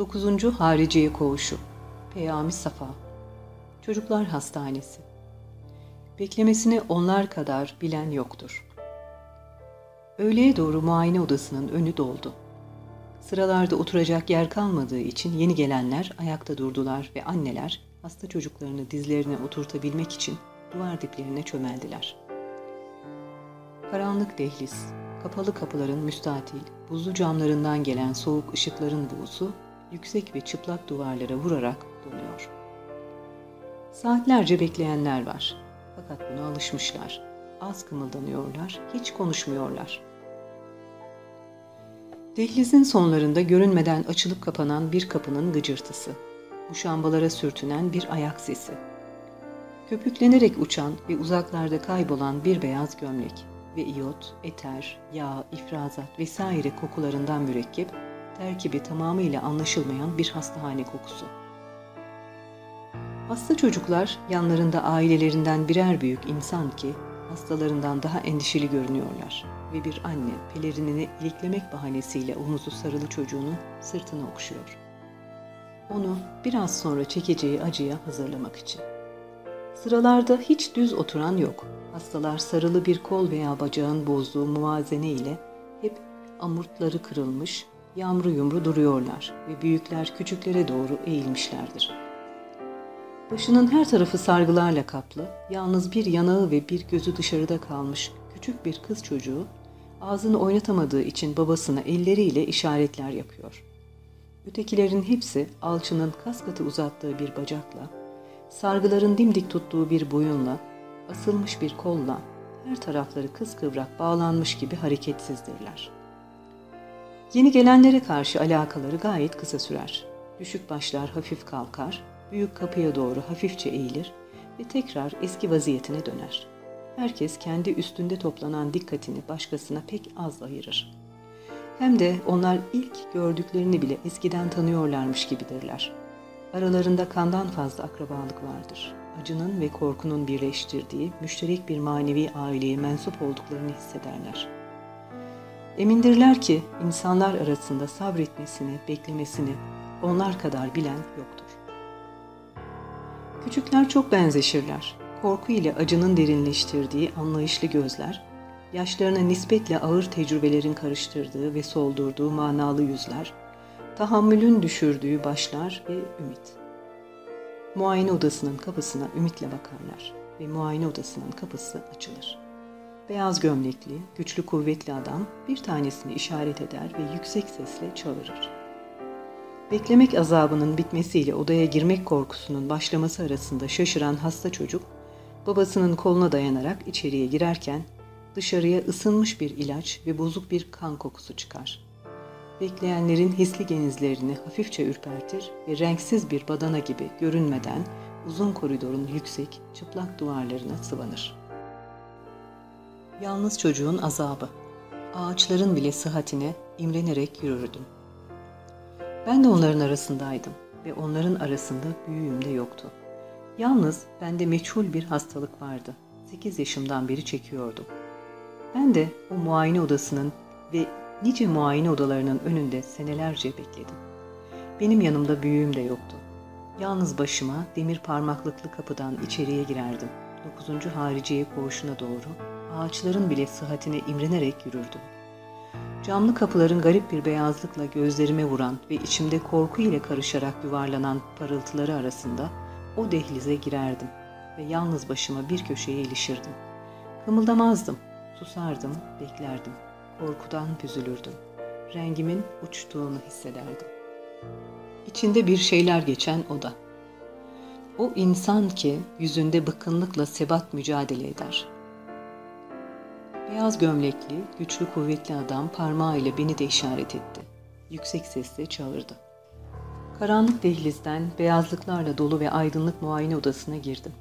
9. Hariciye Koğuşu Peyami Safa Çocuklar Hastanesi Beklemesini onlar kadar bilen yoktur. Öğleye doğru muayene odasının önü doldu. Sıralarda oturacak yer kalmadığı için yeni gelenler ayakta durdular ve anneler hasta çocuklarını dizlerine oturtabilmek için duvar diplerine çömeldiler. Karanlık dehliz, kapalı kapıların müstatil, buzlu camlarından gelen soğuk ışıkların buğusu yüksek ve çıplak duvarlara vurarak donuyor. Saatlerce bekleyenler var. Fakat buna alışmışlar. Az kımıldanıyorlar, hiç konuşmuyorlar. Dehlizin sonlarında görünmeden açılıp kapanan bir kapının gıcırtısı. Muşambalara sürtünen bir ayak sesi. Köpüklenerek uçan ve uzaklarda kaybolan bir beyaz gömlek ve iyot, eter, yağ, ifrazat vesaire kokularından mürekkep, terkibi tamamıyla anlaşılmayan bir hastahane kokusu. Hasta çocuklar yanlarında ailelerinden birer büyük insan ki hastalarından daha endişeli görünüyorlar ve bir anne pelerinini iliklemek bahanesiyle omuzu sarılı çocuğunun sırtını okşuyor. Onu biraz sonra çekeceği acıya hazırlamak için. Sıralarda hiç düz oturan yok. Hastalar sarılı bir kol veya bacağın bozduğu muvazene ile hep amurtları kırılmış, yamru yumru duruyorlar ve büyükler küçüklere doğru eğilmişlerdir. Başının her tarafı sargılarla kaplı, yalnız bir yanağı ve bir gözü dışarıda kalmış küçük bir kız çocuğu, ağzını oynatamadığı için babasına elleriyle işaretler yapıyor. Ötekilerin hepsi alçının kas katı uzattığı bir bacakla, sargıların dimdik tuttuğu bir boyunla, asılmış bir kolla, her tarafları kıskıvrak bağlanmış gibi hareketsizdirler. Yeni gelenlere karşı alakaları gayet kısa sürer. Düşük başlar hafif kalkar, büyük kapıya doğru hafifçe eğilir ve tekrar eski vaziyetine döner. Herkes kendi üstünde toplanan dikkatini başkasına pek az ayırır. Hem de onlar ilk gördüklerini bile eskiden tanıyorlarmış gibidirler. Aralarında kandan fazla akrabalık vardır. Acının ve korkunun birleştirdiği müşterek bir manevi aileye mensup olduklarını hissederler. Emindirler ki insanlar arasında sabretmesini, beklemesini onlar kadar bilen yoktur. Küçükler çok benzeşirler. Korku ile acının derinleştirdiği anlayışlı gözler, yaşlarına nispetle ağır tecrübelerin karıştırdığı ve soldurduğu manalı yüzler, tahammülün düşürdüğü başlar ve ümit. Muayene odasının kapısına ümitle bakarlar ve muayene odasının kapısı açılır. Beyaz gömlekli, güçlü kuvvetli adam bir tanesini işaret eder ve yüksek sesle çağırır. Beklemek azabının bitmesiyle odaya girmek korkusunun başlaması arasında şaşıran hasta çocuk, babasının koluna dayanarak içeriye girerken dışarıya ısınmış bir ilaç ve bozuk bir kan kokusu çıkar. Bekleyenlerin hisli genizlerini hafifçe ürpertir ve renksiz bir badana gibi görünmeden uzun koridorun yüksek, çıplak duvarlarına sıvanır. Yalnız çocuğun azabı. Ağaçların bile sıhhatine imrenerek yürürdüm. Ben de onların arasındaydım ve onların arasında büyüğüm de yoktu. Yalnız bende meçhul bir hastalık vardı. 8 yaşımdan beri çekiyordum. Ben de o muayene odasının ve nice muayene odalarının önünde senelerce bekledim. Benim yanımda büyüğüm de yoktu. Yalnız başıma demir parmaklıklı kapıdan içeriye girerdim. 9. hariciye koğuşuna doğru ağaçların bile sıhhatine imrenerek yürürdüm. Camlı kapıların garip bir beyazlıkla gözlerime vuran ve içimde korku ile karışarak yuvarlanan parıltıları arasında o dehlize girerdim ve yalnız başıma bir köşeye ilişirdim. Kımıldamazdım, susardım, beklerdim. Korkudan büzülürdüm. Rengimin uçtuğunu hissederdim. İçinde bir şeyler geçen oda. O insan ki yüzünde bıkkınlıkla sebat mücadele eder. Beyaz gömlekli, güçlü kuvvetli adam parmağıyla beni de işaret etti. Yüksek sesle çağırdı. Karanlık dehlizden beyazlıklarla dolu ve aydınlık muayene odasına girdim.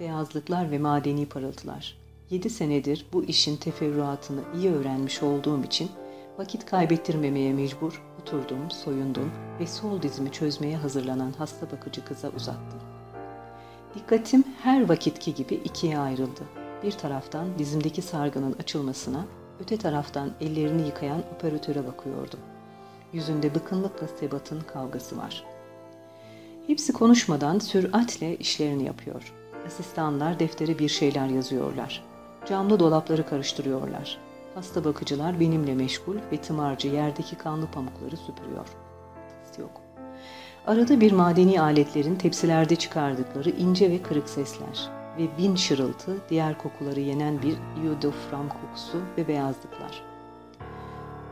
Beyazlıklar ve madeni parıltılar. Yedi senedir bu işin teferruatını iyi öğrenmiş olduğum için vakit kaybettirmemeye mecbur oturdum, soyundum ve sol dizimi çözmeye hazırlanan hasta bakıcı kıza uzattım. Dikkatim her vakitki gibi ikiye ayrıldı. Bir taraftan dizimdeki sargının açılmasına, öte taraftan ellerini yıkayan operatöre bakıyordum. Yüzünde bıkınlıkla Sebat'ın kavgası var. Hepsi konuşmadan süratle işlerini yapıyor. Asistanlar deftere bir şeyler yazıyorlar. Camlı dolapları karıştırıyorlar. Hasta bakıcılar benimle meşgul ve tımarcı yerdeki kanlı pamukları süpürüyor. Yok. Arada bir madeni aletlerin tepsilerde çıkardıkları ince ve kırık sesler ve bin şırıltı, diğer kokuları yenen bir iodofram kokusu ve beyazlıklar.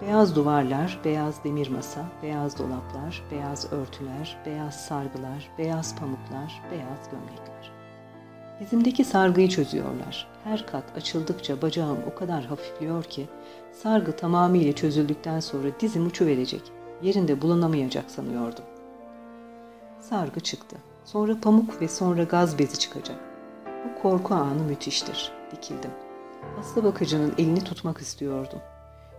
Beyaz duvarlar, beyaz demir masa, beyaz dolaplar, beyaz örtüler, beyaz sargılar, beyaz pamuklar, beyaz gömlekler. Dizimdeki sargıyı çözüyorlar. Her kat açıldıkça bacağım o kadar hafifliyor ki sargı tamamıyla çözüldükten sonra dizim uçuverecek, yerinde bulunamayacak sanıyordum. Sargı çıktı. Sonra pamuk ve sonra gaz bezi çıkacak. Bu korku anı müthiştir. Dikildim. Hasta bakıcının elini tutmak istiyordum.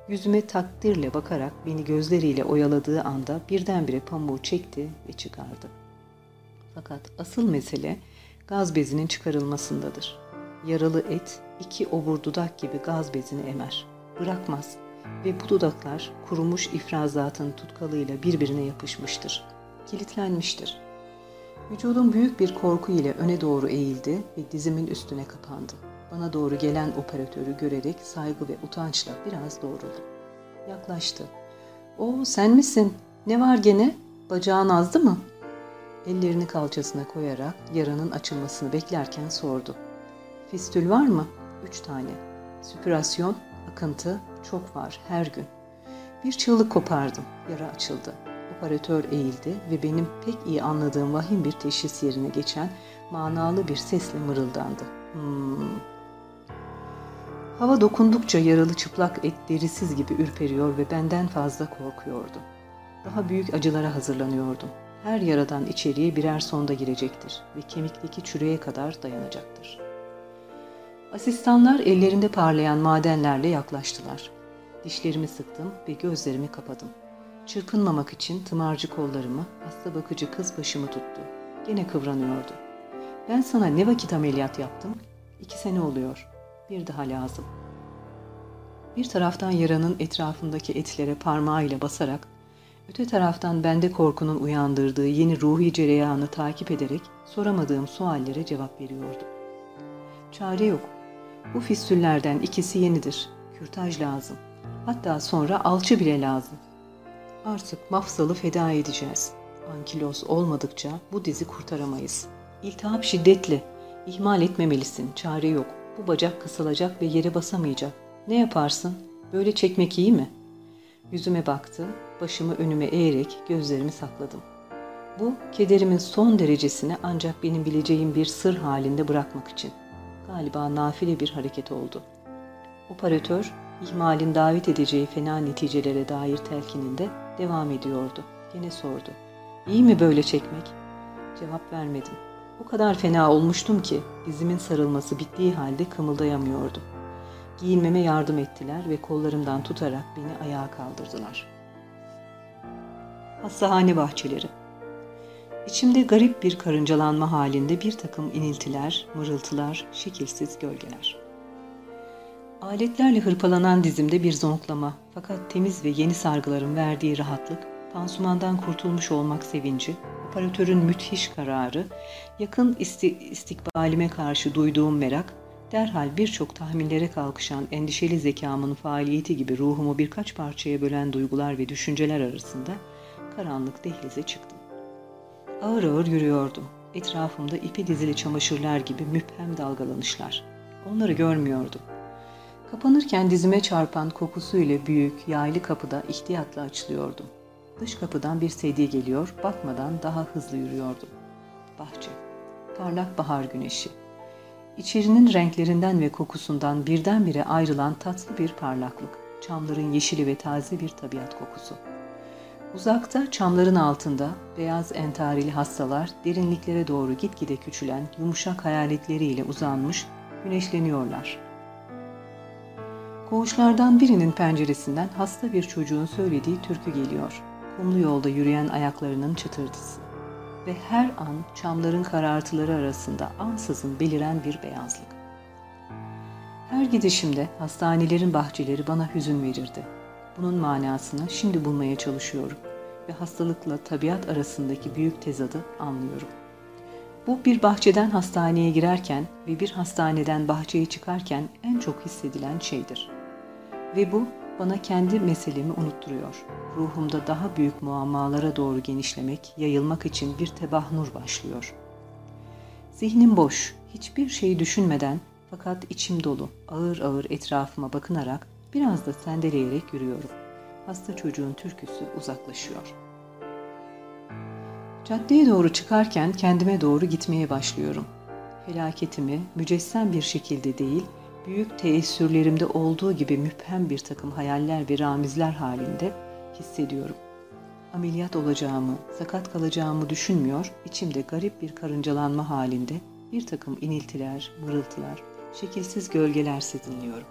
Yüzüme takdirle bakarak beni gözleriyle oyaladığı anda birdenbire pamuğu çekti ve çıkardı. Fakat asıl mesele gaz bezinin çıkarılmasındadır. Yaralı et iki obur dudak gibi gaz bezini emer. Bırakmaz ve bu dudaklar kurumuş ifrazatın tutkalıyla birbirine yapışmıştır. Kilitlenmiştir. Vücudum büyük bir korku ile öne doğru eğildi ve dizimin üstüne kapandı. Bana doğru gelen operatörü görerek saygı ve utançla biraz doğruldu. Yaklaştı. ''O sen misin? Ne var gene? Bacağın azdı mı?'' Ellerini kalçasına koyarak yaranın açılmasını beklerken sordu. ''Fistül var mı?'' ''Üç tane.'' ''Süpürasyon, akıntı çok var her gün.'' Bir çığlık kopardım. Yara açıldı. Operatör eğildi ve benim pek iyi anladığım vahim bir teşhis yerine geçen manalı bir sesle mırıldandı. Hmm. Hava dokundukça yaralı çıplak et derisiz gibi ürperiyor ve benden fazla korkuyordu. Daha büyük acılara hazırlanıyordum. Her yaradan içeriye birer sonda girecektir ve kemikteki çürüğe kadar dayanacaktır. Asistanlar ellerinde parlayan madenlerle yaklaştılar. Dişlerimi sıktım ve gözlerimi kapadım. Çırpınmamak için tımarcı kollarımı, hasta bakıcı kız başımı tuttu. Gene kıvranıyordu. Ben sana ne vakit ameliyat yaptım? İki sene oluyor. Bir daha lazım. Bir taraftan yaranın etrafındaki etlere parmağıyla basarak, öte taraftan bende korkunun uyandırdığı yeni ruhi cereyanı takip ederek soramadığım suallere cevap veriyordu. Çare yok. Bu fistüllerden ikisi yenidir. Kürtaj lazım. Hatta sonra alçı bile lazım. Artık mafsalı feda edeceğiz. Ankilos olmadıkça bu dizi kurtaramayız. İltihap şiddetli. İhmal etmemelisin. Çare yok. Bu bacak kısılacak ve yere basamayacak. Ne yaparsın? Böyle çekmek iyi mi? Yüzüme baktı. Başımı önüme eğerek gözlerimi sakladım. Bu kederimin son derecesini ancak benim bileceğim bir sır halinde bırakmak için. Galiba nafile bir hareket oldu. Operatör, ihmalin davet edeceği fena neticelere dair telkininde devam ediyordu. Yine sordu. İyi mi böyle çekmek? Cevap vermedim. O kadar fena olmuştum ki dizimin sarılması bittiği halde kımıldayamıyordum. Giyinmeme yardım ettiler ve kollarımdan tutarak beni ayağa kaldırdılar. Hastahane bahçeleri İçimde garip bir karıncalanma halinde bir takım iniltiler, mırıltılar, şekilsiz gölgeler. Aletlerle hırpalanan dizimde bir zonklama fakat temiz ve yeni sargıların verdiği rahatlık, pansumandan kurtulmuş olmak sevinci, operatörün müthiş kararı, yakın isti istikbalime karşı duyduğum merak, derhal birçok tahminlere kalkışan endişeli zekamın faaliyeti gibi ruhumu birkaç parçaya bölen duygular ve düşünceler arasında karanlık dehlize çıktım. Ağır ağır yürüyordum. Etrafımda ipi dizili çamaşırlar gibi müphem dalgalanışlar. Onları görmüyordum. Kapanırken dizime çarpan kokusuyla büyük, yaylı kapıda ihtiyatla açılıyordum. Dış kapıdan bir sedye geliyor, bakmadan daha hızlı yürüyordum. Bahçe, parlak bahar güneşi. İçerinin renklerinden ve kokusundan birdenbire ayrılan tatlı bir parlaklık. Çamların yeşili ve taze bir tabiat kokusu. Uzakta çamların altında beyaz entarili hastalar derinliklere doğru gitgide küçülen yumuşak hayaletleriyle uzanmış güneşleniyorlar. Koğuşlardan birinin penceresinden hasta bir çocuğun söylediği türkü geliyor. Kumlu yolda yürüyen ayaklarının çıtırtısı. Ve her an çamların karartıları arasında ansızın beliren bir beyazlık. Her gidişimde hastanelerin bahçeleri bana hüzün verirdi. Bunun manasını şimdi bulmaya çalışıyorum ve hastalıkla tabiat arasındaki büyük tezadı anlıyorum. Bu bir bahçeden hastaneye girerken ve bir hastaneden bahçeye çıkarken en çok hissedilen şeydir. Ve bu bana kendi meselemi unutturuyor. Ruhumda daha büyük muammalara doğru genişlemek, yayılmak için bir tebahnur başlıyor. Zihnim boş, hiçbir şeyi düşünmeden fakat içim dolu, ağır ağır etrafıma bakınarak biraz da sendeleyerek yürüyorum. Hasta çocuğun türküsü uzaklaşıyor. Caddeye doğru çıkarken kendime doğru gitmeye başlıyorum. Felaketimi mücessem bir şekilde değil, büyük teessürlerimde olduğu gibi müphem bir takım hayaller ve ramizler halinde hissediyorum. Ameliyat olacağımı, sakat kalacağımı düşünmüyor, içimde garip bir karıncalanma halinde bir takım iniltiler, mırıltılar, şekilsiz gölgeler sezinliyorum.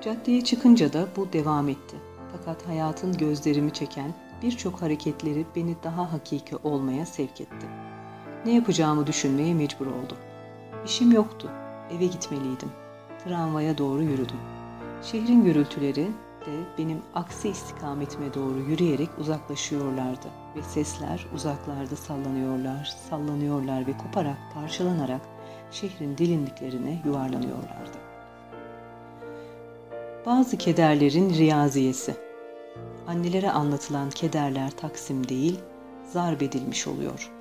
Caddeye çıkınca da bu devam etti. Fakat hayatın gözlerimi çeken birçok hareketleri beni daha hakiki olmaya sevk etti. Ne yapacağımı düşünmeye mecbur oldum. İşim yoktu. Eve gitmeliydim. Tramvaya doğru yürüdüm. Şehrin gürültüleri de benim aksi istikametime doğru yürüyerek uzaklaşıyorlardı ve sesler uzaklarda sallanıyorlar, sallanıyorlar ve koparak, parçalanarak şehrin dilinliklerine yuvarlanıyorlardı. Bazı kederlerin riyaziyesi. Annelere anlatılan kederler taksim değil, zarb edilmiş oluyor.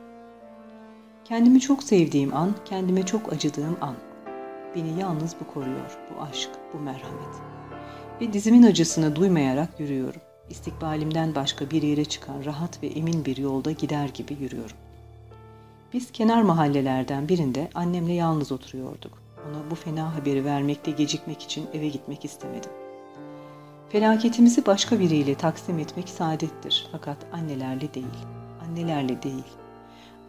Kendimi çok sevdiğim an, kendime çok acıdığım an. Beni yalnız bu koruyor, bu aşk, bu merhamet. Ve dizimin acısını duymayarak yürüyorum. İstikbalimden başka bir yere çıkan rahat ve emin bir yolda gider gibi yürüyorum. Biz kenar mahallelerden birinde annemle yalnız oturuyorduk. Ona bu fena haberi vermekte gecikmek için eve gitmek istemedim. Felaketimizi başka biriyle taksim etmek saadettir fakat annelerle değil. Annelerle değil.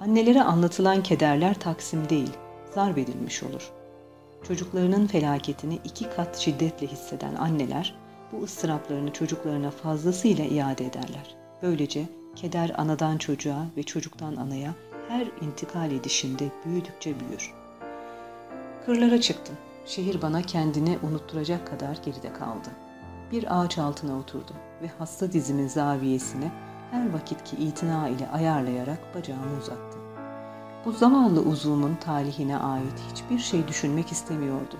Annelere anlatılan kederler taksim değil, zarb edilmiş olur. Çocuklarının felaketini iki kat şiddetle hisseden anneler bu ıstıraplarını çocuklarına fazlasıyla iade ederler. Böylece keder anadan çocuğa ve çocuktan anaya her intikal edişinde büyüdükçe büyür. Kırlara çıktım. Şehir bana kendini unutturacak kadar geride kaldı. Bir ağaç altına oturdum ve hasta dizimin zaviyesine her vakitki itina ile ayarlayarak bacağımı uzattım. Bu zavallı uzvumun talihine ait hiçbir şey düşünmek istemiyordum.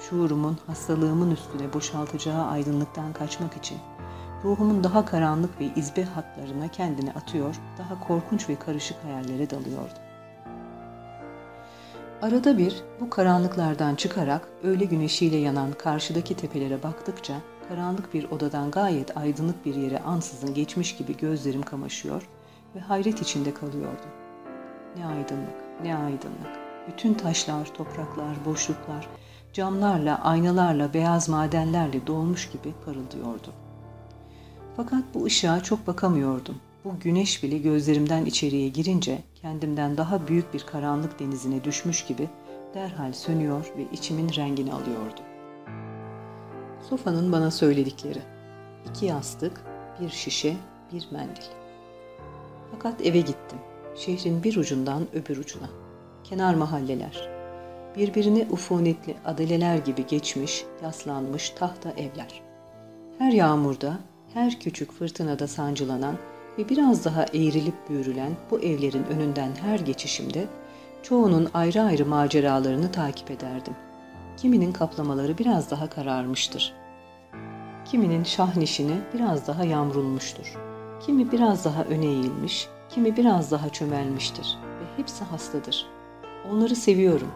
Şuurumun hastalığımın üstüne boşaltacağı aydınlıktan kaçmak için ruhumun daha karanlık ve izbe hatlarına kendini atıyor, daha korkunç ve karışık hayallere dalıyordu. Arada bir bu karanlıklardan çıkarak öğle güneşiyle yanan karşıdaki tepelere baktıkça karanlık bir odadan gayet aydınlık bir yere ansızın geçmiş gibi gözlerim kamaşıyor ve hayret içinde kalıyordum. Ne aydınlık, ne aydınlık. Bütün taşlar, topraklar, boşluklar, camlarla, aynalarla, beyaz madenlerle dolmuş gibi parıldıyordu. Fakat bu ışığa çok bakamıyordum. Bu güneş bile gözlerimden içeriye girince kendimden daha büyük bir karanlık denizine düşmüş gibi derhal sönüyor ve içimin rengini alıyordu. Sofanın bana söyledikleri. İki yastık, bir şişe, bir mendil. Fakat eve gittim. Şehrin bir ucundan öbür ucuna. Kenar mahalleler. Birbirine ufunetli adaleler gibi geçmiş, yaslanmış tahta evler. Her yağmurda, her küçük fırtınada sancılanan ve biraz daha eğrilip büyürülen bu evlerin önünden her geçişimde çoğunun ayrı ayrı maceralarını takip ederdim. Kiminin kaplamaları biraz daha kararmıştır. Kiminin şahnişini biraz daha yamrulmuştur. Kimi biraz daha öne eğilmiş, kimi biraz daha çömelmiştir ve hepsi hastadır. Onları seviyorum.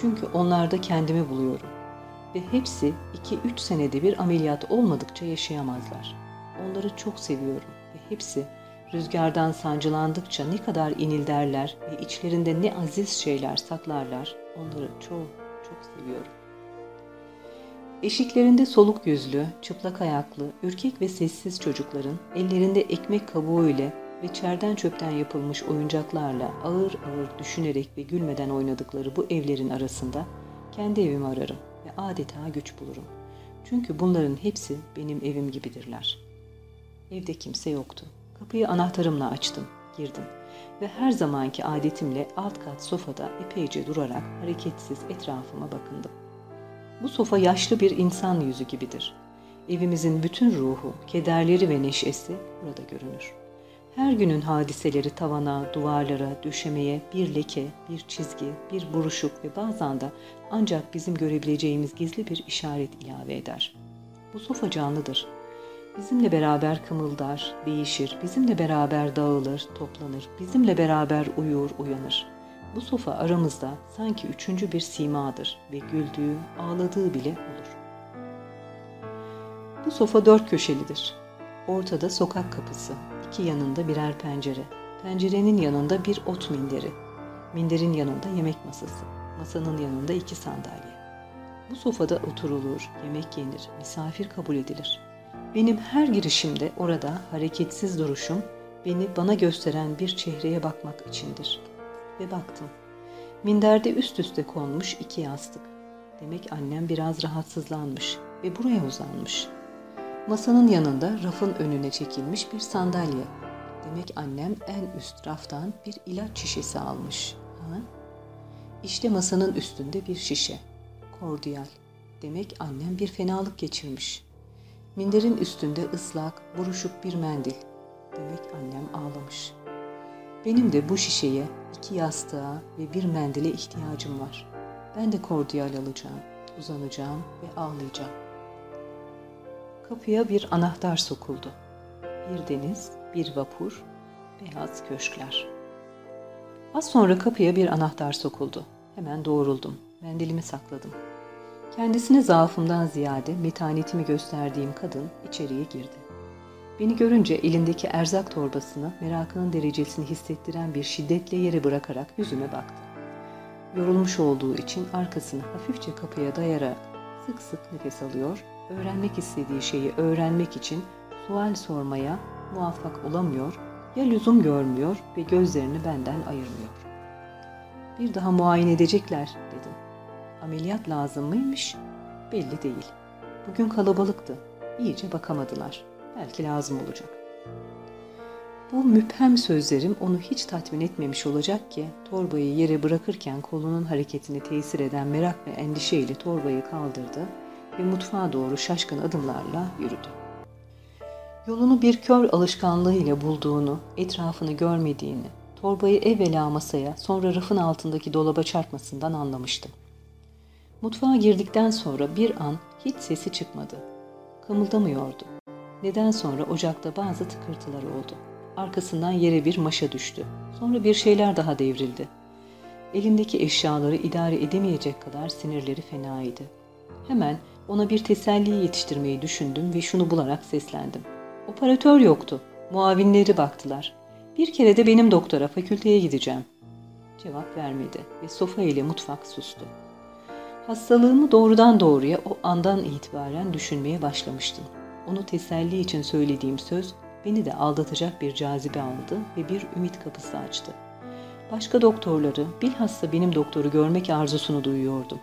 Çünkü onlarda kendimi buluyorum. Ve hepsi 2-3 senede bir ameliyat olmadıkça yaşayamazlar. Onları çok seviyorum ve hepsi rüzgardan sancılandıkça ne kadar inilderler ve içlerinde ne aziz şeyler saklarlar. Onları çok çok seviyorum. Eşiklerinde soluk yüzlü, çıplak ayaklı, ürkek ve sessiz çocukların ellerinde ekmek kabuğu ile ve çerden çöpten yapılmış oyuncaklarla ağır ağır düşünerek ve gülmeden oynadıkları bu evlerin arasında kendi evimi ararım ve adeta güç bulurum. Çünkü bunların hepsi benim evim gibidirler. Evde kimse yoktu. Kapıyı anahtarımla açtım, girdim ve her zamanki adetimle alt kat sofada epeyce durarak hareketsiz etrafıma bakındım. Bu sofa yaşlı bir insan yüzü gibidir. Evimizin bütün ruhu, kederleri ve neşesi burada görünür. Her günün hadiseleri tavana, duvarlara, döşemeye bir leke, bir çizgi, bir buruşuk ve bazen de ancak bizim görebileceğimiz gizli bir işaret ilave eder. Bu sofa canlıdır. Bizimle beraber kımıldar, değişir, bizimle beraber dağılır, toplanır, bizimle beraber uyur, uyanır. Bu sofa aramızda sanki üçüncü bir simadır ve güldüğü, ağladığı bile olur. Bu sofa dört köşelidir. Ortada sokak kapısı, iki yanında birer pencere. Pencerenin yanında bir ot minderi. Minderin yanında yemek masası. Masanın yanında iki sandalye. Bu sofada oturulur, yemek yenir, misafir kabul edilir. Benim her girişimde orada hareketsiz duruşum beni bana gösteren bir çehreye bakmak içindir. Ve baktım. Minderde üst üste konmuş iki yastık. Demek annem biraz rahatsızlanmış ve buraya uzanmış. Masanın yanında rafın önüne çekilmiş bir sandalye. Demek annem en üst raftan bir ilaç şişesi almış. Ha? İşte masanın üstünde bir şişe. Kordiyal. Demek annem bir fenalık geçirmiş. Minderin üstünde ıslak, buruşuk bir mendil. Demek annem ağlamış. Benim de bu şişeye, iki yastığa ve bir mendile ihtiyacım var. Ben de kordiyal alacağım, uzanacağım ve ağlayacağım. Kapıya bir anahtar sokuldu. Bir deniz, bir vapur, beyaz köşkler. Az sonra kapıya bir anahtar sokuldu. Hemen doğruldum. Mendilimi sakladım. Kendisine zaafımdan ziyade metanetimi gösterdiğim kadın içeriye girdi. Beni görünce elindeki erzak torbasını merakının derecesini hissettiren bir şiddetle yere bırakarak yüzüme baktı. Yorulmuş olduğu için arkasını hafifçe kapıya dayarak sık sık nefes alıyor öğrenmek istediği şeyi öğrenmek için sual sormaya muvaffak olamıyor ya lüzum görmüyor ve gözlerini benden ayırmıyor. Bir daha muayene edecekler dedim. Ameliyat lazım mıymış? Belli değil. Bugün kalabalıktı. İyice bakamadılar. Belki lazım olacak. Bu müphem sözlerim onu hiç tatmin etmemiş olacak ki torbayı yere bırakırken kolunun hareketini tesir eden merak ve endişeyle torbayı kaldırdı ve mutfağa doğru şaşkın adımlarla yürüdü. Yolunu bir kör alışkanlığıyla bulduğunu, etrafını görmediğini, torbayı evvela masaya sonra rafın altındaki dolaba çarpmasından anlamıştım. Mutfağa girdikten sonra bir an hiç sesi çıkmadı. Kımıldamıyordu. Neden sonra ocakta bazı tıkırtılar oldu. Arkasından yere bir maşa düştü. Sonra bir şeyler daha devrildi. Elindeki eşyaları idare edemeyecek kadar sinirleri fenaydı. Hemen ona bir teselli yetiştirmeyi düşündüm ve şunu bularak seslendim. Operatör yoktu. Muavinleri baktılar. Bir kere de benim doktora fakülteye gideceğim. Cevap vermedi ve sofa ile mutfak sustu. Hastalığımı doğrudan doğruya o andan itibaren düşünmeye başlamıştım. Onu teselli için söylediğim söz beni de aldatacak bir cazibe aldı ve bir ümit kapısı açtı. Başka doktorları, bilhassa benim doktoru görmek arzusunu duyuyordum.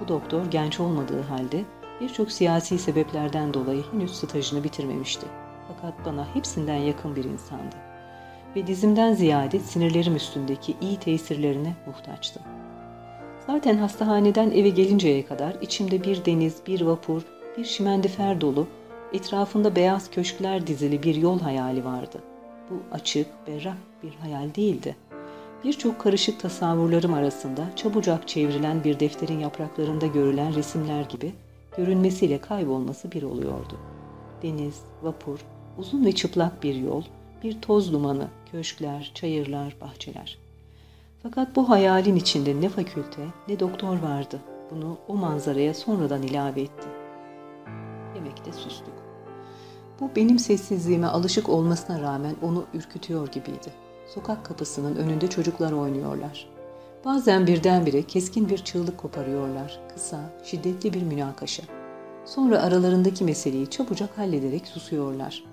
Bu doktor genç olmadığı halde birçok siyasi sebeplerden dolayı henüz stajını bitirmemişti. Fakat bana hepsinden yakın bir insandı. Ve dizimden ziyade sinirlerim üstündeki iyi tesirlerine muhtaçtım. Zaten hastahaneden eve gelinceye kadar içimde bir deniz, bir vapur, bir şimendifer dolu, etrafında beyaz köşkler dizili bir yol hayali vardı. Bu açık, berrak bir hayal değildi. Birçok karışık tasavvurlarım arasında çabucak çevrilen bir defterin yapraklarında görülen resimler gibi görünmesiyle kaybolması bir oluyordu. Deniz, vapur, uzun ve çıplak bir yol, bir toz dumanı, köşkler, çayırlar, bahçeler. Fakat bu hayalin içinde ne fakülte ne doktor vardı. Bunu o manzaraya sonradan ilave etti. Yemekte sustuk. Bu benim sessizliğime alışık olmasına rağmen onu ürkütüyor gibiydi. Sokak kapısının önünde çocuklar oynuyorlar. Bazen birdenbire keskin bir çığlık koparıyorlar. Kısa, şiddetli bir münakaşa. Sonra aralarındaki meseleyi çabucak hallederek susuyorlar.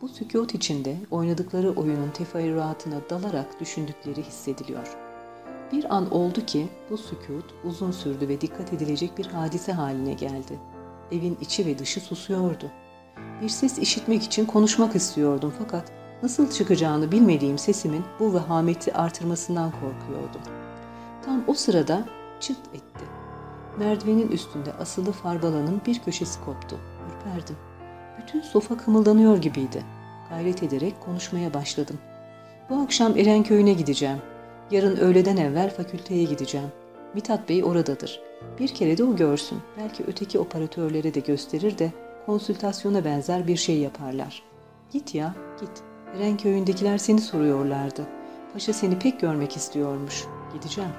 Bu sükut içinde oynadıkları oyunun teferruatına dalarak düşündükleri hissediliyor. Bir an oldu ki bu sükut uzun sürdü ve dikkat edilecek bir hadise haline geldi. Evin içi ve dışı susuyordu. Bir ses işitmek için konuşmak istiyordum fakat nasıl çıkacağını bilmediğim sesimin bu vehameti artırmasından korkuyordum.'' Tam o sırada çıt etti. Merdivenin üstünde asılı farbalanın bir köşesi koptu. Ürperdim. Bütün sofa kımıldanıyor gibiydi. Gayret ederek konuşmaya başladım. Bu akşam Erenköy'üne gideceğim. Yarın öğleden evvel fakülteye gideceğim. Mithat Bey oradadır. Bir kere de o görsün. Belki öteki operatörlere de gösterir de konsültasyona benzer bir şey yaparlar. Git ya, git. Erenköy'ündekiler seni soruyorlardı. Paşa seni pek görmek istiyormuş. Gideceğim.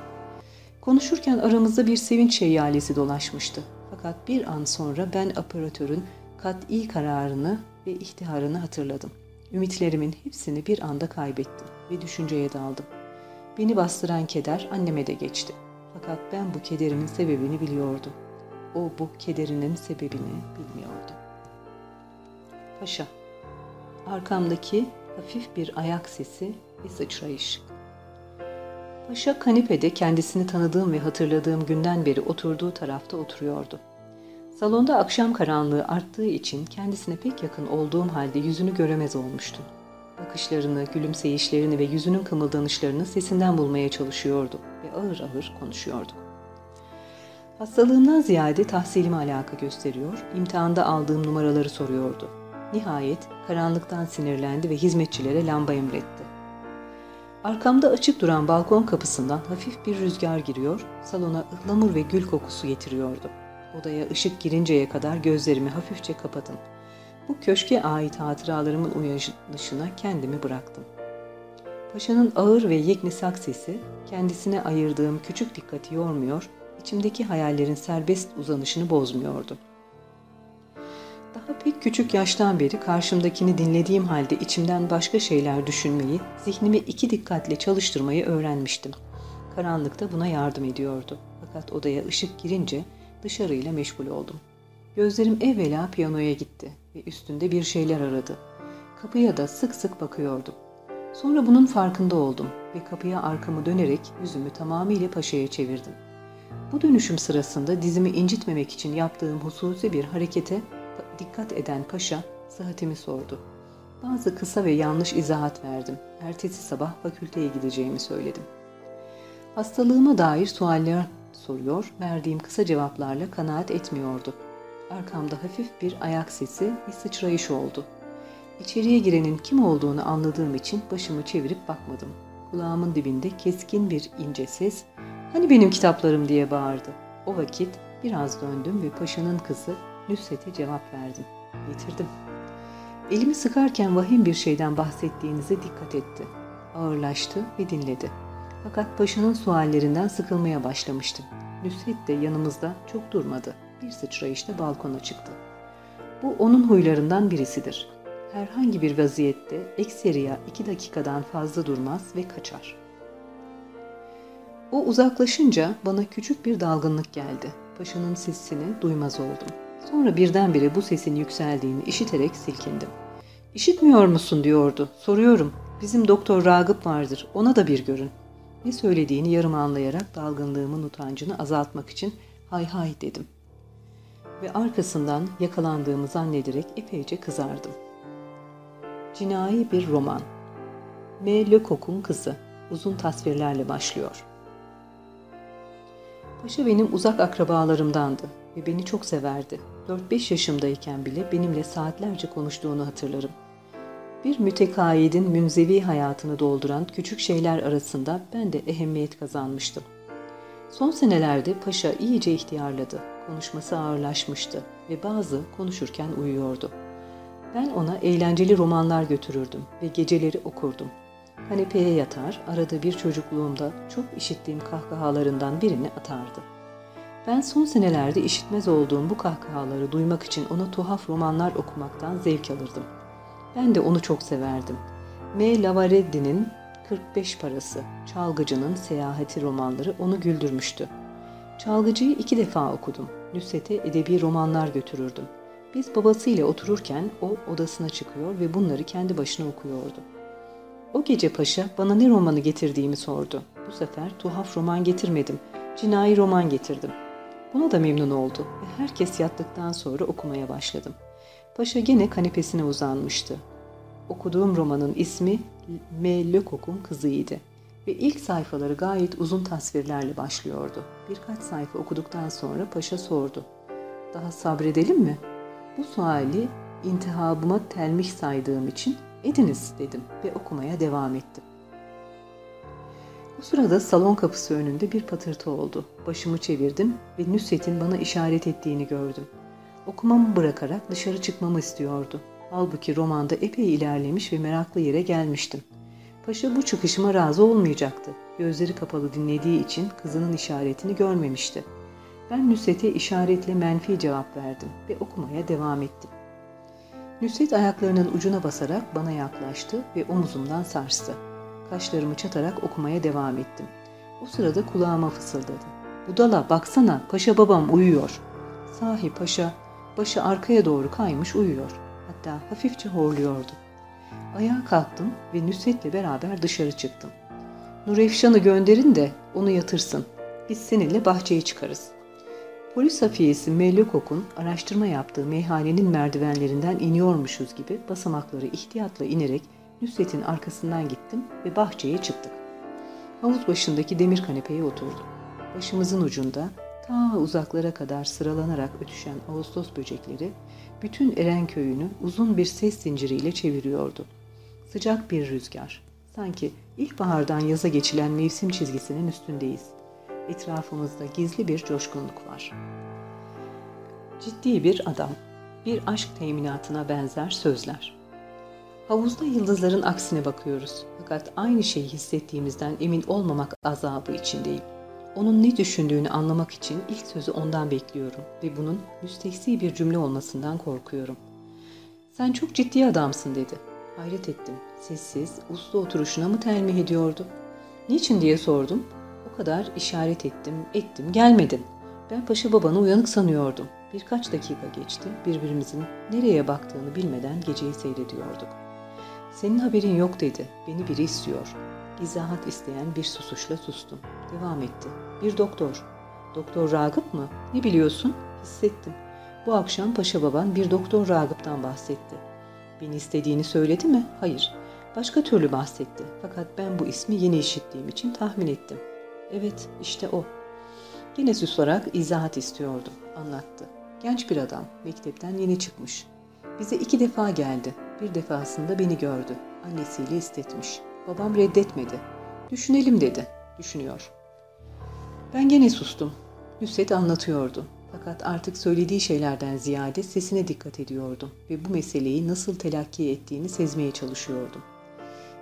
Konuşurken aramızda bir sevinç şeyyalesi dolaşmıştı. Fakat bir an sonra ben operatörün kat'i kararını ve ihtiharını hatırladım. Ümitlerimin hepsini bir anda kaybettim ve düşünceye daldım. Beni bastıran keder anneme de geçti. Fakat ben bu kederimin sebebini biliyordum. O bu kederinin sebebini bilmiyordu. Paşa, arkamdaki hafif bir ayak sesi ve sıçrayış. Paşa kanepede kendisini tanıdığım ve hatırladığım günden beri oturduğu tarafta oturuyordu. Salonda akşam karanlığı arttığı için kendisine pek yakın olduğum halde yüzünü göremez olmuştum. Bakışlarını, gülümseyişlerini ve yüzünün kımıldanışlarını sesinden bulmaya çalışıyordu ve ağır ağır konuşuyordu. Hastalığımdan ziyade tahsilime alaka gösteriyor, imtihanda aldığım numaraları soruyordu. Nihayet karanlıktan sinirlendi ve hizmetçilere lamba emretti. Arkamda açık duran balkon kapısından hafif bir rüzgar giriyor, salona ıhlamur ve gül kokusu getiriyordu. Odaya ışık girinceye kadar gözlerimi hafifçe kapadım. Bu köşke ait hatıralarımın uyanışına kendimi bıraktım. Paşanın ağır ve yeknesak sesi kendisine ayırdığım küçük dikkati yormuyor, içimdeki hayallerin serbest uzanışını bozmuyordu. Daha pek küçük yaştan beri karşımdakini dinlediğim halde içimden başka şeyler düşünmeyi, zihnimi iki dikkatle çalıştırmayı öğrenmiştim. Karanlıkta buna yardım ediyordu. Fakat odaya ışık girince dışarıyla meşgul oldum. Gözlerim evvela piyanoya gitti ve üstünde bir şeyler aradı. Kapıya da sık sık bakıyordum. Sonra bunun farkında oldum ve kapıya arkamı dönerek yüzümü tamamıyla paşaya çevirdim. Bu dönüşüm sırasında dizimi incitmemek için yaptığım hususi bir harekete dikkat eden paşa sıhhatimi sordu. Bazı kısa ve yanlış izahat verdim. Ertesi sabah fakülteye gideceğimi söyledim. Hastalığıma dair sualler soruyor, verdiğim kısa cevaplarla kanaat etmiyordu. Arkamda hafif bir ayak sesi, bir sıçrayış oldu. İçeriye girenin kim olduğunu anladığım için başımı çevirip bakmadım. Kulağımın dibinde keskin bir ince ses, hani benim kitaplarım diye bağırdı. O vakit biraz döndüm ve paşanın kızı Nüsret'e cevap verdim. Getirdim. Elimi sıkarken vahim bir şeyden bahsettiğinize dikkat etti. Ağırlaştı ve dinledi. Fakat paşanın suallerinden sıkılmaya başlamıştım. Nüsret de yanımızda çok durmadı. Bir sıçrayışta balkona çıktı. Bu onun huylarından birisidir. Herhangi bir vaziyette ekseriya iki dakikadan fazla durmaz ve kaçar. O uzaklaşınca bana küçük bir dalgınlık geldi. Paşanın sesini duymaz oldum. Sonra birdenbire bu sesin yükseldiğini işiterek silkindim. İşitmiyor musun diyordu. Soruyorum. Bizim doktor Ragıp vardır. Ona da bir görün. Ne söylediğini yarım anlayarak dalgınlığımın utancını azaltmak için hay hay dedim. Ve arkasından yakalandığımı zannederek epeyce kızardım. Cinayi bir roman. M. Lecoq'un kızı. Uzun tasvirlerle başlıyor. Paşa benim uzak akrabalarımdandı ve beni çok severdi. 4-5 yaşımdayken bile benimle saatlerce konuştuğunu hatırlarım. Bir mütekaidin münzevi hayatını dolduran küçük şeyler arasında ben de ehemmiyet kazanmıştım. Son senelerde paşa iyice ihtiyarladı. Konuşması ağırlaşmıştı ve bazı konuşurken uyuyordu. Ben ona eğlenceli romanlar götürürdüm ve geceleri okurdum. Kanepeye yatar, arada bir çocukluğumda çok işittiğim kahkahalarından birini atardı. Ben son senelerde işitmez olduğum bu kahkahaları duymak için ona tuhaf romanlar okumaktan zevk alırdım. Ben de onu çok severdim. M. Lavareddi'nin 45 parası, Çalgıcı'nın seyahati romanları onu güldürmüştü. Çalgıcı'yı iki defa okudum. Nüsret'e edebi romanlar götürürdüm. Biz babasıyla otururken o odasına çıkıyor ve bunları kendi başına okuyordu. O gece paşa bana ne romanı getirdiğimi sordu. Bu sefer tuhaf roman getirmedim, cinayi roman getirdim. Buna da memnun oldu ve herkes yattıktan sonra okumaya başladım. Paşa gene kanepesine uzanmıştı. Okuduğum romanın ismi M. Lecoq'un kızıydı ve ilk sayfaları gayet uzun tasvirlerle başlıyordu. Birkaç sayfa okuduktan sonra paşa sordu. Daha sabredelim mi? Bu suali İntihabıma telmih saydığım için ediniz dedim ve okumaya devam ettim. Bu sırada salon kapısı önünde bir patırtı oldu. Başımı çevirdim ve Nusret'in bana işaret ettiğini gördüm. Okumamı bırakarak dışarı çıkmamı istiyordu. Halbuki romanda epey ilerlemiş ve meraklı yere gelmiştim. Paşa bu çıkışıma razı olmayacaktı. Gözleri kapalı dinlediği için kızının işaretini görmemişti. Ben Nusret'e işaretle menfi cevap verdim ve okumaya devam ettim. Nusret ayaklarının ucuna basarak bana yaklaştı ve omuzumdan sarstı. Kaşlarımı çatarak okumaya devam ettim. O sırada kulağıma fısıldadı. Budala baksana paşa babam uyuyor. Sahi paşa başı arkaya doğru kaymış uyuyor. Hatta hafifçe horluyordu. Ayağa kalktım ve Nusret'le beraber dışarı çıktım. Nurefşan'ı gönderin de onu yatırsın. Biz seninle bahçeye çıkarız. Polis hafiyesi Mellokok'un araştırma yaptığı meyhanenin merdivenlerinden iniyormuşuz gibi basamakları ihtiyatla inerek Nusret'in arkasından gittim ve bahçeye çıktık. Havuz başındaki demir kanepeye oturdum. Başımızın ucunda ta uzaklara kadar sıralanarak ötüşen Ağustos böcekleri bütün Eren köyünü uzun bir ses zinciriyle çeviriyordu. Sıcak bir rüzgar. Sanki ilkbahardan yaza geçilen mevsim çizgisinin üstündeyiz. Etrafımızda gizli bir coşkunluk var. Ciddi bir adam. Bir aşk teminatına benzer sözler. Havuzda yıldızların aksine bakıyoruz. Fakat aynı şeyi hissettiğimizden emin olmamak azabı içindeyim. Onun ne düşündüğünü anlamak için ilk sözü ondan bekliyorum ve bunun müstehsi bir cümle olmasından korkuyorum. Sen çok ciddi adamsın dedi. Hayret ettim. Sessiz, uslu oturuşuna mı telmih ediyordu? Niçin diye sordum. O kadar işaret ettim, ettim, gelmedin. Ben paşa babanı uyanık sanıyordum. Birkaç dakika geçti, birbirimizin nereye baktığını bilmeden geceyi seyrediyorduk. Senin haberin yok dedi, beni biri istiyor. İzahat isteyen bir susuşla sustum. Devam etti. Bir doktor. Doktor Ragıp mı? Ne biliyorsun? Hissettim. Bu akşam paşa baban bir doktor Ragıp'tan bahsetti. Beni istediğini söyledi mi? Hayır. Başka türlü bahsetti. Fakat ben bu ismi yeni işittiğim için tahmin ettim. Evet, işte o. Yine susarak izahat istiyordum. Anlattı. Genç bir adam. Mektepten yeni çıkmış. Bize iki defa geldi. Bir defasında beni gördü. Annesiyle istetmiş. Babam reddetmedi. Düşünelim dedi. Düşünüyor. Ben gene sustum. Nusret anlatıyordu. Fakat artık söylediği şeylerden ziyade sesine dikkat ediyordum ve bu meseleyi nasıl telakki ettiğini sezmeye çalışıyordum.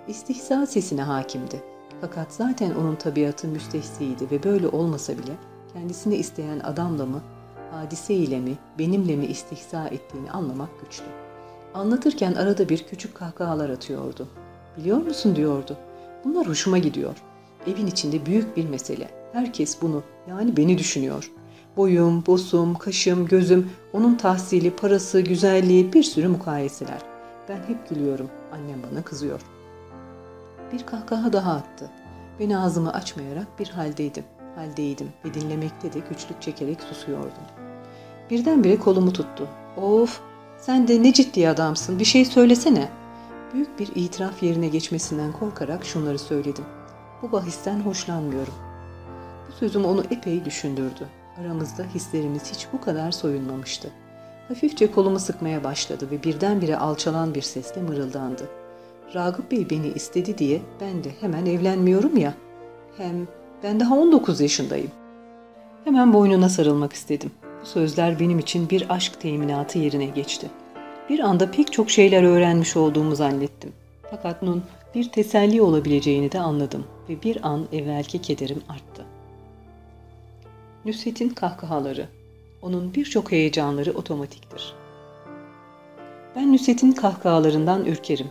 İstihza sesine hakimdi. Fakat zaten onun tabiatı müstehsiydi ve böyle olmasa bile kendisini isteyen adamla mı, hadise ile mi, benimle mi istihza ettiğini anlamak güçtü. Anlatırken arada bir küçük kahkahalar atıyordu. Biliyor musun diyordu. Bunlar hoşuma gidiyor. Evin içinde büyük bir mesele. Herkes bunu, yani beni düşünüyor. Boyum, bosum, kaşım, gözüm, onun tahsili, parası, güzelliği, bir sürü mukayeseler. Ben hep gülüyorum. Annem bana kızıyor. Bir kahkaha daha attı. Ben ağzımı açmayarak bir haldeydim. Haldeydim ve dinlemekte de güçlük çekerek susuyordum. Birdenbire kolumu tuttu. Of, sen de ne ciddi adamsın, bir şey söylesene. Büyük bir itiraf yerine geçmesinden korkarak şunları söyledim. Bu bahisten hoşlanmıyorum. Bu sözüm onu epey düşündürdü. Aramızda hislerimiz hiç bu kadar soyunmamıştı. Hafifçe kolumu sıkmaya başladı ve birdenbire alçalan bir sesle mırıldandı. Ragıp Bey beni istedi diye ben de hemen evlenmiyorum ya. Hem ben daha 19 yaşındayım. Hemen boynuna sarılmak istedim. Sözler benim için bir aşk teminatı yerine geçti. Bir anda pek çok şeyler öğrenmiş olduğumu zannettim. Fakat Nun bir teselli olabileceğini de anladım ve bir an evvelki kederim arttı. Nusret'in kahkahaları. Onun birçok heyecanları otomatiktir. Ben Nusret'in kahkahalarından ürkerim.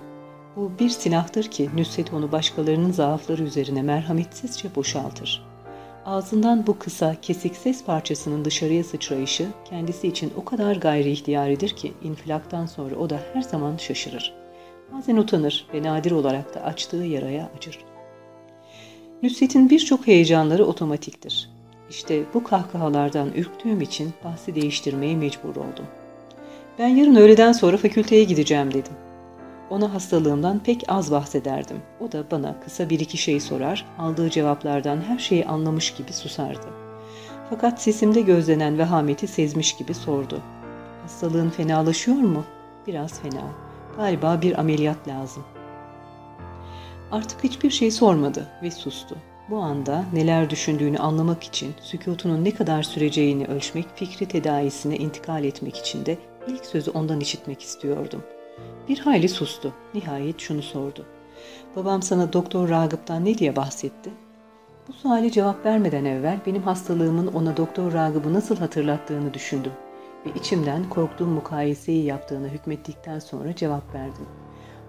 Bu bir silahtır ki Nusret onu başkalarının zaafları üzerine merhametsizce boşaltır. Ağzından bu kısa, kesik ses parçasının dışarıya sıçrayışı kendisi için o kadar gayri ihtiyaridir ki infilaktan sonra o da her zaman şaşırır. Bazen utanır ve nadir olarak da açtığı yaraya acır. Nusret'in birçok heyecanları otomatiktir. İşte bu kahkahalardan ürktüğüm için bahsi değiştirmeye mecbur oldum. Ben yarın öğleden sonra fakülteye gideceğim dedim. Ona hastalığımdan pek az bahsederdim. O da bana kısa bir iki şey sorar, aldığı cevaplardan her şeyi anlamış gibi susardı. Fakat sesimde gözlenen vehameti sezmiş gibi sordu. Hastalığın fenalaşıyor mu? Biraz fena. Galiba bir ameliyat lazım. Artık hiçbir şey sormadı ve sustu. Bu anda neler düşündüğünü anlamak için, sükutunun ne kadar süreceğini ölçmek, fikri tedaisine intikal etmek için de ilk sözü ondan işitmek istiyordum. Bir hayli sustu. Nihayet şunu sordu. Babam sana Doktor Ragıp'tan ne diye bahsetti? Bu suale cevap vermeden evvel benim hastalığımın ona Doktor Ragıp'ı nasıl hatırlattığını düşündüm ve içimden korktuğum mukayeseyi yaptığını hükmettikten sonra cevap verdim.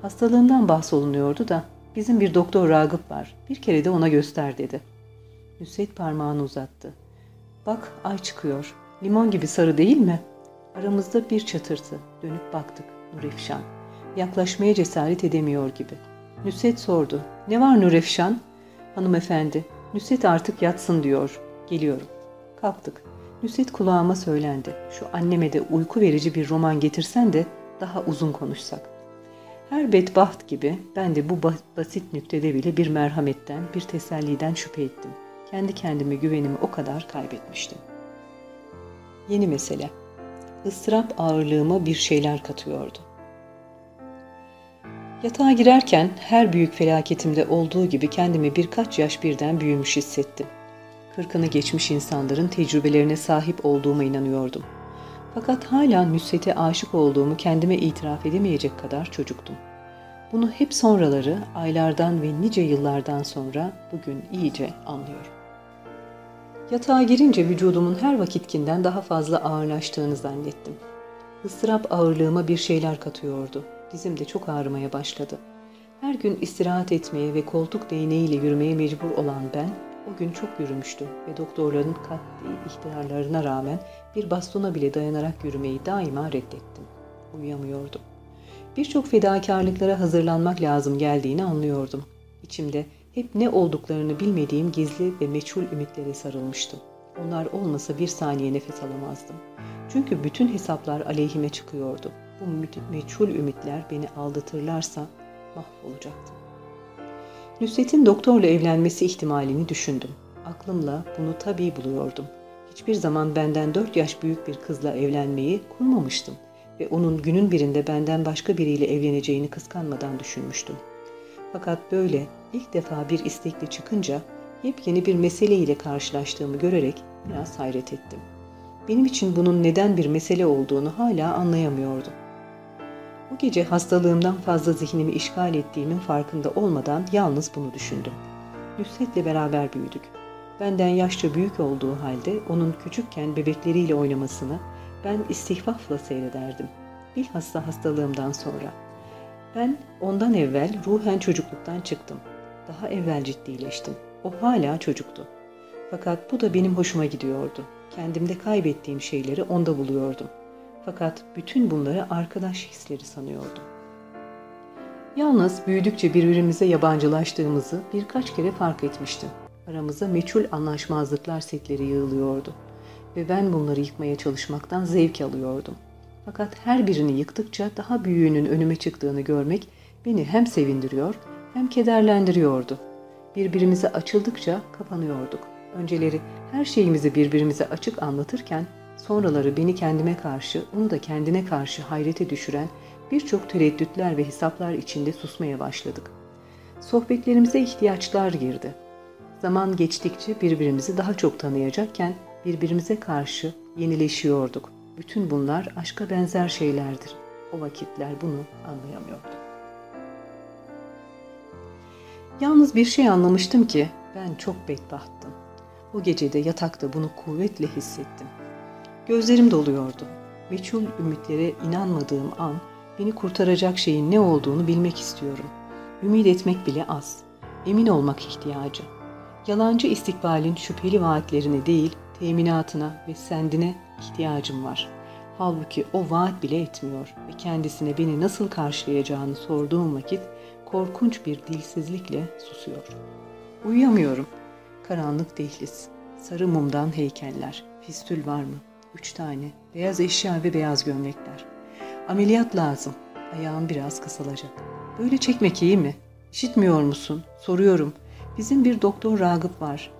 Hastalığımdan bahsolunuyordu da bizim bir Doktor Ragıp var. Bir kere de ona göster dedi. Nusret parmağını uzattı. Bak ay çıkıyor. Limon gibi sarı değil mi? Aramızda bir çatırtı. Dönüp baktık. Nurefşan. Yaklaşmaya cesaret edemiyor gibi. Nusret sordu. Ne var Nurefşan? Hanımefendi, Nusret artık yatsın diyor. Geliyorum. Kalktık. Nusret kulağıma söylendi. Şu anneme de uyku verici bir roman getirsen de daha uzun konuşsak. Her bedbaht gibi ben de bu basit nüktede bile bir merhametten, bir teselliden şüphe ettim. Kendi kendime güvenimi o kadar kaybetmiştim. Yeni mesele. Istırap ağırlığıma bir şeyler katıyordu. Yatağa girerken her büyük felaketimde olduğu gibi kendimi birkaç yaş birden büyümüş hissettim. Kırkını geçmiş insanların tecrübelerine sahip olduğuma inanıyordum. Fakat hala Nusret'e aşık olduğumu kendime itiraf edemeyecek kadar çocuktum. Bunu hep sonraları, aylardan ve nice yıllardan sonra bugün iyice anlıyorum. Yatağa girince vücudumun her vakitkinden daha fazla ağırlaştığını zannettim. Istırap ağırlığıma bir şeyler katıyordu. Dizim de çok ağrımaya başladı. Her gün istirahat etmeye ve koltuk değneğiyle yürümeye mecbur olan ben, o gün çok yürümüştüm ve doktorların katli ihtarlarına rağmen bir bastona bile dayanarak yürümeyi daima reddettim. Uyuyamıyordum. Birçok fedakarlıklara hazırlanmak lazım geldiğini anlıyordum. İçimde hep ne olduklarını bilmediğim gizli ve meçhul ümitlere sarılmıştım. Onlar olmasa bir saniye nefes alamazdım. Çünkü bütün hesaplar aleyhime çıkıyordu. Bu meçhul ümitler beni aldatırlarsa mahvolacaktım. Nusret'in doktorla evlenmesi ihtimalini düşündüm. Aklımla bunu tabii buluyordum. Hiçbir zaman benden dört yaş büyük bir kızla evlenmeyi kurmamıştım ve onun günün birinde benden başka biriyle evleneceğini kıskanmadan düşünmüştüm. Fakat böyle ilk defa bir istekle çıkınca yepyeni bir meseleyle karşılaştığımı görerek biraz hayret ettim. Benim için bunun neden bir mesele olduğunu hala anlayamıyordum. Gece hastalığımdan fazla zihnimi işgal ettiğimin farkında olmadan yalnız bunu düşündüm. Nusret'le beraber büyüdük. Benden yaşça büyük olduğu halde onun küçükken bebekleriyle oynamasını ben istihfafla seyrederdim. Bilhassa hastalığımdan sonra. Ben ondan evvel ruhen çocukluktan çıktım. Daha evvel ciddileştim. O hala çocuktu. Fakat bu da benim hoşuma gidiyordu. Kendimde kaybettiğim şeyleri onda buluyordum. Fakat bütün bunları arkadaş hisleri sanıyordum. Yalnız büyüdükçe birbirimize yabancılaştığımızı birkaç kere fark etmiştim. Aramıza meçhul anlaşmazlıklar setleri yığılıyordu ve ben bunları yıkmaya çalışmaktan zevk alıyordum. Fakat her birini yıktıkça daha büyüğünün önüme çıktığını görmek beni hem sevindiriyor hem kederlendiriyordu. Birbirimize açıldıkça kapanıyorduk. Önceleri her şeyimizi birbirimize açık anlatırken sonraları beni kendime karşı, onu da kendine karşı hayrete düşüren birçok tereddütler ve hesaplar içinde susmaya başladık. Sohbetlerimize ihtiyaçlar girdi. Zaman geçtikçe birbirimizi daha çok tanıyacakken birbirimize karşı yenileşiyorduk. Bütün bunlar aşka benzer şeylerdir. O vakitler bunu anlayamıyordum. Yalnız bir şey anlamıştım ki ben çok bedbahttım. O gecede yatakta bunu kuvvetle hissettim. Gözlerim doluyordu. Meçhul ümitlere inanmadığım an beni kurtaracak şeyin ne olduğunu bilmek istiyorum. Ümit etmek bile az. Emin olmak ihtiyacı. Yalancı istikbalin şüpheli vaatlerine değil, teminatına ve sendine ihtiyacım var. Halbuki o vaat bile etmiyor ve kendisine beni nasıl karşılayacağını sorduğum vakit korkunç bir dilsizlikle susuyor. Uyuyamıyorum. Karanlık dehliz, sarı mumdan heykeller, fistül var mı? Üç tane, beyaz eşya ve beyaz gömlekler. Ameliyat lazım, ayağım biraz kısalacak. Böyle çekmek iyi mi? İşitmiyor musun? Soruyorum. Bizim bir doktor Ragıp var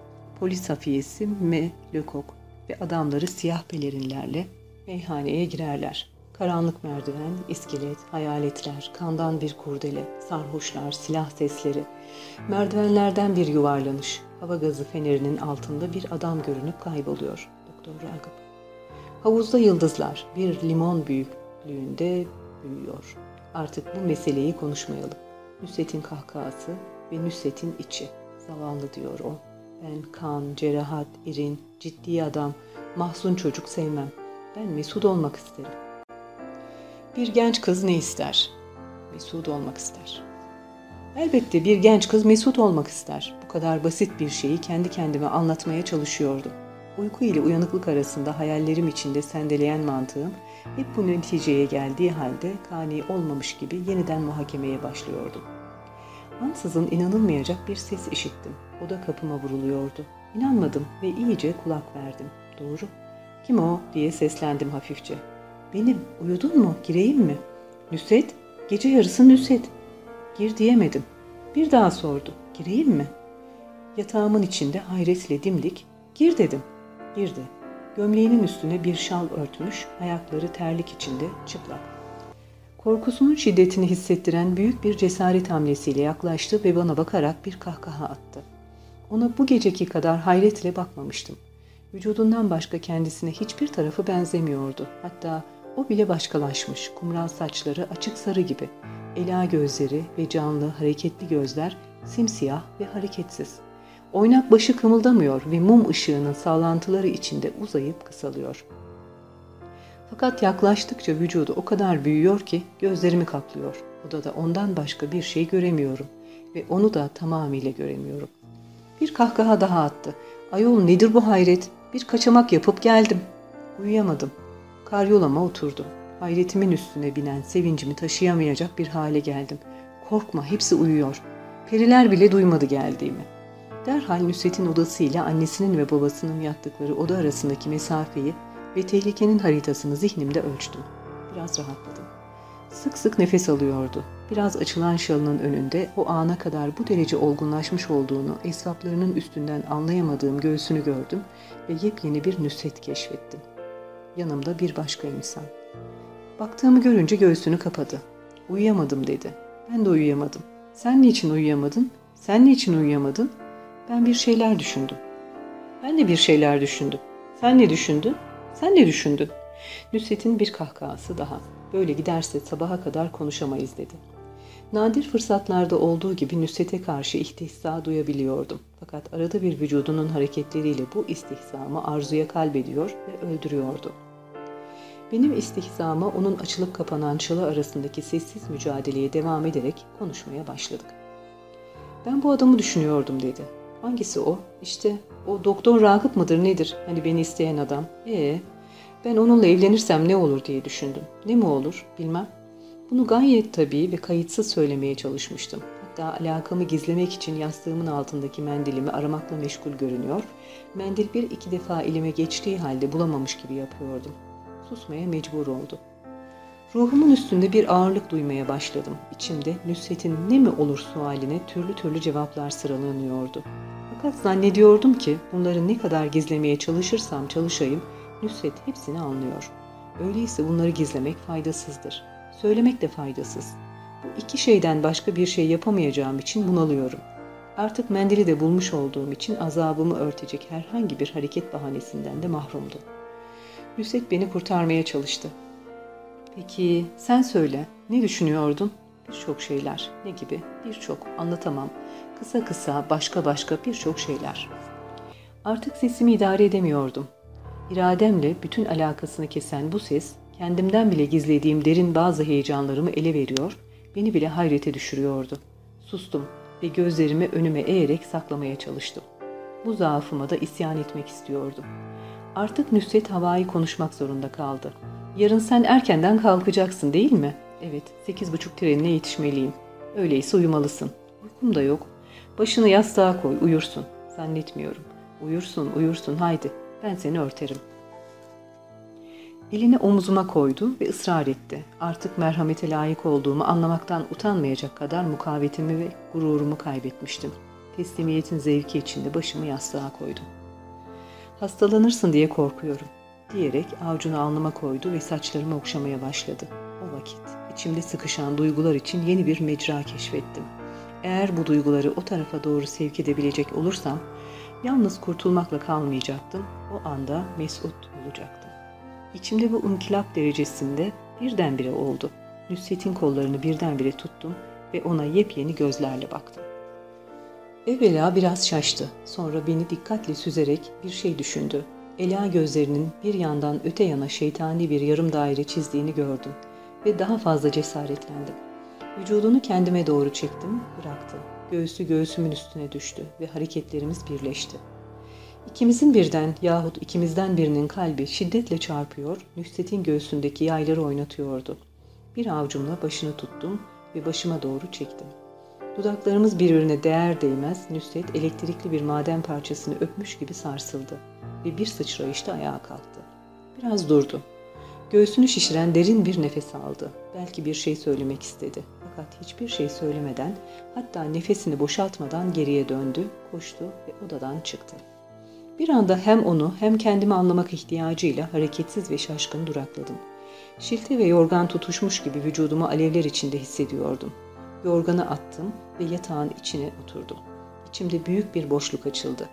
polis hafiyesi M. Lecoq ve adamları siyah pelerinlerle meyhaneye girerler. Karanlık merdiven, iskelet, hayaletler, kandan bir kurdele, sarhoşlar, silah sesleri. Merdivenlerden bir yuvarlanış. Hava gazı fenerinin altında bir adam görünüp kayboluyor. Doktor Ragıp. Havuzda yıldızlar bir limon büyüklüğünde büyüyor. Artık bu meseleyi konuşmayalım. Nusret'in kahkahası ve Nusret'in içi. Zavallı diyor o. Ben kan, cerahat, irin, ciddi adam, mahzun çocuk sevmem. Ben mesut olmak isterim. Bir genç kız ne ister? Mesut olmak ister. Elbette bir genç kız mesut olmak ister. Bu kadar basit bir şeyi kendi kendime anlatmaya çalışıyordum. Uyku ile uyanıklık arasında hayallerim içinde sendeleyen mantığım hep bu neticeye geldiği halde kani olmamış gibi yeniden muhakemeye başlıyordum. Ansızın inanılmayacak bir ses işittim. O da kapıma vuruluyordu. İnanmadım ve iyice kulak verdim. Doğru. Kim o diye seslendim hafifçe. Benim. Uyudun mu? Gireyim mi? Nüset. Gece yarısı Nüset. Gir diyemedim. Bir daha sordu. Gireyim mi? Yatağımın içinde hayretle dimdik. Gir dedim. Girdi. Gömleğinin üstüne bir şal örtmüş, ayakları terlik içinde çıplak. Korkusunun şiddetini hissettiren büyük bir cesaret hamlesiyle yaklaştı ve bana bakarak bir kahkaha attı. Ona bu geceki kadar hayretle bakmamıştım. Vücudundan başka kendisine hiçbir tarafı benzemiyordu. Hatta o bile başkalaşmış, kumral saçları açık sarı gibi. Ela gözleri ve canlı, hareketli gözler simsiyah ve hareketsiz. Oynak başı kımıldamıyor ve mum ışığının sağlantıları içinde uzayıp kısalıyor. Fakat yaklaştıkça vücudu o kadar büyüyor ki gözlerimi kaplıyor. Odada ondan başka bir şey göremiyorum ve onu da tamamıyla göremiyorum. Bir kahkaha daha attı. Ayol nedir bu hayret? Bir kaçamak yapıp geldim. Uyuyamadım. Karyolama oturdum. Hayretimin üstüne binen sevincimi taşıyamayacak bir hale geldim. Korkma hepsi uyuyor. Periler bile duymadı geldiğimi. Derhal Nusret'in odasıyla annesinin ve babasının yattıkları oda arasındaki mesafeyi ve tehlikenin haritasını zihnimde ölçtüm. Biraz rahatladım. Sık sık nefes alıyordu. Biraz açılan şalının önünde o ana kadar bu derece olgunlaşmış olduğunu esvaplarının üstünden anlayamadığım göğsünü gördüm ve yepyeni bir nüsret keşfettim. Yanımda bir başka insan. Baktığımı görünce göğsünü kapadı. Uyuyamadım dedi. Ben de uyuyamadım. Sen niçin uyuyamadın? Sen niçin uyuyamadın? Ben bir şeyler düşündüm. Ben de bir şeyler düşündüm. Sen ne düşündün? Sen ne düşündün? Nusret'in bir kahkahası daha. Böyle giderse sabaha kadar konuşamayız dedi. Nadir fırsatlarda olduğu gibi Nusret'e karşı istihza duyabiliyordum. Fakat arada bir vücudunun hareketleriyle bu istihzamı arzuya kalbediyor ve öldürüyordu. Benim istihzama onun açılıp kapanan çalı arasındaki sessiz mücadeleye devam ederek konuşmaya başladık. Ben bu adamı düşünüyordum dedi. Hangisi o? İşte o doktor Ragıp mıdır nedir? Hani beni isteyen adam. Ee, ben onunla evlenirsem ne olur diye düşündüm. Ne mi olur bilmem. Bunu gayet tabii ve kayıtsız söylemeye çalışmıştım. Hatta alakamı gizlemek için yastığımın altındaki mendilimi aramakla meşgul görünüyor. Mendil bir iki defa elime geçtiği halde bulamamış gibi yapıyordum. Susmaya mecbur oldu. Ruhumun üstünde bir ağırlık duymaya başladım. İçimde Nusret'in ne mi olur sualine türlü türlü cevaplar sıralanıyordu. Fakat zannediyordum ki bunları ne kadar gizlemeye çalışırsam çalışayım Nusret hepsini anlıyor. Öyleyse bunları gizlemek faydasızdır. Söylemek de faydasız. Bu iki şeyden başka bir şey yapamayacağım için bunalıyorum. Artık mendili de bulmuş olduğum için azabımı örtecek herhangi bir hareket bahanesinden de mahrumdum. Nusret beni kurtarmaya çalıştı. Peki sen söyle, ne düşünüyordun? Birçok şeyler. Ne gibi? Birçok. Anlatamam. Kısa kısa, başka başka birçok şeyler. Artık sesimi idare edemiyordum. İrademle bütün alakasını kesen bu ses, kendimden bile gizlediğim derin bazı heyecanlarımı ele veriyor, beni bile hayrete düşürüyordu. Sustum ve gözlerimi önüme eğerek saklamaya çalıştım. Bu zaafıma da isyan etmek istiyordum. Artık Nusret Havai konuşmak zorunda kaldı. Yarın sen erkenden kalkacaksın değil mi? Evet, sekiz buçuk trenine yetişmeliyim. Öyleyse uyumalısın. Uykum da yok. Başını yastığa koy, uyursun. Zannetmiyorum. Uyursun, uyursun, haydi. Ben seni örterim. Elini omuzuma koydu ve ısrar etti. Artık merhamete layık olduğumu anlamaktan utanmayacak kadar mukavetimi ve gururumu kaybetmiştim. Teslimiyetin zevki içinde başımı yastığa koydum. Hastalanırsın diye korkuyorum. diyerek avucunu alnıma koydu ve saçlarımı okşamaya başladı. O vakit içimde sıkışan duygular için yeni bir mecra keşfettim. Eğer bu duyguları o tarafa doğru sevk edebilecek olursam yalnız kurtulmakla kalmayacaktım. O anda mesut olacaktım. İçimde bu inkılap derecesinde birdenbire oldu. Nusret'in kollarını birdenbire tuttum ve ona yepyeni gözlerle baktım. Evvela biraz şaştı. Sonra beni dikkatle süzerek bir şey düşündü. Ela gözlerinin bir yandan öte yana şeytani bir yarım daire çizdiğini gördüm ve daha fazla cesaretlendim. Vücudunu kendime doğru çektim, bıraktı. Göğsü göğsümün üstüne düştü ve hareketlerimiz birleşti. İkimizin birden yahut ikimizden birinin kalbi şiddetle çarpıyor, Nüsret'in göğsündeki yayları oynatıyordu. Bir avcumla başını tuttum ve başıma doğru çektim. Dudaklarımız birbirine değer değmez Nüsret elektrikli bir maden parçasını öpmüş gibi sarsıldı ve bir sıçrayışta ayağa kalktı. Biraz durdu. Göğsünü şişiren derin bir nefes aldı. Belki bir şey söylemek istedi. Fakat hiçbir şey söylemeden, hatta nefesini boşaltmadan geriye döndü, koştu ve odadan çıktı. Bir anda hem onu hem kendimi anlamak ihtiyacıyla hareketsiz ve şaşkın durakladım. Şilte ve yorgan tutuşmuş gibi vücudumu alevler içinde hissediyordum. Yorganı attım ve yatağın içine oturdum. İçimde büyük bir boşluk açıldı.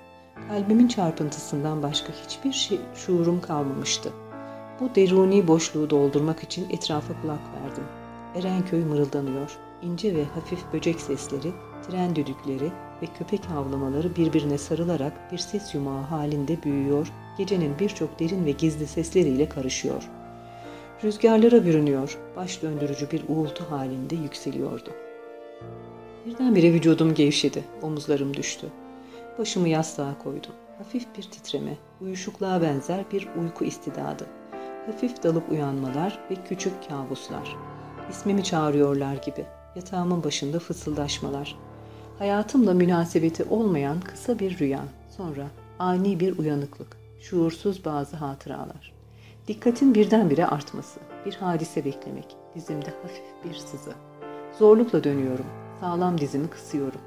Kalbimin çarpıntısından başka hiçbir şey, şuurum kalmamıştı. Bu deruni boşluğu doldurmak için etrafa kulak verdim. Erenköy mırıldanıyor. İnce ve hafif böcek sesleri, tren düdükleri ve köpek havlamaları birbirine sarılarak bir ses yumağı halinde büyüyor, gecenin birçok derin ve gizli sesleriyle karışıyor. Rüzgarlara bürünüyor, baş döndürücü bir uğultu halinde yükseliyordu. Birdenbire vücudum gevşedi, omuzlarım düştü. Başımı yastığa koydum. Hafif bir titreme, uyuşukluğa benzer bir uyku istidadı. Hafif dalıp uyanmalar ve küçük kabuslar. İsmimi çağırıyorlar gibi. Yatağımın başında fısıldaşmalar. Hayatımla münasebeti olmayan kısa bir rüya. Sonra ani bir uyanıklık. Şuursuz bazı hatıralar. Dikkatin birdenbire artması. Bir hadise beklemek. Dizimde hafif bir sızı. Zorlukla dönüyorum. Sağlam dizimi kısıyorum.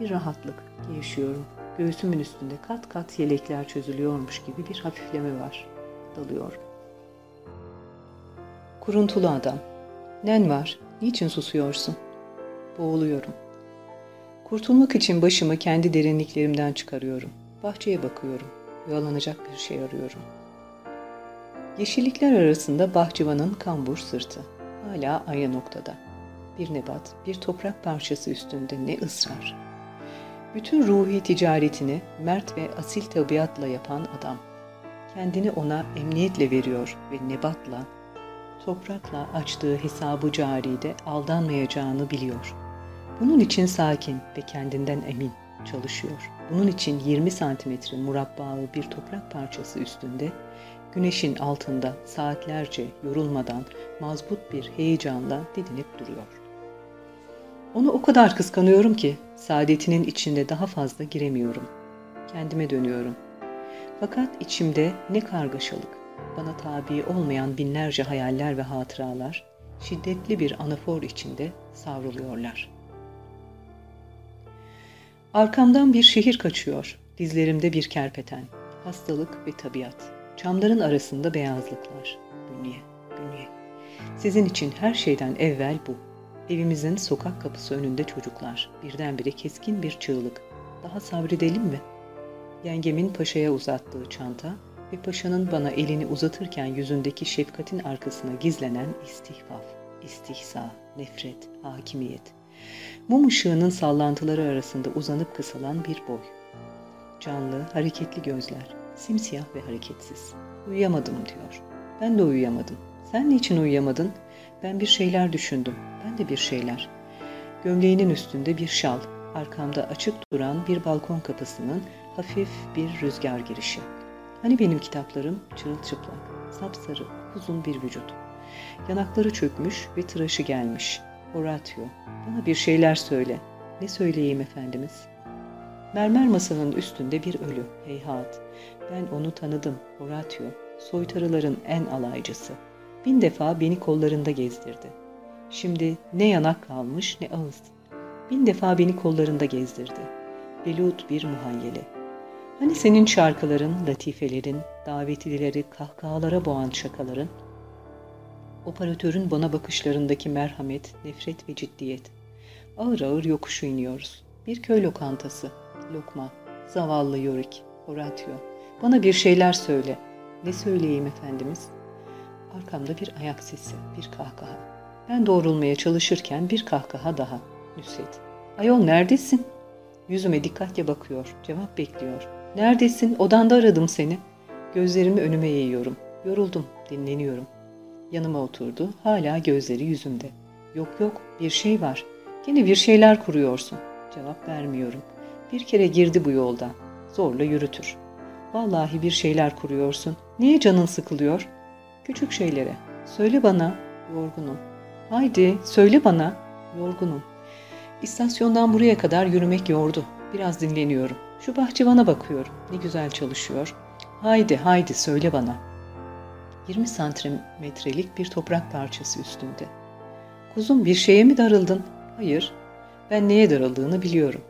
Bir rahatlık. Gevşiyorum. Göğsümün üstünde kat kat yelekler çözülüyormuş gibi bir hafifleme var. Dalıyorum. Kuruntulu adam. Nen var? Niçin susuyorsun? Boğuluyorum. Kurtulmak için başımı kendi derinliklerimden çıkarıyorum. Bahçeye bakıyorum. Oyalanacak bir şey arıyorum. Yeşillikler arasında bahçıvanın kambur sırtı. Hala aynı noktada. Bir nebat, bir toprak parçası üstünde ne ısrar. Bütün ruhi ticaretini mert ve asil tabiatla yapan adam. Kendini ona emniyetle veriyor ve nebatla, toprakla açtığı hesabı caride aldanmayacağını biliyor. Bunun için sakin ve kendinden emin çalışıyor. Bunun için 20 santimetre murabbalı bir toprak parçası üstünde, güneşin altında saatlerce yorulmadan mazbut bir heyecanla didinip duruyor. Onu o kadar kıskanıyorum ki saadetinin içinde daha fazla giremiyorum. Kendime dönüyorum. Fakat içimde ne kargaşalık, bana tabi olmayan binlerce hayaller ve hatıralar şiddetli bir anafor içinde savruluyorlar. Arkamdan bir şehir kaçıyor, dizlerimde bir kerpeten, hastalık ve tabiat, çamların arasında beyazlıklar, bünye, bünye. Sizin için her şeyden evvel bu. Evimizin sokak kapısı önünde çocuklar, birdenbire keskin bir çığlık. Daha sabredelim mi? Yengemin paşaya uzattığı çanta ve paşanın bana elini uzatırken yüzündeki şefkatin arkasına gizlenen istihfaf, istihsa, nefret, hakimiyet. Mum ışığının sallantıları arasında uzanıp kısalan bir boy. Canlı, hareketli gözler, simsiyah ve hareketsiz. Uyuyamadım diyor. Ben de uyuyamadım. Sen niçin uyuyamadın? Ben bir şeyler düşündüm. Ben de bir şeyler. Gömleğinin üstünde bir şal, arkamda açık duran bir balkon kapısının hafif bir rüzgar girişi. Hani benim kitaplarım çırılçıplak, sapsarı, uzun bir vücut. Yanakları çökmüş ve tıraşı gelmiş. Horatio, bana bir şeyler söyle. Ne söyleyeyim efendimiz? Mermer masanın üstünde bir ölü, heyhat. Ben onu tanıdım, Horatio. Soytarıların en alaycısı. Bin defa beni kollarında gezdirdi. Şimdi ne yanak kalmış ne ağız. Bin defa beni kollarında gezdirdi. Velut bir muhayyele. Hani senin şarkıların, latifelerin, davetlileri kahkahalara boğan şakaların, operatörün bana bakışlarındaki merhamet, nefret ve ciddiyet. Ağır ağır yokuşu iniyoruz. Bir köy lokantası, lokma, zavallı Yorick, Horatio. Bana bir şeyler söyle. Ne söyleyeyim efendimiz? Arkamda bir ayak sesi, bir kahkaha. Ben doğrulmaya çalışırken bir kahkaha daha. Nusret. Ayol neredesin? Yüzüme dikkatle bakıyor, cevap bekliyor. Neredesin? Odanda aradım seni. Gözlerimi önüme eğiyorum. Yoruldum, dinleniyorum. Yanıma oturdu, hala gözleri yüzümde. Yok yok, bir şey var. Yine bir şeyler kuruyorsun. Cevap vermiyorum. Bir kere girdi bu yolda. Zorla yürütür. Vallahi bir şeyler kuruyorsun. Niye canın sıkılıyor? Küçük şeylere. Söyle bana. Yorgunum. Haydi söyle bana. Yorgunum. İstasyondan buraya kadar yürümek yordu. Biraz dinleniyorum. Şu bahçıvana bakıyorum. Ne güzel çalışıyor. Haydi haydi söyle bana. 20 santimetrelik bir toprak parçası üstünde. Kuzum bir şeye mi darıldın? Hayır. Ben neye darıldığını biliyorum.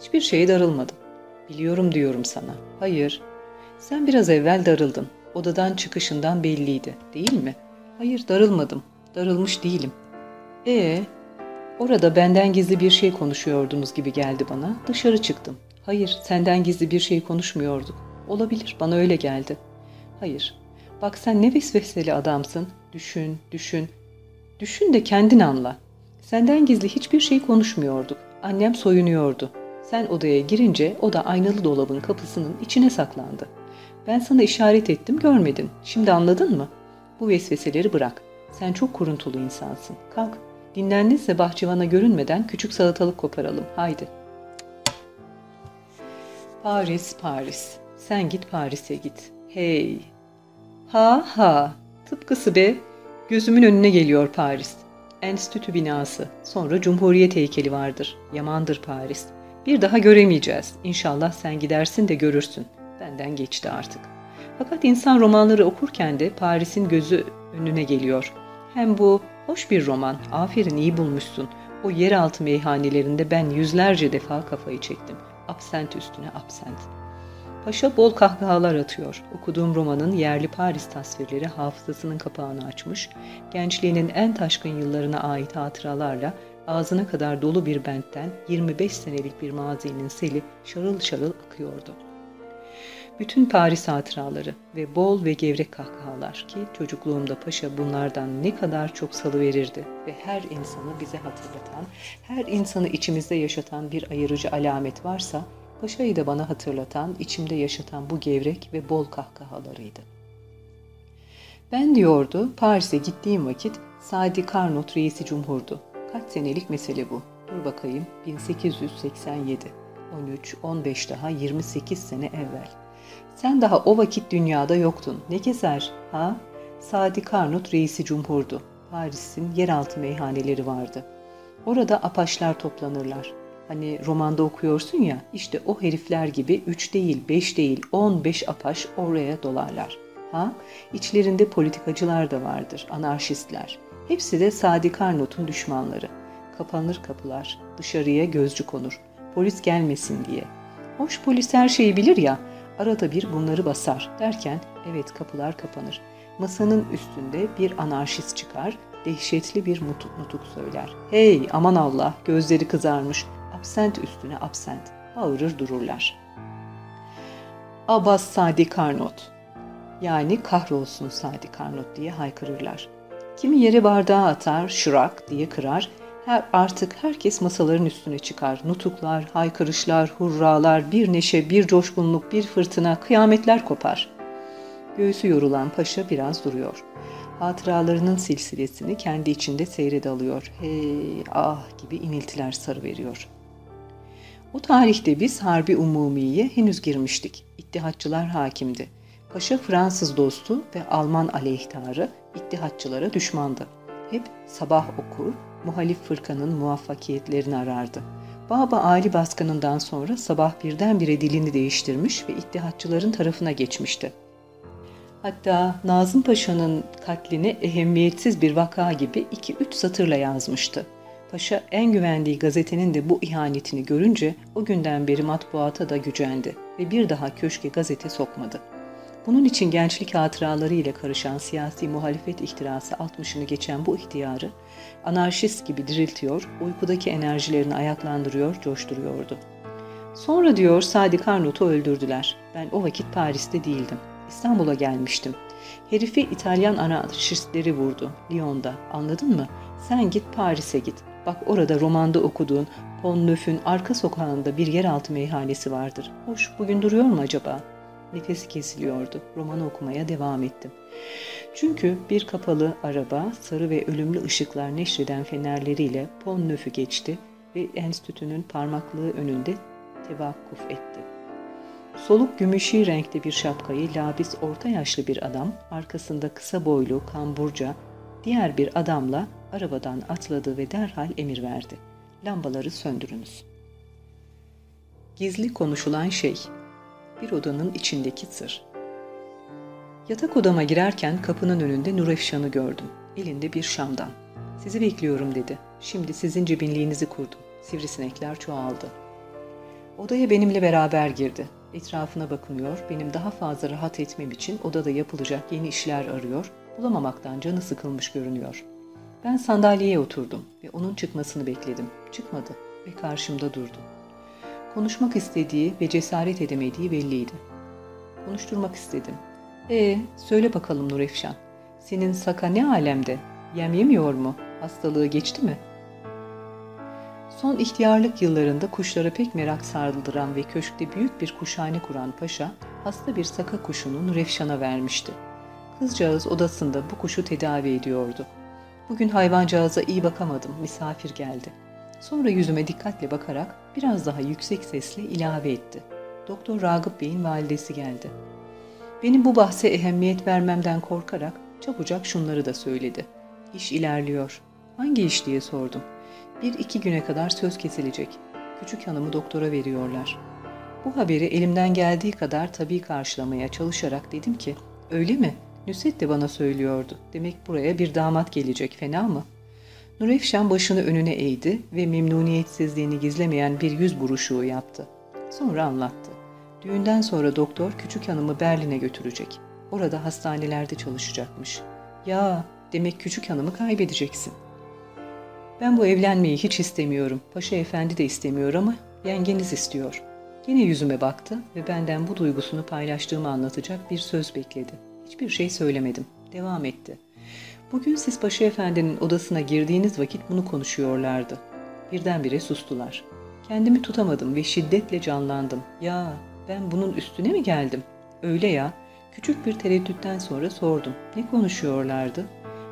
Hiçbir şeye darılmadım. Biliyorum diyorum sana. Hayır. Sen biraz evvel darıldın. Odadan çıkışından belliydi, değil mi? Hayır, darılmadım. Darılmış değilim. Ee, orada benden gizli bir şey konuşuyordunuz gibi geldi bana. Dışarı çıktım. Hayır, senden gizli bir şey konuşmuyorduk. Olabilir, bana öyle geldi. Hayır. Bak sen ne vesveseli adamsın. Düşün, düşün. Düşün de kendin anla. Senden gizli hiçbir şey konuşmuyorduk. Annem soyunuyordu. Sen odaya girince o da aynalı dolabın kapısının içine saklandı. Ben sana işaret ettim görmedin. Şimdi anladın mı? Bu vesveseleri bırak. Sen çok kuruntulu insansın. Kalk. Dinlendinse bahçıvana görünmeden küçük salatalık koparalım. Haydi. Paris, Paris. Sen git Paris'e git. Hey. Ha ha. Tıpkısı be. Gözümün önüne geliyor Paris. Enstitü binası. Sonra Cumhuriyet heykeli vardır. Yamandır Paris. Bir daha göremeyeceğiz. İnşallah sen gidersin de görürsün. Benden geçti artık. Fakat insan romanları okurken de Paris'in gözü önüne geliyor. Hem bu hoş bir roman. Aferin iyi bulmuşsun. O yeraltı meyhanelerinde ben yüzlerce defa kafayı çektim. Absent üstüne absent. Paşa bol kahkahalar atıyor. Okuduğum romanın yerli Paris tasvirleri hafızasının kapağını açmış, gençliğinin en taşkın yıllarına ait hatıralarla ağzına kadar dolu bir bentten 25 senelik bir mazinin seli şarıl şarıl akıyordu. Bütün Paris hatıraları ve bol ve gevrek kahkahalar ki çocukluğumda paşa bunlardan ne kadar çok salı verirdi ve her insanı bize hatırlatan, her insanı içimizde yaşatan bir ayırıcı alamet varsa paşayı da bana hatırlatan, içimde yaşatan bu gevrek ve bol kahkahalarıydı. Ben diyordu, Paris'e gittiğim vakit Sadi Carnot reisi cumhurdu. Kaç senelik mesele bu? Dur bakayım, 1887. 13, 15 daha 28 sene evvel. Sen daha o vakit dünyada yoktun. Ne gezer, ha? Sadi Carnot reisi cumhurdu. Paris'in yeraltı meyhaneleri vardı. Orada apaşlar toplanırlar. Hani romanda okuyorsun ya, işte o herifler gibi üç değil, beş değil, on beş apaş oraya dolarlar. Ha? İçlerinde politikacılar da vardır, anarşistler. Hepsi de Sadi Carnot'un düşmanları. Kapanır kapılar, dışarıya gözcü konur. Polis gelmesin diye. Hoş polis her şeyi bilir ya, arada bir bunları basar derken evet kapılar kapanır. Masanın üstünde bir anarşist çıkar, dehşetli bir nutuk nutuk söyler. Hey aman Allah gözleri kızarmış, absent üstüne absent, bağırır dururlar. Abbas Sadi Carnot yani kahrolsun Sadi Carnot diye haykırırlar. Kimi yere bardağı atar, şırak diye kırar, her, artık herkes masaların üstüne çıkar. Nutuklar, haykırışlar, hurralar, bir neşe, bir coşkunluk, bir fırtına, kıyametler kopar. Göğsü yorulan paşa biraz duruyor. Hatıralarının silsilesini kendi içinde seyrede alıyor. Hey ah gibi iniltiler sarı veriyor. O tarihte biz Harbi Umumi'ye henüz girmiştik. İttihatçılar hakimdi. Paşa Fransız dostu ve Alman aleyhtarı ittihatçılara düşmandı. Hep sabah okur, muhalif fırkanın muvaffakiyetlerini arardı. Baba Ali baskınından sonra sabah birdenbire dilini değiştirmiş ve ittihatçıların tarafına geçmişti. Hatta Nazım Paşa'nın katlini ehemmiyetsiz bir vaka gibi iki üç satırla yazmıştı. Paşa en güvendiği gazetenin de bu ihanetini görünce o günden beri matbuata da gücendi ve bir daha köşke gazete sokmadı. Bunun için gençlik hatıraları ile karışan siyasi muhalefet ihtirası 60'ını geçen bu ihtiyarı anarşist gibi diriltiyor, uykudaki enerjilerini ayaklandırıyor, coşturuyordu. Sonra diyor Sadi Carnot'u öldürdüler. Ben o vakit Paris'te değildim. İstanbul'a gelmiştim. Herifi İtalyan anarşistleri vurdu Lyon'da. Anladın mı? Sen git Paris'e git. Bak orada romanda okuduğun Pont arka sokağında bir yeraltı meyhanesi vardır. Hoş bugün duruyor mu acaba? Nefesi kesiliyordu. Romanı okumaya devam ettim. Çünkü bir kapalı araba sarı ve ölümlü ışıklar neşreden fenerleriyle Pont geçti ve enstitünün parmaklığı önünde tevakkuf etti. Soluk gümüşü renkte bir şapkayı labis orta yaşlı bir adam, arkasında kısa boylu, kamburca, diğer bir adamla arabadan atladı ve derhal emir verdi. Lambaları söndürünüz. Gizli konuşulan şey, bir odanın içindeki sır. Yatak odama girerken kapının önünde Nurefşan'ı gördüm. Elinde bir şamdan. Sizi bekliyorum dedi. Şimdi sizin cebinliğinizi kurdum. Sivrisinekler çoğaldı. Odaya benimle beraber girdi. Etrafına bakınıyor, benim daha fazla rahat etmem için odada yapılacak yeni işler arıyor, bulamamaktan canı sıkılmış görünüyor. Ben sandalyeye oturdum ve onun çıkmasını bekledim. Çıkmadı ve karşımda durdu. Konuşmak istediği ve cesaret edemediği belliydi. Konuşturmak istedim. E söyle bakalım Nurefşan, senin Saka ne alemde? Yem yemiyor mu? Hastalığı geçti mi?'' Son ihtiyarlık yıllarında kuşlara pek merak sardıran ve köşkte büyük bir kuşhane kuran paşa, hasta bir saka kuşunu Nurefşan'a vermişti. Kızcağız odasında bu kuşu tedavi ediyordu. Bugün hayvancağıza iyi bakamadım, misafir geldi. Sonra yüzüme dikkatle bakarak biraz daha yüksek sesle ilave etti. Doktor Ragıp Bey'in validesi geldi. Benim bu bahse ehemmiyet vermemden korkarak çabucak şunları da söyledi. İş ilerliyor. Hangi iş diye sordum. Bir iki güne kadar söz kesilecek. Küçük hanımı doktora veriyorlar. Bu haberi elimden geldiği kadar tabii karşılamaya çalışarak dedim ki, öyle mi? Nüset de bana söylüyordu. Demek buraya bir damat gelecek, fena mı? Nurefşan başını önüne eğdi ve memnuniyetsizliğini gizlemeyen bir yüz buruşuğu yaptı. Sonra anlattı. Düğünden sonra doktor küçük hanımı Berlin'e götürecek. Orada hastanelerde çalışacakmış. Ya demek küçük hanımı kaybedeceksin. Ben bu evlenmeyi hiç istemiyorum. Paşa efendi de istemiyor ama yengeniz istiyor. Yine yüzüme baktı ve benden bu duygusunu paylaştığımı anlatacak bir söz bekledi. Hiçbir şey söylemedim. Devam etti. Bugün siz Paşa Efendi'nin odasına girdiğiniz vakit bunu konuşuyorlardı. Birdenbire sustular. Kendimi tutamadım ve şiddetle canlandım. Ya ben bunun üstüne mi geldim? Öyle ya. Küçük bir tereddütten sonra sordum. Ne konuşuyorlardı?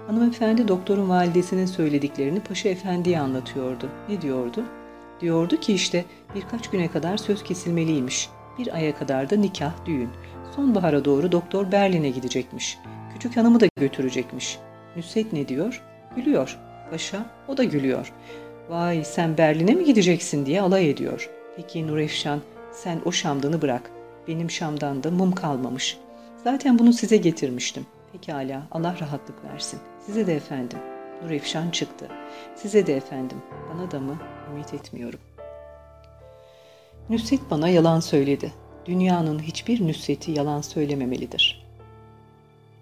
Hanımefendi doktorun validesinin söylediklerini Paşa Efendi'ye anlatıyordu. Ne diyordu? Diyordu ki işte birkaç güne kadar söz kesilmeliymiş. Bir aya kadar da nikah, düğün. Sonbahara doğru doktor Berlin'e gidecekmiş. Küçük hanımı da götürecekmiş. Nüsret ne diyor? Gülüyor. Paşa o da gülüyor. Vay sen Berlin'e mi gideceksin diye alay ediyor. Peki Nurefşan sen o şamdanı bırak. Benim şamdan mum kalmamış. Zaten bunu size getirmiştim. Pekala Allah rahatlık versin. Size de efendim. Nur Efşan çıktı. Size de efendim. Bana da mı? Ümit etmiyorum. Nüsret bana yalan söyledi. Dünyanın hiçbir nüsreti yalan söylememelidir.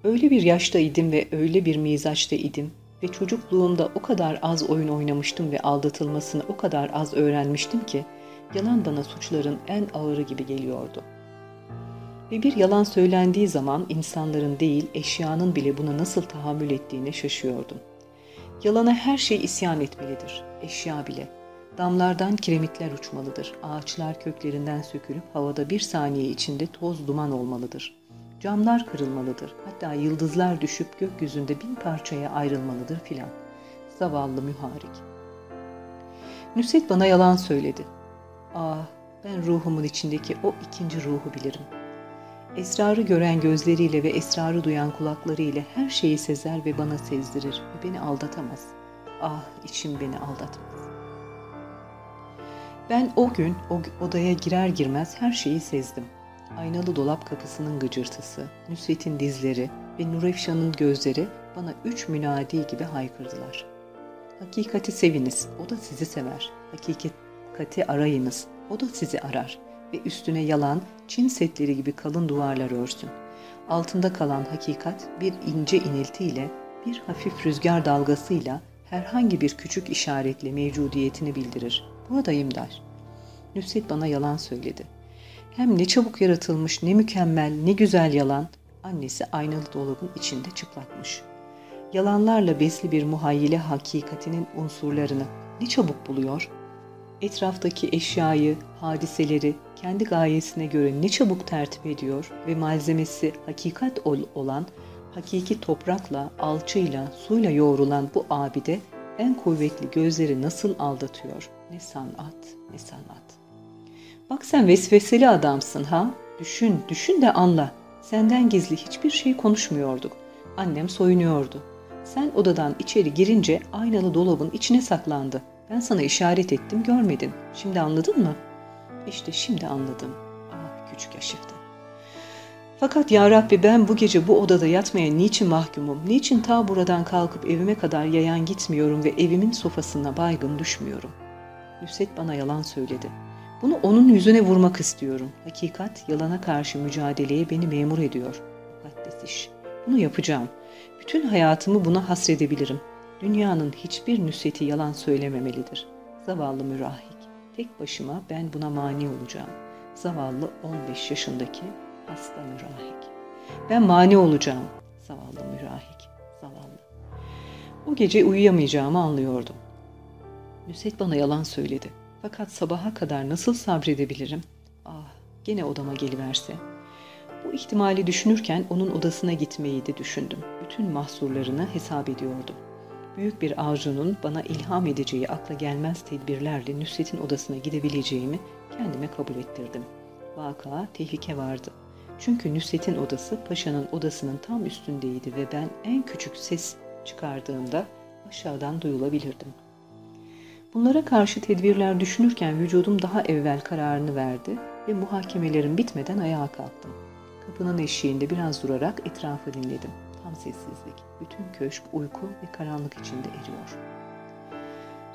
Öyle bir yaşta idim ve öyle bir mizaçta idim ve çocukluğumda o kadar az oyun oynamıştım ve aldatılmasını o kadar az öğrenmiştim ki yalan bana suçların en ağırı gibi geliyordu.'' Ve bir yalan söylendiği zaman insanların değil eşyanın bile buna nasıl tahammül ettiğine şaşıyordum. Yalana her şey isyan etmelidir, eşya bile. Damlardan kiremitler uçmalıdır, ağaçlar köklerinden sökülüp havada bir saniye içinde toz duman olmalıdır. Camlar kırılmalıdır, hatta yıldızlar düşüp gökyüzünde bin parçaya ayrılmalıdır filan. Zavallı müharik. Nüset bana yalan söyledi. Ah, ben ruhumun içindeki o ikinci ruhu bilirim.'' Esrarı gören gözleriyle ve esrarı duyan kulaklarıyla her şeyi sezer ve bana sezdirir ve beni aldatamaz. Ah içim beni aldatmaz. Ben o gün o odaya girer girmez her şeyi sezdim. Aynalı dolap kapısının gıcırtısı, Nusret'in dizleri ve Nurefşan'ın gözleri bana üç münadi gibi haykırdılar. Hakikati seviniz, o da sizi sever. Hakikati arayınız, o da sizi arar. Ve üstüne yalan, Çin setleri gibi kalın duvarlar örsün. Altında kalan hakikat bir ince iniltiyle, bir hafif rüzgar dalgasıyla herhangi bir küçük işaretle mevcudiyetini bildirir. Buradayım der. Nusret bana yalan söyledi. Hem ne çabuk yaratılmış, ne mükemmel, ne güzel yalan. Annesi aynalı dolabın içinde çıplakmış. Yalanlarla besli bir muhayyile hakikatinin unsurlarını ne çabuk buluyor. Etraftaki eşyayı, hadiseleri kendi gayesine göre ne çabuk tertip ediyor ve malzemesi hakikat olan hakiki toprakla, alçıyla, suyla yoğrulan bu abide en kuvvetli gözleri nasıl aldatıyor? Ne sanat, ne sanat. Bak sen vesveseli adamsın ha? Düşün, düşün de anla. Senden gizli hiçbir şey konuşmuyorduk. Annem soyunuyordu. Sen odadan içeri girince aynalı dolabın içine saklandı. Ben sana işaret ettim, görmedin. Şimdi anladın mı? İşte şimdi anladım. Ah küçük aşıktı. Fakat ya Rabbi ben bu gece bu odada yatmaya niçin mahkumum? Niçin ta buradan kalkıp evime kadar yayan gitmiyorum ve evimin sofasına baygın düşmüyorum? Nusret bana yalan söyledi. Bunu onun yüzüne vurmak istiyorum. Hakikat yalana karşı mücadeleye beni memur ediyor. Mukaddes iş. Bunu yapacağım. Bütün hayatımı buna hasredebilirim. Dünyanın hiçbir nüsreti yalan söylememelidir. Zavallı mürahik. Tek başıma ben buna mani olacağım. Zavallı 15 yaşındaki hasta mürahik. Ben mani olacağım. Zavallı mürahik. Zavallı. O gece uyuyamayacağımı anlıyordum. Nusret bana yalan söyledi. Fakat sabaha kadar nasıl sabredebilirim? Ah, gene odama geliverse. Bu ihtimali düşünürken onun odasına gitmeyi de düşündüm. Bütün mahsurlarını hesap ediyordum. Büyük bir arzunun bana ilham edeceği akla gelmez tedbirlerle Nusret'in odasına gidebileceğimi kendime kabul ettirdim. Vaka tehlike vardı. Çünkü Nusret'in odası paşanın odasının tam üstündeydi ve ben en küçük ses çıkardığımda aşağıdan duyulabilirdim. Bunlara karşı tedbirler düşünürken vücudum daha evvel kararını verdi ve muhakemelerim bitmeden ayağa kalktım. Kapının eşiğinde biraz durarak etrafı dinledim. Tam sessizlik. Bütün köşk uyku ve karanlık içinde eriyor.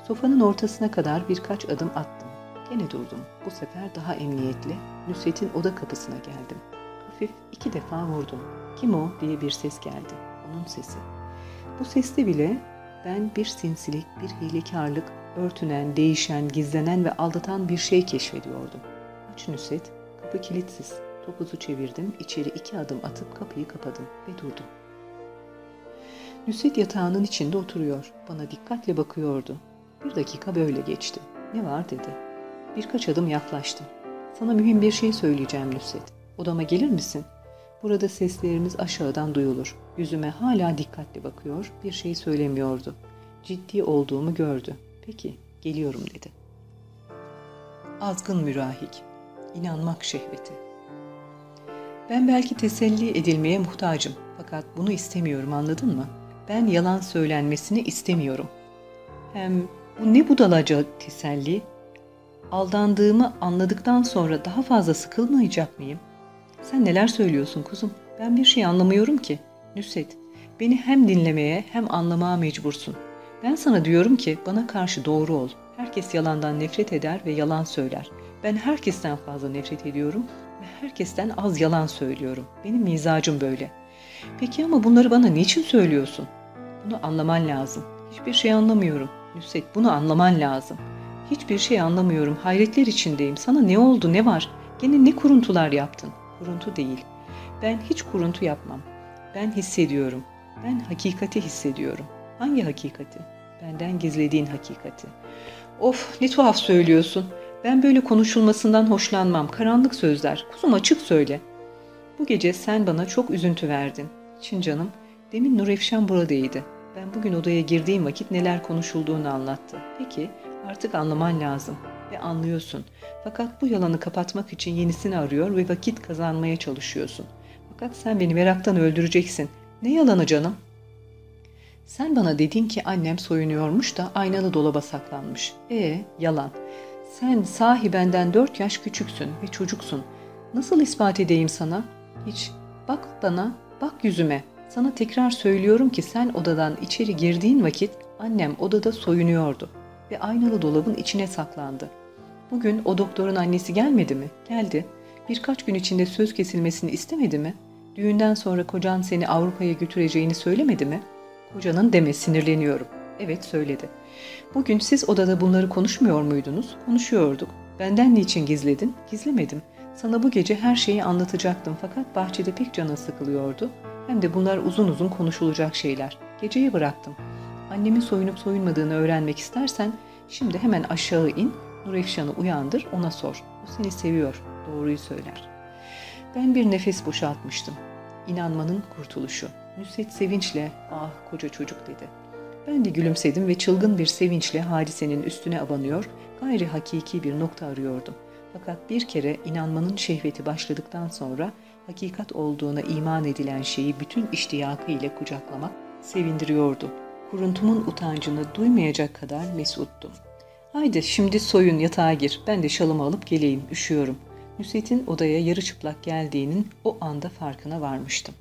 Sofanın ortasına kadar birkaç adım attım. Gene durdum. Bu sefer daha emniyetli Nusret'in oda kapısına geldim. Hafif iki defa vurdum. Kim o diye bir ses geldi. Onun sesi. Bu seste bile ben bir sinsilik, bir hilekarlık, örtünen, değişen, gizlenen ve aldatan bir şey keşfediyordum. Aç Nusret, kapı kilitsiz. Topuzu çevirdim, içeri iki adım atıp kapıyı kapadım ve durdum. Nusret yatağının içinde oturuyor. Bana dikkatle bakıyordu. Bir dakika böyle geçti. Ne var dedi. Birkaç adım yaklaştım. Sana mühim bir şey söyleyeceğim Nusret. Odama gelir misin? Burada seslerimiz aşağıdan duyulur. Yüzüme hala dikkatli bakıyor, bir şey söylemiyordu. Ciddi olduğumu gördü. Peki, geliyorum dedi. Azgın mürahik, inanmak şehveti. Ben belki teselli edilmeye muhtacım fakat bunu istemiyorum anladın mı? Ben yalan söylenmesini istemiyorum. Hem bu ne budalaca teselli? Aldandığımı anladıktan sonra daha fazla sıkılmayacak mıyım? Sen neler söylüyorsun kuzum? Ben bir şey anlamıyorum ki. Nusret, beni hem dinlemeye hem anlamaya mecbursun. Ben sana diyorum ki bana karşı doğru ol. Herkes yalandan nefret eder ve yalan söyler. Ben herkesten fazla nefret ediyorum ve herkesten az yalan söylüyorum. Benim mizacım böyle. Peki ama bunları bana niçin söylüyorsun? Bunu anlaman lazım. Hiçbir şey anlamıyorum. Nusret bunu anlaman lazım. Hiçbir şey anlamıyorum. Hayretler içindeyim. Sana ne oldu ne var? Gene ne kuruntular yaptın? Kuruntu değil. Ben hiç kuruntu yapmam. Ben hissediyorum. Ben hakikati hissediyorum. Hangi hakikati? Benden gizlediğin hakikati. Of ne tuhaf söylüyorsun. Ben böyle konuşulmasından hoşlanmam. Karanlık sözler. Kuzum açık söyle. Bu gece sen bana çok üzüntü verdin. Çin canım, demin Nurefşan buradaydı. Ben bugün odaya girdiğim vakit neler konuşulduğunu anlattı. Peki, artık anlaman lazım. Ve anlıyorsun. Fakat bu yalanı kapatmak için yenisini arıyor ve vakit kazanmaya çalışıyorsun. Fakat sen beni meraktan öldüreceksin. Ne yalanı canım? Sen bana dedin ki annem soyunuyormuş da aynalı dolaba saklanmış. E yalan. Sen sahi benden dört yaş küçüksün ve çocuksun. Nasıl ispat edeyim sana? Hiç. Bak bana, bak yüzüme. Sana tekrar söylüyorum ki sen odadan içeri girdiğin vakit Annem odada soyunuyordu ve aynalı dolabın içine saklandı. Bugün o doktorun annesi gelmedi mi? Geldi. Birkaç gün içinde söz kesilmesini istemedi mi? Düğünden sonra kocan seni Avrupa'ya götüreceğini söylemedi mi? Kocanın deme sinirleniyorum. Evet söyledi. Bugün siz odada bunları konuşmuyor muydunuz? Konuşuyorduk. Benden niçin gizledin? Gizlemedim. Sana bu gece her şeyi anlatacaktım fakat bahçede pek canın sıkılıyordu. Hem de bunlar uzun uzun konuşulacak şeyler. Geceyi bıraktım. Annemin soyunup soyunmadığını öğrenmek istersen şimdi hemen aşağı in, Nurefşan'ı uyandır, ona sor. O seni seviyor, doğruyu söyler. Ben bir nefes boşaltmıştım. İnanmanın kurtuluşu. Nusret sevinçle, ah koca çocuk dedi. Ben de gülümsedim ve çılgın bir sevinçle hadisenin üstüne abanıyor, gayri hakiki bir nokta arıyordum. Fakat bir kere inanmanın şehveti başladıktan sonra hakikat olduğuna iman edilen şeyi bütün iştiyakı ile kucaklamak sevindiriyordu. Kuruntumun utancını duymayacak kadar mesuttum. Haydi şimdi soyun yatağa gir, ben de şalımı alıp geleyim, üşüyorum. Nusret'in odaya yarı çıplak geldiğinin o anda farkına varmıştım.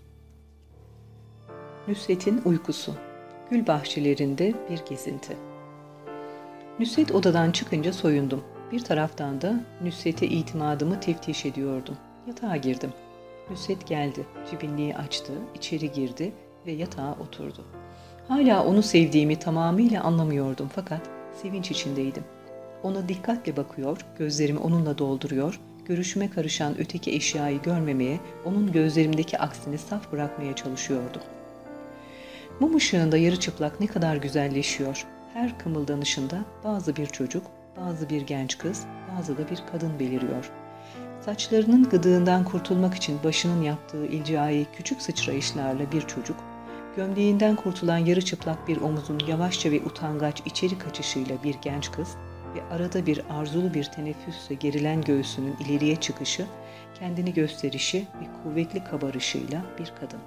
Nusret'in uykusu Gül bahçelerinde bir gezinti. Nusret odadan çıkınca soyundum. Bir taraftan da Nusret'e itimadımı teftiş ediyordum. Yatağa girdim. Nusret geldi, cibinliği açtı, içeri girdi ve yatağa oturdu. Hala onu sevdiğimi tamamıyla anlamıyordum fakat sevinç içindeydim. Ona dikkatle bakıyor, gözlerimi onunla dolduruyor, görüşüme karışan öteki eşyayı görmemeye, onun gözlerimdeki aksini saf bırakmaya çalışıyordum. Mum ışığında yarı çıplak ne kadar güzelleşiyor. Her kımıldanışında bazı bir çocuk, bazı bir genç kız, bazı da bir kadın beliriyor. Saçlarının gıdığından kurtulmak için başının yaptığı ilcai küçük sıçrayışlarla bir çocuk, gömleğinden kurtulan yarı çıplak bir omuzun yavaşça ve utangaç içeri kaçışıyla bir genç kız ve arada bir arzulu bir teneffüsle gerilen göğsünün ileriye çıkışı, kendini gösterişi ve kuvvetli kabarışıyla bir kadın.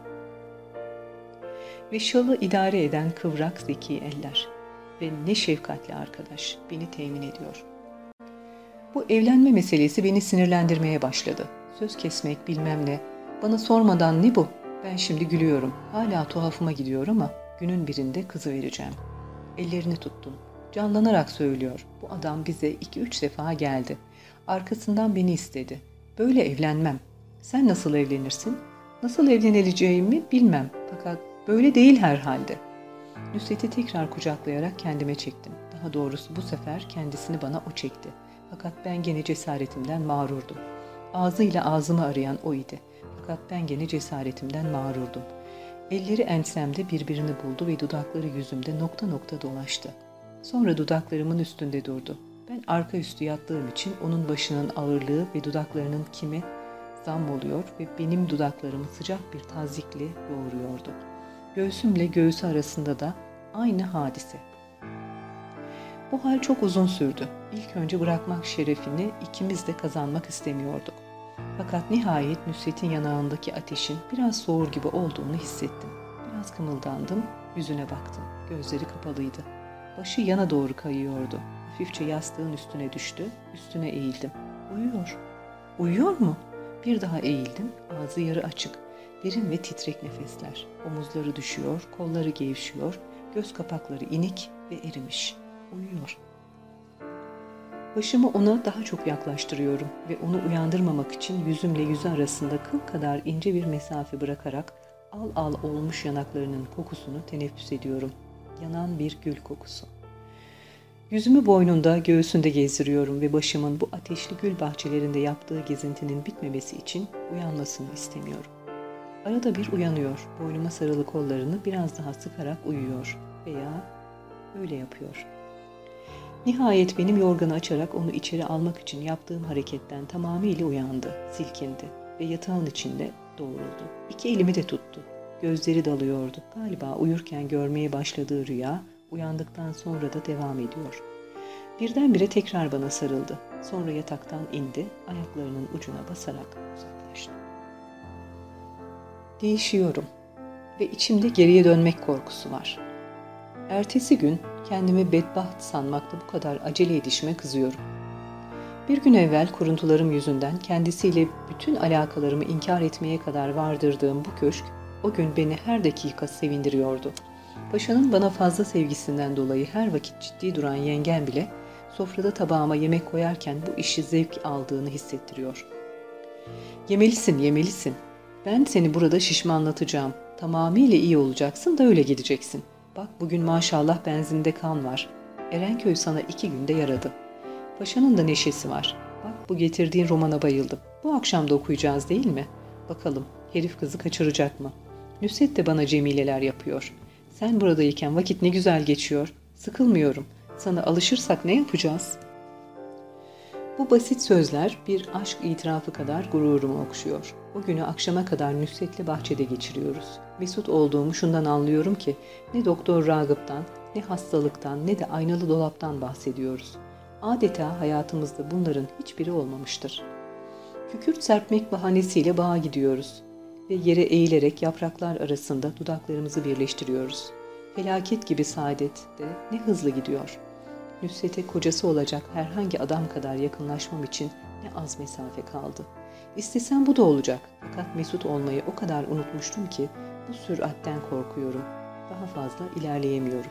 Ve şalı idare eden kıvrak zeki eller ve ne şefkatli arkadaş beni temin ediyor. Bu evlenme meselesi beni sinirlendirmeye başladı. Söz kesmek bilmem ne. Bana sormadan ne bu? Ben şimdi gülüyorum. Hala tuhafıma gidiyor ama günün birinde kızı vereceğim. Ellerini tuttum. Canlanarak söylüyor. Bu adam bize iki üç defa geldi. Arkasından beni istedi. Böyle evlenmem. Sen nasıl evlenirsin? Nasıl evlenileceğimi bilmem. Fakat böyle değil herhalde. Nusret'i tekrar kucaklayarak kendime çektim. Daha doğrusu bu sefer kendisini bana o çekti. Fakat ben gene cesaretimden mağrurdum. Ağzıyla ağzımı arayan o idi. Fakat ben gene cesaretimden mağrurdum. Elleri ensemde birbirini buldu ve dudakları yüzümde nokta nokta dolaştı. Sonra dudaklarımın üstünde durdu. Ben arka üstü yattığım için onun başının ağırlığı ve dudaklarının kimi zam oluyor ve benim dudaklarımı sıcak bir tazikle yoğuruyordu. Göğsümle göğsü arasında da aynı hadise. Bu hal çok uzun sürdü. İlk önce bırakmak şerefini ikimiz de kazanmak istemiyorduk. Fakat nihayet Nusret'in yanağındaki ateşin biraz soğur gibi olduğunu hissettim. Biraz kımıldandım, yüzüne baktım. Gözleri kapalıydı. Başı yana doğru kayıyordu. Hafifçe yastığın üstüne düştü, üstüne eğildim. Uyuyor. Uyuyor mu? Bir daha eğildim, ağzı yarı açık. Derin ve titrek nefesler. Omuzları düşüyor, kolları gevşiyor, göz kapakları inik ve erimiş. Uyuyor. Başımı ona daha çok yaklaştırıyorum ve onu uyandırmamak için yüzümle yüzü arasında kıl kadar ince bir mesafe bırakarak al al olmuş yanaklarının kokusunu teneffüs ediyorum. Yanan bir gül kokusu. Yüzümü boynunda, göğsünde gezdiriyorum ve başımın bu ateşli gül bahçelerinde yaptığı gezintinin bitmemesi için uyanmasını istemiyorum. Arada bir uyanıyor, boynuma sarılı kollarını biraz daha sıkarak uyuyor veya öyle yapıyor.'' Nihayet benim yorganı açarak onu içeri almak için yaptığım hareketten tamamıyla uyandı, silkindi ve yatağın içinde doğruldu. İki elimi de tuttu. Gözleri dalıyordu. Galiba uyurken görmeye başladığı rüya uyandıktan sonra da devam ediyor. Birdenbire tekrar bana sarıldı. Sonra yataktan indi, ayaklarının ucuna basarak uzaklaştı. Değişiyorum ve içimde geriye dönmek korkusu var. Ertesi gün kendimi bedbaht sanmakta bu kadar acele edişime kızıyorum. Bir gün evvel kuruntularım yüzünden kendisiyle bütün alakalarımı inkar etmeye kadar vardırdığım bu köşk o gün beni her dakika sevindiriyordu. Paşanın bana fazla sevgisinden dolayı her vakit ciddi duran yengen bile sofrada tabağıma yemek koyarken bu işi zevk aldığını hissettiriyor. Yemelisin, yemelisin. Ben seni burada şişmanlatacağım. Tamamıyla iyi olacaksın da öyle gideceksin. Bak bugün maşallah benzinde kan var. Erenköy sana iki günde yaradı. Paşanın da neşesi var. Bak bu getirdiğin romana bayıldım. Bu akşam da okuyacağız değil mi? Bakalım herif kızı kaçıracak mı? Nüset de bana cemileler yapıyor. Sen buradayken vakit ne güzel geçiyor. Sıkılmıyorum. Sana alışırsak ne yapacağız? Bu basit sözler bir aşk itirafı kadar gururumu okşuyor. O günü akşama kadar Nusret'le bahçede geçiriyoruz. Mesut olduğumu şundan anlıyorum ki ne Doktor Ragıp'tan, ne hastalıktan, ne de aynalı dolaptan bahsediyoruz. Adeta hayatımızda bunların hiçbiri olmamıştır. Kükürt serpmek bahanesiyle bağa gidiyoruz ve yere eğilerek yapraklar arasında dudaklarımızı birleştiriyoruz. Felaket gibi saadet de ne hızlı gidiyor. Nusret'e kocası olacak herhangi adam kadar yakınlaşmam için ne az mesafe kaldı. İstesem bu da olacak fakat Mesut olmayı o kadar unutmuştum ki bu süratten korkuyorum. Daha fazla ilerleyemiyorum.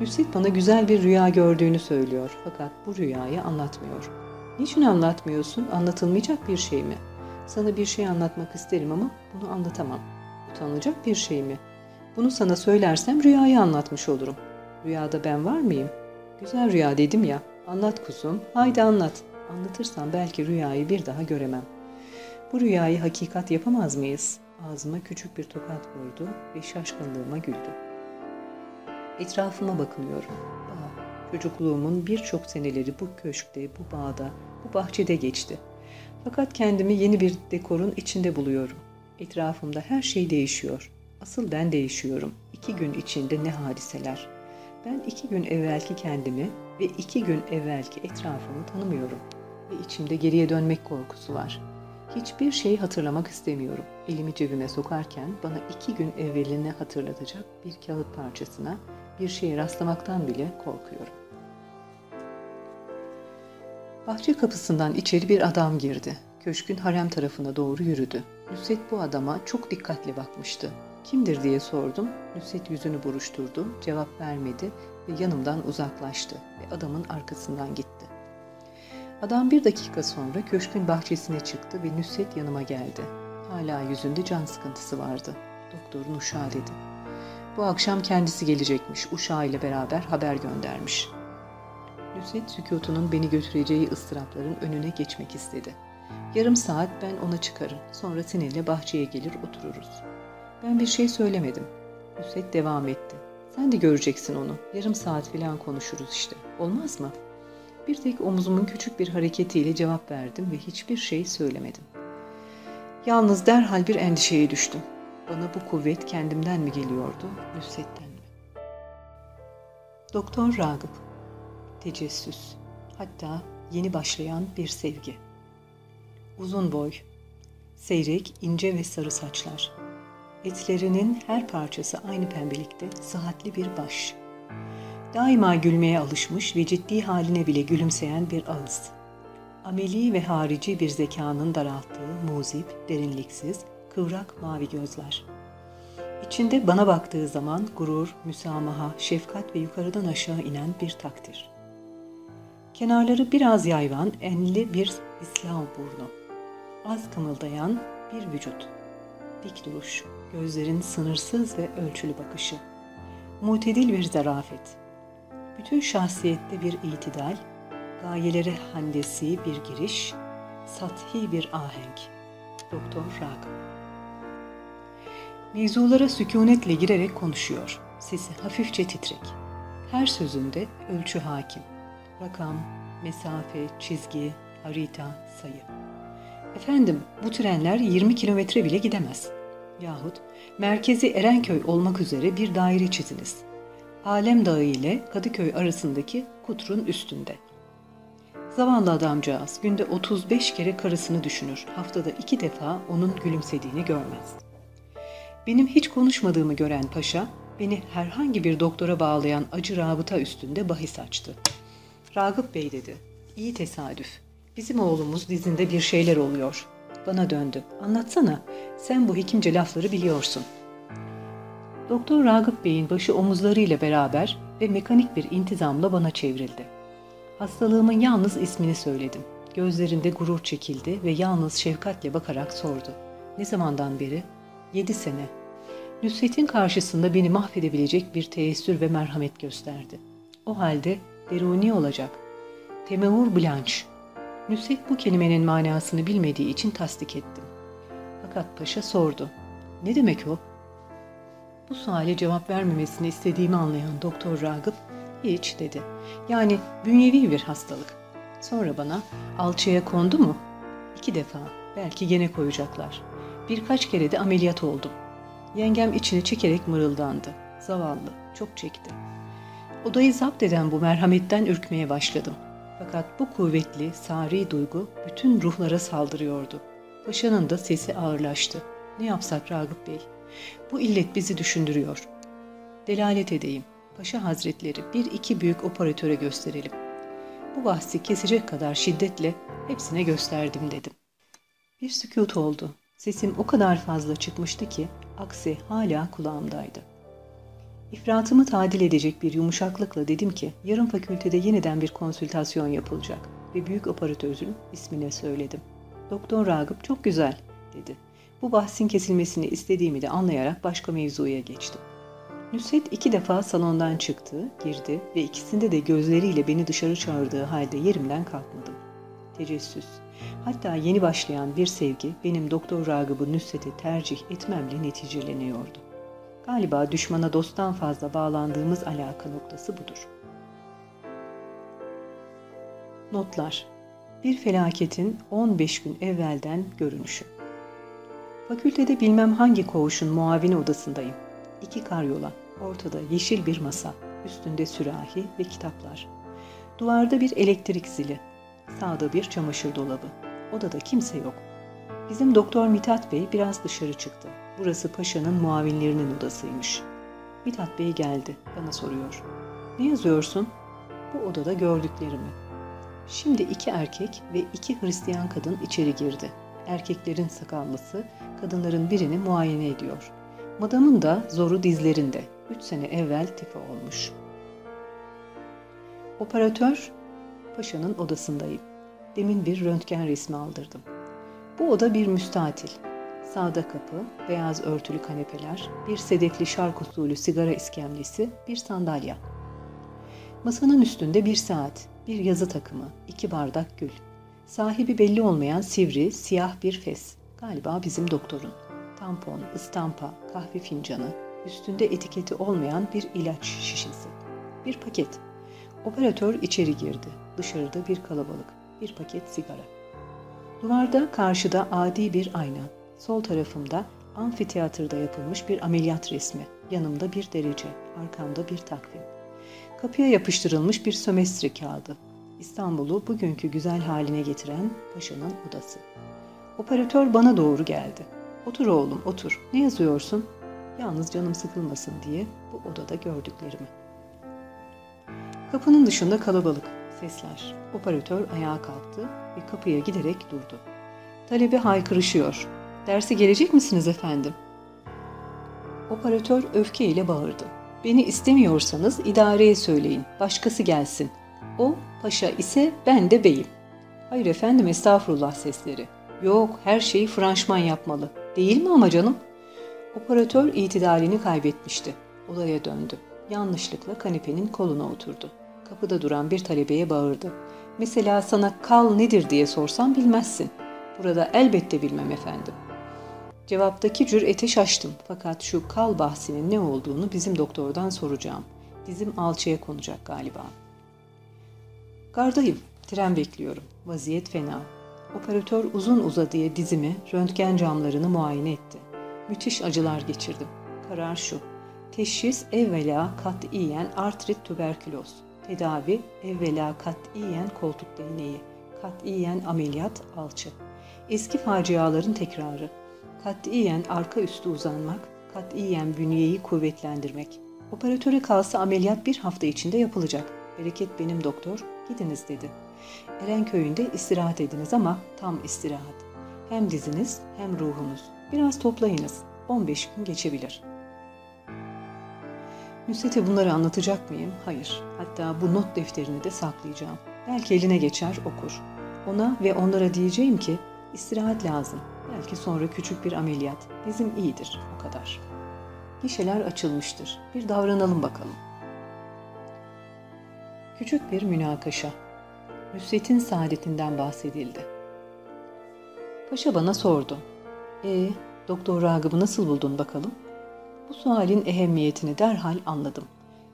Nusret bana güzel bir rüya gördüğünü söylüyor fakat bu rüyayı anlatmıyor. Niçin anlatmıyorsun? Anlatılmayacak bir şey mi? Sana bir şey anlatmak isterim ama bunu anlatamam. Utanılacak bir şey mi? Bunu sana söylersem rüyayı anlatmış olurum. Rüyada ben var mıyım? Güzel rüya dedim ya. Anlat kuzum. Haydi anlat. Anlatırsam belki rüyayı bir daha göremem. Bu rüyayı hakikat yapamaz mıyız? Ağzıma küçük bir tokat vurdu ve şaşkınlığıma güldü. Etrafıma bakınıyorum. Bağ, çocukluğumun birçok seneleri bu köşkte, bu bağda, bu bahçede geçti. Fakat kendimi yeni bir dekorun içinde buluyorum. Etrafımda her şey değişiyor. Asıl ben değişiyorum. İki gün içinde ne hadiseler. Ben iki gün evvelki kendimi ve iki gün evvelki etrafımı tanımıyorum. Ve içimde geriye dönmek korkusu var. Hiçbir şey hatırlamak istemiyorum. Elimi cebime sokarken bana iki gün evvelini hatırlatacak bir kağıt parçasına, bir şeye rastlamaktan bile korkuyorum. Bahçe kapısından içeri bir adam girdi. Köşkün harem tarafına doğru yürüdü. Nusret bu adama çok dikkatli bakmıştı. Kimdir diye sordum. Nusret yüzünü buruşturdu, cevap vermedi ve yanımdan uzaklaştı ve adamın arkasından gitti. Adam bir dakika sonra köşkün bahçesine çıktı ve Nusret yanıma geldi. Hala yüzünde can sıkıntısı vardı. Doktorun uşağı dedi. Bu akşam kendisi gelecekmiş, uşağıyla beraber haber göndermiş. Nusret sükutunun beni götüreceği ıstırapların önüne geçmek istedi. Yarım saat ben ona çıkarım, sonra seninle bahçeye gelir otururuz. Ben bir şey söylemedim. Nusret devam etti. Sen de göreceksin onu. Yarım saat falan konuşuruz işte. Olmaz mı? Bir tek omuzumun küçük bir hareketiyle cevap verdim ve hiçbir şey söylemedim. Yalnız derhal bir endişeye düştüm. Bana bu kuvvet kendimden mi geliyordu, Nusret'ten mi? Doktor Ragıp Tecessüs Hatta yeni başlayan bir sevgi Uzun boy Seyrek, ince ve sarı saçlar Etlerinin her parçası aynı pembelikte sıhhatli bir baş. Daima gülmeye alışmış ve ciddi haline bile gülümseyen bir ağız. Ameli ve harici bir zekanın daralttığı muzip, derinliksiz, kıvrak mavi gözler. İçinde bana baktığı zaman gurur, müsamaha, şefkat ve yukarıdan aşağı inen bir takdir. Kenarları biraz yayvan, enli bir İslam burnu. Az kımıldayan bir vücut. Dik duruş, gözlerin sınırsız ve ölçülü bakışı. Mutedil bir zarafet. Bütün şahsiyette bir itidal, gayeleri handesi bir giriş, sathi bir ahenk. Doktor Ragıp. Mevzulara sükunetle girerek konuşuyor. Sesi hafifçe titrek. Her sözünde ölçü hakim. Rakam, mesafe, çizgi, harita, sayı. Efendim, bu trenler 20 kilometre bile gidemez. Yahut merkezi Erenköy olmak üzere bir daire çiziniz. Alem Dağı ile Kadıköy arasındaki kutrun üstünde. Zavallı adamcağız günde 35 kere karısını düşünür. Haftada iki defa onun gülümsediğini görmez. Benim hiç konuşmadığımı gören paşa, beni herhangi bir doktora bağlayan acı rabıta üstünde bahis açtı. Ragıp Bey dedi, iyi tesadüf. Bizim oğlumuz dizinde bir şeyler oluyor. Bana döndü. Anlatsana. Sen bu hekimce lafları biliyorsun. Doktor Ragıp Bey'in başı omuzlarıyla beraber ve mekanik bir intizamla bana çevrildi. Hastalığımın yalnız ismini söyledim. Gözlerinde gurur çekildi ve yalnız şefkatle bakarak sordu. Ne zamandan beri? Yedi sene. Nusret'in karşısında beni mahvedebilecek bir teessür ve merhamet gösterdi. O halde deruni olacak. Temeur Blanche. Nusret bu kelimenin manasını bilmediği için tasdik ettim. Fakat paşa sordu. Ne demek o? Bu suale cevap vermemesini istediğimi anlayan Doktor Ragıp hiç dedi. Yani bünyevi bir hastalık. Sonra bana alçıya kondu mu? İki defa. Belki gene koyacaklar. Birkaç kere de ameliyat oldum. Yengem içini çekerek mırıldandı. Zavallı, çok çekti. Odayı zapt eden bu merhametten ürkmeye başladım. Fakat bu kuvvetli, sari duygu bütün ruhlara saldırıyordu. Paşanın da sesi ağırlaştı. Ne yapsak Ragıp Bey? Bu illet bizi düşündürüyor. Delalet edeyim. Paşa Hazretleri bir iki büyük operatöre gösterelim. Bu bahsi kesecek kadar şiddetle hepsine gösterdim dedim. Bir sükut oldu. Sesim o kadar fazla çıkmıştı ki aksi hala kulağımdaydı. İfratımı tadil edecek bir yumuşaklıkla dedim ki yarın fakültede yeniden bir konsültasyon yapılacak ve büyük operatörün ismini söyledim. Doktor Ragıp çok güzel dedi. Bu bahsin kesilmesini istediğimi de anlayarak başka mevzuya geçtim. Nusret iki defa salondan çıktı, girdi ve ikisinde de gözleriyle beni dışarı çağırdığı halde yerimden kalkmadım. Tecessüs. Hatta yeni başlayan bir sevgi benim Doktor Ragıp'ı Nusret'e tercih etmemle neticeleniyordu. Galiba düşmana dosttan fazla bağlandığımız alaka noktası budur. Notlar Bir felaketin 15 gün evvelden görünüşü. Fakültede bilmem hangi koğuşun muavini odasındayım. İki karyola, ortada yeşil bir masa, üstünde sürahi ve kitaplar. Duvarda bir elektrik zili, sağda bir çamaşır dolabı. Odada kimse yok. Bizim doktor Mithat Bey biraz dışarı çıktı. Burası paşanın muavinlerinin odasıymış. Mithat Bey geldi, bana soruyor. Ne yazıyorsun? Bu odada gördüklerimi. Şimdi iki erkek ve iki Hristiyan kadın içeri girdi. Erkeklerin sakallısı, kadınların birini muayene ediyor. Madamın da zoru dizlerinde. Üç sene evvel tifi olmuş. Operatör, paşanın odasındayım. Demin bir röntgen resmi aldırdım. Bu oda bir müstatil. Sağda kapı, beyaz örtülü kanepeler, bir sedefli şark usulü sigara iskemlesi, bir sandalye. Masanın üstünde bir saat, bir yazı takımı, iki bardak gül. Sahibi belli olmayan sivri, siyah bir fes. Galiba bizim doktorun. Tampon, ıstampa, kahve fincanı, üstünde etiketi olmayan bir ilaç şişesi. Bir paket. Operatör içeri girdi. Dışarıda bir kalabalık. Bir paket sigara. Duvarda karşıda adi bir ayna. Sol tarafımda amfiteyatrda yapılmış bir ameliyat resmi. Yanımda bir derece, arkamda bir takvim. Kapıya yapıştırılmış bir sömestri kağıdı. İstanbul'u bugünkü güzel haline getiren paşanın odası. Operatör bana doğru geldi. Otur oğlum otur. Ne yazıyorsun? Yalnız canım sıkılmasın diye bu odada gördüklerimi. Kapının dışında kalabalık. Sesler. Operatör ayağa kalktı ve kapıya giderek durdu. Talebe haykırışıyor. Dersi gelecek misiniz efendim? Operatör öfkeyle bağırdı. Beni istemiyorsanız idareye söyleyin. Başkası gelsin. O paşa ise ben de beyim. Hayır efendim estağfurullah sesleri. Yok her şeyi franşman yapmalı. Değil mi ama canım? Operatör itidalini kaybetmişti. Odaya döndü. Yanlışlıkla kanepenin koluna oturdu. Kapıda duran bir talebeye bağırdı. Mesela sana kal nedir diye sorsam bilmezsin. Burada elbette bilmem efendim. Cevaptaki cürete şaştım fakat şu kal bahsinin ne olduğunu bizim doktordan soracağım. Dizim alçıya konacak galiba. Gardayım, tren bekliyorum. Vaziyet fena. Operatör uzun uzadıya dizimi, röntgen camlarını muayene etti. Müthiş acılar geçirdim. Karar şu. Teşhis evvela katiyen artrit tüberküloz. Tedavi evvela katiyen koltuk değneği. Katiyen ameliyat alçı. Eski faciaların tekrarı. Katiyen arka üstü uzanmak, katiyen bünyeyi kuvvetlendirmek. Operatöre kalsa ameliyat bir hafta içinde yapılacak. Bereket benim doktor, gidiniz dedi.'' Erenköy'ünde istirahat ediniz ama tam istirahat. Hem diziniz hem ruhunuz. Biraz toplayınız. 15 gün geçebilir.'' Nusret'e bunları anlatacak mıyım? Hayır. Hatta bu not defterini de saklayacağım. Belki eline geçer okur. Ona ve onlara diyeceğim ki istirahat lazım. Belki sonra küçük bir ameliyat. Bizim iyidir. O kadar. Gişeler açılmıştır. Bir davranalım bakalım. Küçük bir münakaşa. Nusret'in saadetinden bahsedildi. Paşa bana sordu. E, Doktor Ragıp'ı nasıl buldun bakalım? Bu sualin ehemmiyetini derhal anladım.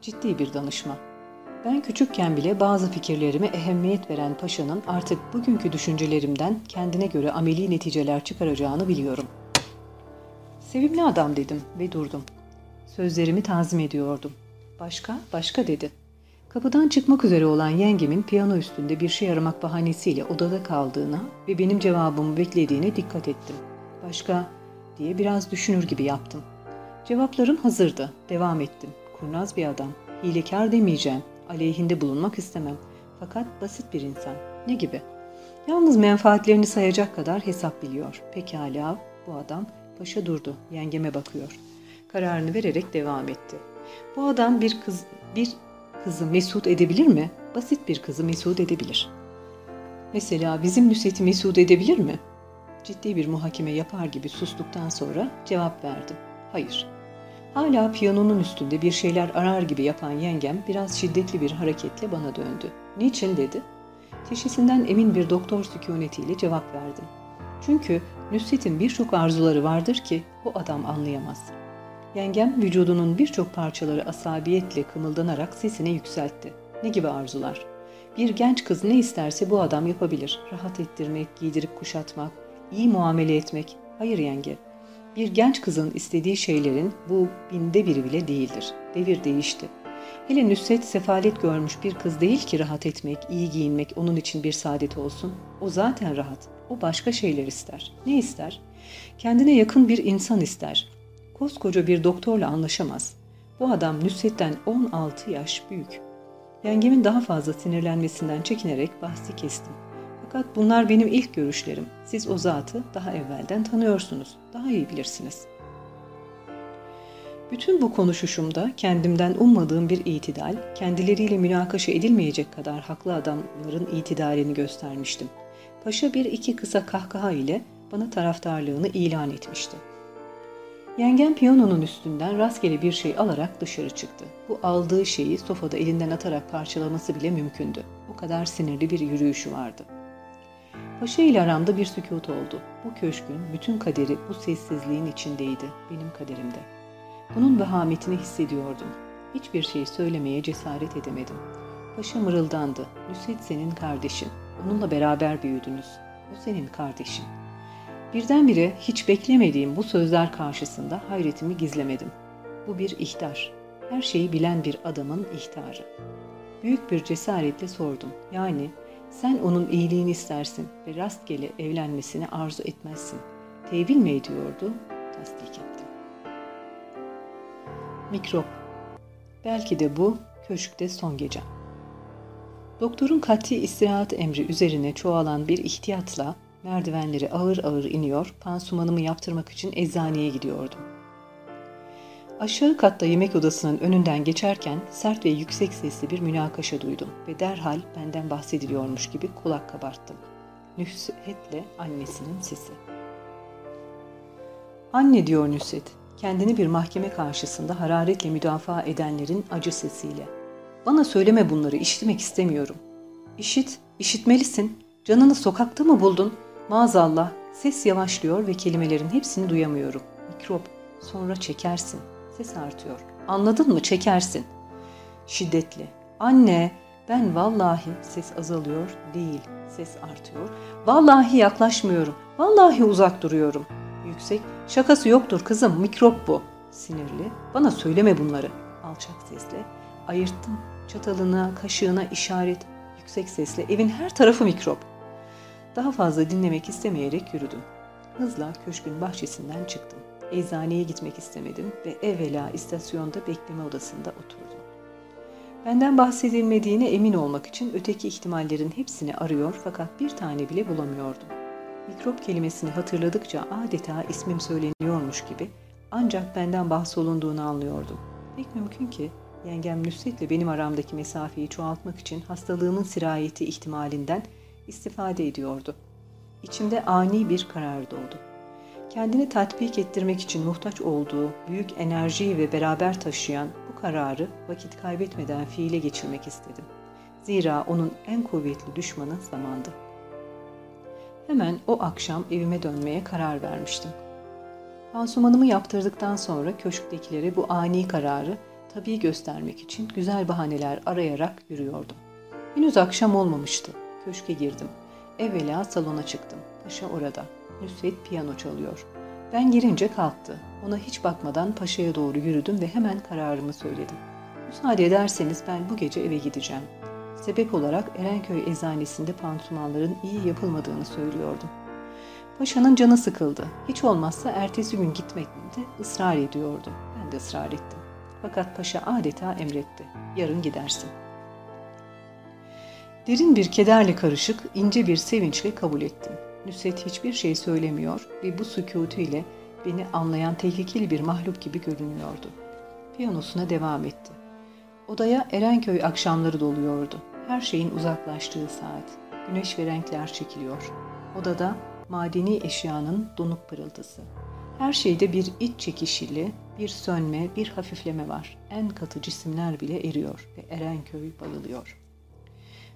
Ciddi bir danışma. Ben küçükken bile bazı fikirlerime ehemmiyet veren paşanın artık bugünkü düşüncelerimden kendine göre ameli neticeler çıkaracağını biliyorum. Sevimli adam dedim ve durdum. Sözlerimi tazim ediyordum. Başka, başka dedi. Kapıdan çıkmak üzere olan yengemin piyano üstünde bir şey aramak bahanesiyle odada kaldığına ve benim cevabımı beklediğine dikkat ettim. Başka diye biraz düşünür gibi yaptım. Cevaplarım hazırdı. Devam ettim. Kurnaz bir adam. Hilekar demeyeceğim. Aleyhinde bulunmak istemem. Fakat basit bir insan. Ne gibi? Yalnız menfaatlerini sayacak kadar hesap biliyor. Pekala bu adam paşa durdu. Yengeme bakıyor. Kararını vererek devam etti. Bu adam bir kız bir kızı mesut edebilir mi? Basit bir kızı mesut edebilir. Mesela bizim Nusret'i mesut edebilir mi? Ciddi bir muhakeme yapar gibi sustuktan sonra cevap verdim. Hayır. Hala piyanonun üstünde bir şeyler arar gibi yapan yengem biraz şiddetli bir hareketle bana döndü. Niçin dedi. Teşhisinden emin bir doktor sükunetiyle cevap verdim. Çünkü Nusret'in birçok arzuları vardır ki o adam anlayamaz. Yengem vücudunun birçok parçaları asabiyetle kımıldanarak sesini yükseltti. Ne gibi arzular? Bir genç kız ne isterse bu adam yapabilir. Rahat ettirmek, giydirip kuşatmak, iyi muamele etmek. Hayır yenge, bir genç kızın istediği şeylerin bu binde biri bile değildir. Devir değişti. Hele Nusret sefalet görmüş bir kız değil ki rahat etmek, iyi giyinmek onun için bir saadet olsun. O zaten rahat. O başka şeyler ister. Ne ister? Kendine yakın bir insan ister. Koskoca bir doktorla anlaşamaz. Bu adam Nusret'ten 16 yaş büyük. Yengemin daha fazla sinirlenmesinden çekinerek bahsi kestim. Fakat bunlar benim ilk görüşlerim. Siz o zatı daha evvelden tanıyorsunuz. Daha iyi bilirsiniz. Bütün bu konuşuşumda kendimden ummadığım bir itidal, kendileriyle münakaşa edilmeyecek kadar haklı adamların itidalini göstermiştim. Paşa bir iki kısa kahkaha ile bana taraftarlığını ilan etmişti. Yengem piyanonun üstünden rastgele bir şey alarak dışarı çıktı. Bu aldığı şeyi sofada elinden atarak parçalaması bile mümkündü. O kadar sinirli bir yürüyüşü vardı. Paşa ile aramda bir sükut oldu. Bu köşkün bütün kaderi bu sessizliğin içindeydi, benim kaderimde. Bunun vehametini hissediyordum. Hiçbir şey söylemeye cesaret edemedim. Paşa mırıldandı. Nusret senin kardeşin. Onunla beraber büyüdünüz. O senin kardeşin. Birdenbire hiç beklemediğim bu sözler karşısında hayretimi gizlemedim. Bu bir ihtar. Her şeyi bilen bir adamın ihtarı. Büyük bir cesaretle sordum. Yani sen onun iyiliğini istersin ve rastgele evlenmesini arzu etmezsin. Tevil mi ediyordu? Tasdik ettim. Mikrop. Belki de bu köşkte son gecem. Doktorun katli istirahat emri üzerine çoğalan bir ihtiyatla merdivenleri ağır ağır iniyor, pansumanımı yaptırmak için eczaneye gidiyordum. Aşağı katta yemek odasının önünden geçerken sert ve yüksek sesli bir münakaşa duydum ve derhal benden bahsediliyormuş gibi kulak kabarttım. Nüsret'le annesinin sesi. Anne diyor Nüsret, kendini bir mahkeme karşısında hararetle müdafaa edenlerin acı sesiyle. Bana söyleme bunları, işitmek istemiyorum. İşit, işitmelisin. Canını sokakta mı buldun? Maazallah, ses yavaşlıyor ve kelimelerin hepsini duyamıyorum. Mikrop, sonra çekersin. Ses artıyor. Anladın mı? Çekersin. Şiddetli. Anne, ben vallahi ses azalıyor değil, ses artıyor. Vallahi yaklaşmıyorum. Vallahi uzak duruyorum. Yüksek, şakası yoktur kızım, mikrop bu. Sinirli, bana söyleme bunları. Alçak sesle, ayırttım. Çatalına, kaşığına işaret. Yüksek sesle, evin her tarafı mikrop. Daha fazla dinlemek istemeyerek yürüdüm. Hızla köşkün bahçesinden çıktım. Eczaneye gitmek istemedim ve evvela istasyonda bekleme odasında oturdum. Benden bahsedilmediğine emin olmak için öteki ihtimallerin hepsini arıyor fakat bir tane bile bulamıyordum. Mikrop kelimesini hatırladıkça adeta ismim söyleniyormuş gibi ancak benden bahsolunduğunu anlıyordum. Pek mümkün ki Yengem Nusret'le benim aramdaki mesafeyi çoğaltmak için hastalığımın sirayeti ihtimalinden istifade ediyordu. İçimde ani bir karar doğdu. Kendini tatbik ettirmek için muhtaç olduğu büyük enerjiyi ve beraber taşıyan bu kararı vakit kaybetmeden fiile geçirmek istedim. Zira onun en kuvvetli düşmanı zamandı. Hemen o akşam evime dönmeye karar vermiştim. Pansumanımı yaptırdıktan sonra köşktekilere bu ani kararı tabii göstermek için güzel bahaneler arayarak yürüyordum. Henüz akşam olmamıştı. Köşke girdim. Evvela salona çıktım. Paşa orada. Nusret piyano çalıyor. Ben girince kalktı. Ona hiç bakmadan paşaya doğru yürüdüm ve hemen kararımı söyledim. Müsaade ederseniz ben bu gece eve gideceğim. Sebep olarak Erenköy eczanesinde pansumanların iyi yapılmadığını söylüyordum. Paşanın canı sıkıldı. Hiç olmazsa ertesi gün gitmekte ısrar ediyordu. Ben de ısrar ettim. Fakat paşa adeta emretti. Yarın gidersin. Derin bir kederle karışık, ince bir sevinçle kabul ettim. Nusret hiçbir şey söylemiyor ve bu sükutu ile beni anlayan tehlikeli bir mahluk gibi görünüyordu. Piyanosuna devam etti. Odaya Erenköy akşamları doluyordu. Her şeyin uzaklaştığı saat. Güneş ve renkler çekiliyor. Odada madeni eşyanın donuk pırıltısı. Her şeyde bir iç çekişili, bir sönme, bir hafifleme var. En katı cisimler bile eriyor ve Erenköy bayılıyor.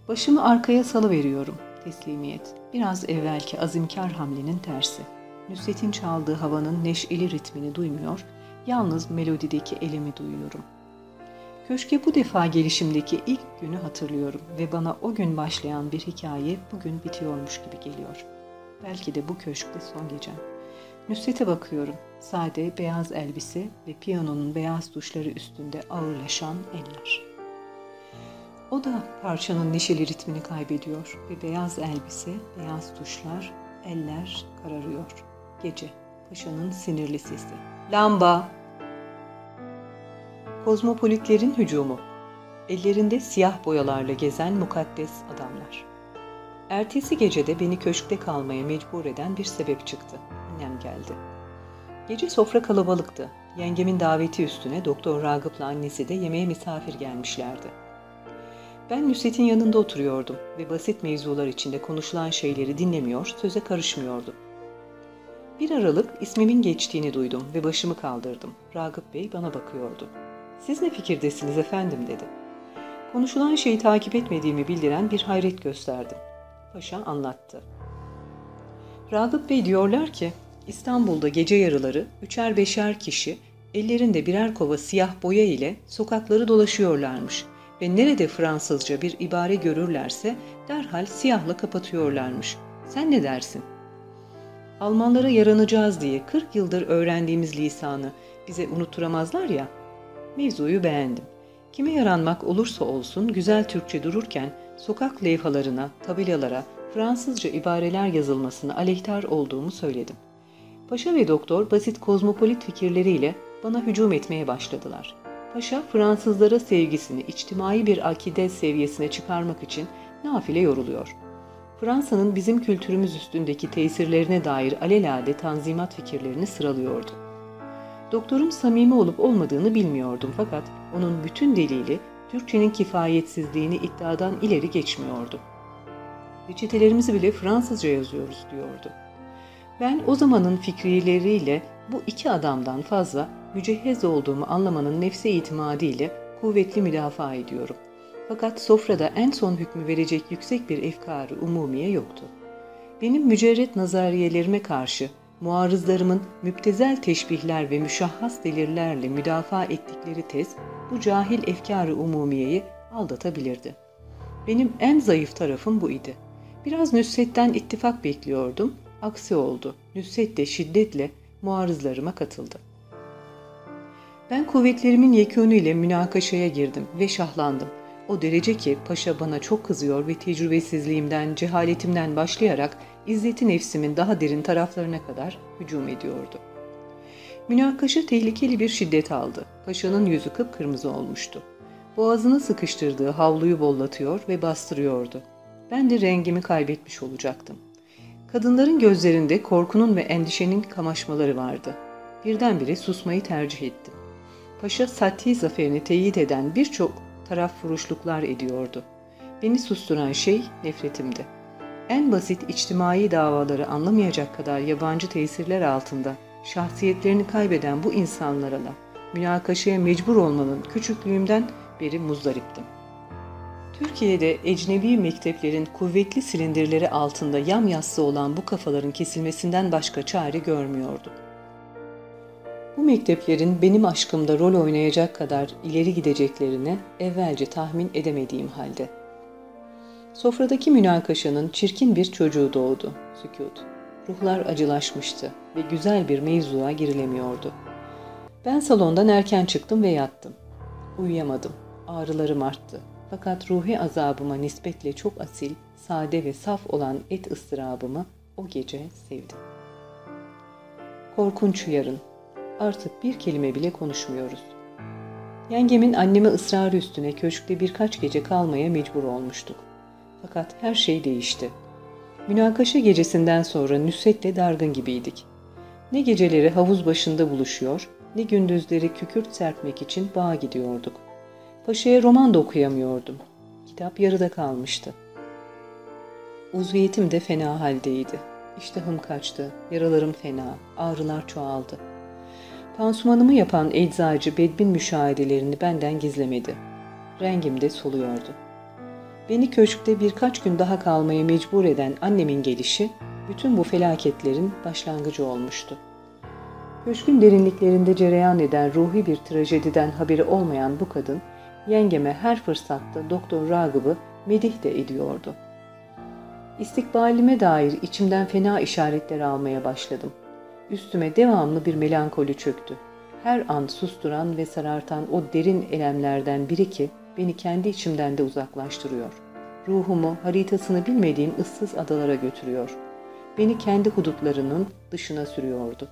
Başımı arkaya salıveriyorum. Teslimiyet. Biraz evvelki azimkar hamlenin tersi. Nusret'in çaldığı havanın neşeli ritmini duymuyor, yalnız melodideki elimi duyuyorum. Köşke bu defa gelişimdeki ilk günü hatırlıyorum ve bana o gün başlayan bir hikaye bugün bitiyormuş gibi geliyor. Belki de bu köşkte son gecem. Nusret'e bakıyorum. Sade, beyaz elbise ve piyanonun beyaz tuşları üstünde ağırlaşan eller. O da parçanın neşeli ritmini kaybediyor ve beyaz elbise, beyaz tuşlar, eller kararıyor. Gece, paşanın sinirli sesi. Lamba! Kozmopolitlerin hücumu. Ellerinde siyah boyalarla gezen mukaddes adamlar. Ertesi gecede beni köşkte kalmaya mecbur eden bir sebep çıktı. Annem geldi. Gece sofra kalabalıktı. Yengemin daveti üstüne Doktor Ragıp'la annesi de yemeğe misafir gelmişlerdi. Ben Nusret'in yanında oturuyordum ve basit mevzular içinde konuşulan şeyleri dinlemiyor, söze karışmıyordum. Bir aralık ismimin geçtiğini duydum ve başımı kaldırdım. Ragıp Bey bana bakıyordu. ''Siz ne fikirdesiniz efendim?'' dedi. Konuşulan şeyi takip etmediğimi bildiren bir hayret gösterdim. Paşa anlattı. Ragıp Bey diyorlar ki, İstanbul'da gece yarıları üçer beşer kişi ellerinde birer kova siyah boya ile sokakları dolaşıyorlarmış ve nerede Fransızca bir ibare görürlerse derhal siyahla kapatıyorlarmış. Sen ne dersin? Almanlara yaranacağız diye 40 yıldır öğrendiğimiz lisanı bize unutturamazlar ya. Mevzuyu beğendim. Kime yaranmak olursa olsun güzel Türkçe dururken sokak levhalarına, tabelalara Fransızca ibareler yazılmasını aleyhtar olduğumu söyledim. Paşa ve doktor basit kozmopolit fikirleriyle bana hücum etmeye başladılar. Paşa Fransızlara sevgisini içtimai bir akide seviyesine çıkarmak için nafile yoruluyor. Fransa'nın bizim kültürümüz üstündeki tesirlerine dair alelade tanzimat fikirlerini sıralıyordu. Doktorun samimi olup olmadığını bilmiyordum fakat onun bütün delili Türkçenin kifayetsizliğini iddiadan ileri geçmiyordu. Reçetelerimizi bile Fransızca yazıyoruz diyordu. Ben o zamanın fikrileriyle bu iki adamdan fazla mücehhez olduğumu anlamanın nefse itimadıyla kuvvetli müdafaa ediyorum. Fakat sofrada en son hükmü verecek yüksek bir efkarı umumiye yoktu. Benim mücerret nazariyelerime karşı muarızlarımın müptezel teşbihler ve müşahhas delirlerle müdafaa ettikleri tez bu cahil efkarı umumiyeyi aldatabilirdi. Benim en zayıf tarafım bu idi. Biraz Nüsret'ten ittifak bekliyordum. Aksi oldu. Nüsret de şiddetle muarızlarıma katıldı. Ben kuvvetlerimin yekûnüyle münakaşaya girdim ve şahlandım. O derece ki paşa bana çok kızıyor ve tecrübesizliğimden, cehaletimden başlayarak izzeti nefsimin daha derin taraflarına kadar hücum ediyordu. Münakaşa tehlikeli bir şiddet aldı. Paşanın yüzü kıpkırmızı olmuştu. Boğazını sıkıştırdığı havluyu bollatıyor ve bastırıyordu. Ben de rengimi kaybetmiş olacaktım. Kadınların gözlerinde korkunun ve endişenin kamaşmaları vardı. Birdenbire susmayı tercih ettim. Paşa Sati zaferini teyit eden birçok taraf vuruşluklar ediyordu. Beni susturan şey nefretimdi. En basit içtimai davaları anlamayacak kadar yabancı tesirler altında şahsiyetlerini kaybeden bu insanlara da münakaşaya mecbur olmanın küçüklüğümden beri muzdariptim. Türkiye'de ecnebi mekteplerin kuvvetli silindirleri altında yamyassı olan bu kafaların kesilmesinden başka çare görmüyordum. Bu mekteplerin benim aşkımda rol oynayacak kadar ileri gideceklerini evvelce tahmin edemediğim halde. Sofradaki münakaşanın çirkin bir çocuğu doğdu, sükut. Ruhlar acılaşmıştı ve güzel bir mevzuğa girilemiyordu. Ben salondan erken çıktım ve yattım. Uyuyamadım, ağrılarım arttı. Fakat ruhi azabıma nispetle çok asil, sade ve saf olan et ıstırabımı o gece sevdim. Korkunç yarın. Artık bir kelime bile konuşmuyoruz. Yengemin anneme ısrarı üstüne köşkte birkaç gece kalmaya mecbur olmuştuk. Fakat her şey değişti. Münakaşa gecesinden sonra Nusret'le dargın gibiydik. Ne geceleri havuz başında buluşuyor, ne gündüzleri kükürt serpmek için bağa gidiyorduk. Paşa'ya roman da okuyamıyordum. Kitap yarıda kalmıştı. Uzviyetim de fena haldeydi. İştahım kaçtı, yaralarım fena, ağrılar çoğaldı. Pansumanımı yapan eczacı bedbin müşahedelerini benden gizlemedi. Rengim de soluyordu. Beni köşkte birkaç gün daha kalmaya mecbur eden annemin gelişi, bütün bu felaketlerin başlangıcı olmuştu. Köşkün derinliklerinde cereyan eden ruhi bir trajediden haberi olmayan bu kadın, yengeme her fırsatta Doktor Ragıp'ı medih de ediyordu. İstikbalime dair içimden fena işaretler almaya başladım. Üstüme devamlı bir melankoli çöktü. Her an susturan ve sarartan o derin elemlerden biri ki beni kendi içimden de uzaklaştırıyor. Ruhumu haritasını bilmediğim ıssız adalara götürüyor. Beni kendi hudutlarının dışına sürüyordu.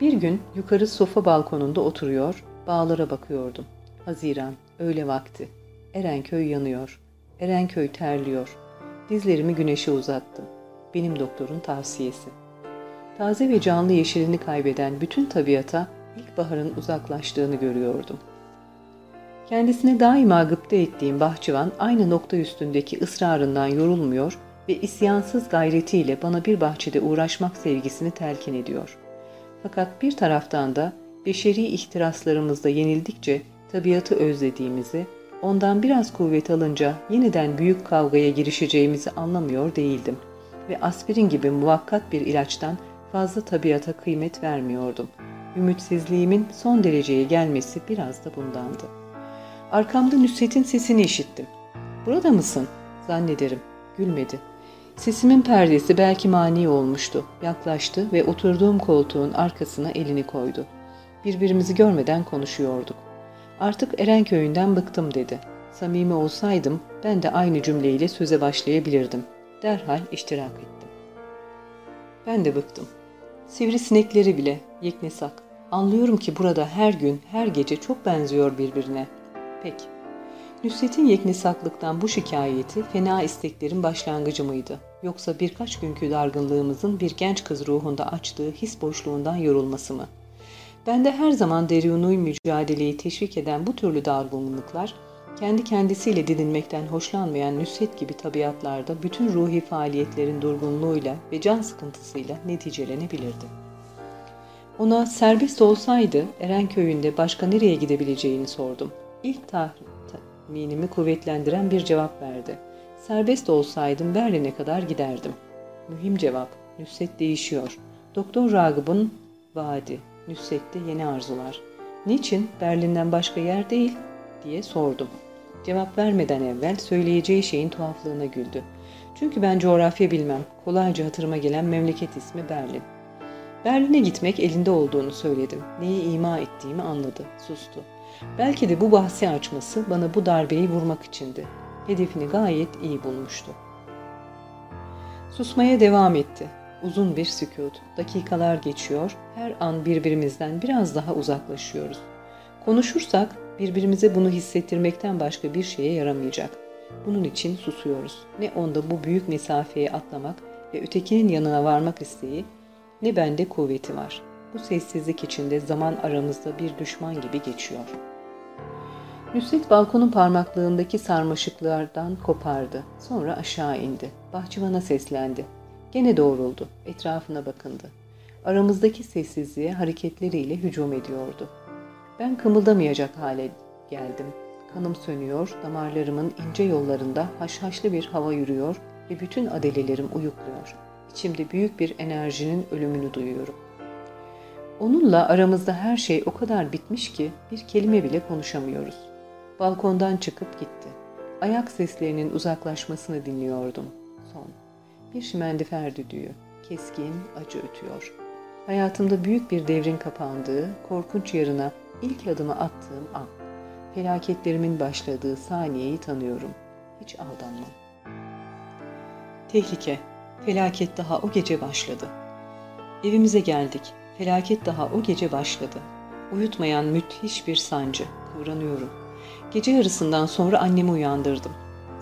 Bir gün yukarı sofa balkonunda oturuyor, bağlara bakıyordum. Haziran, öğle vakti. Erenköy yanıyor. Erenköy terliyor. Dizlerimi güneşe uzattım. Benim doktorun tavsiyesi. Taze ve canlı yeşilini kaybeden bütün tabiata ilkbaharın uzaklaştığını görüyordum. Kendisine daima gıpta ettiğim bahçıvan aynı nokta üstündeki ısrarından yorulmuyor ve isyansız gayretiyle bana bir bahçede uğraşmak sevgisini telkin ediyor. Fakat bir taraftan da beşeri ihtiraslarımızda yenildikçe tabiatı özlediğimizi, ondan biraz kuvvet alınca yeniden büyük kavgaya girişeceğimizi anlamıyor değildim ve aspirin gibi muvakkat bir ilaçtan fazla tabiata kıymet vermiyordum. Ümitsizliğimin son dereceye gelmesi biraz da bundandı. Arkamda Nusret'in sesini işittim. Burada mısın? Zannederim. Gülmedi. Sesimin perdesi belki mani olmuştu. Yaklaştı ve oturduğum koltuğun arkasına elini koydu. Birbirimizi görmeden konuşuyorduk. Artık Erenköy'ünden bıktım dedi. Samimi olsaydım ben de aynı cümleyle söze başlayabilirdim. Derhal iştirak ettim. Ben de bıktım. Sivrisinekleri bile yeknesak. Anlıyorum ki burada her gün, her gece çok benziyor birbirine. Peki. Nusret'in yeknesaklıktan bu şikayeti fena isteklerin başlangıcı mıydı? Yoksa birkaç günkü dargınlığımızın bir genç kız ruhunda açtığı his boşluğundan yorulması mı?'' Bende her zaman deruni mücadeleyi teşvik eden bu türlü dargınlıklar, kendi kendisiyle didinmekten hoşlanmayan Nusret gibi tabiatlarda bütün ruhi faaliyetlerin durgunluğuyla ve can sıkıntısıyla neticelenebilirdi. Ona serbest olsaydı Erenköy'ünde başka nereye gidebileceğini sordum. İlk tahminimi kuvvetlendiren bir cevap verdi. Serbest olsaydım Berlin'e kadar giderdim. Mühim cevap. Nusret değişiyor. Doktor Ragıp'ın vaadi. Nusret'te yeni arzular. Niçin Berlin'den başka yer değil diye sordum. Cevap vermeden evvel söyleyeceği şeyin tuhaflığına güldü. Çünkü ben coğrafya bilmem. Kolayca hatırıma gelen memleket ismi Berlin. Berlin'e gitmek elinde olduğunu söyledim. Neyi ima ettiğimi anladı. Sustu. Belki de bu bahsi açması bana bu darbeyi vurmak içindi. Hedefini gayet iyi bulmuştu. Susmaya devam etti. Uzun bir sükut. Dakikalar geçiyor. Her an birbirimizden biraz daha uzaklaşıyoruz. Konuşursak birbirimize bunu hissettirmekten başka bir şeye yaramayacak. Bunun için susuyoruz. Ne onda bu büyük mesafeyi atlamak ve ötekinin yanına varmak isteği, ne bende kuvveti var. Bu sessizlik içinde zaman aramızda bir düşman gibi geçiyor. Nusret balkonun parmaklığındaki sarmaşıklardan kopardı. Sonra aşağı indi. Bahçıvana seslendi. Gene doğruldu. Etrafına bakındı. Aramızdaki sessizliğe hareketleriyle hücum ediyordu. Ben kımıldamayacak hale geldim. Kanım sönüyor, damarlarımın ince yollarında haşhaşlı bir hava yürüyor ve bütün adelelerim uyukluyor. İçimde büyük bir enerjinin ölümünü duyuyorum. Onunla aramızda her şey o kadar bitmiş ki bir kelime bile konuşamıyoruz. Balkondan çıkıp gitti. Ayak seslerinin uzaklaşmasını dinliyordum. Son. Bir şimendifer düdüğü. Keskin, acı ötüyor. Hayatımda büyük bir devrin kapandığı, korkunç yarına ilk adımı attığım an. Felaketlerimin başladığı saniyeyi tanıyorum. Hiç aldanmam. Tehlike. Felaket daha o gece başladı. Evimize geldik. Felaket daha o gece başladı. Uyutmayan müthiş bir sancı. Kıvranıyorum. Gece yarısından sonra annemi uyandırdım.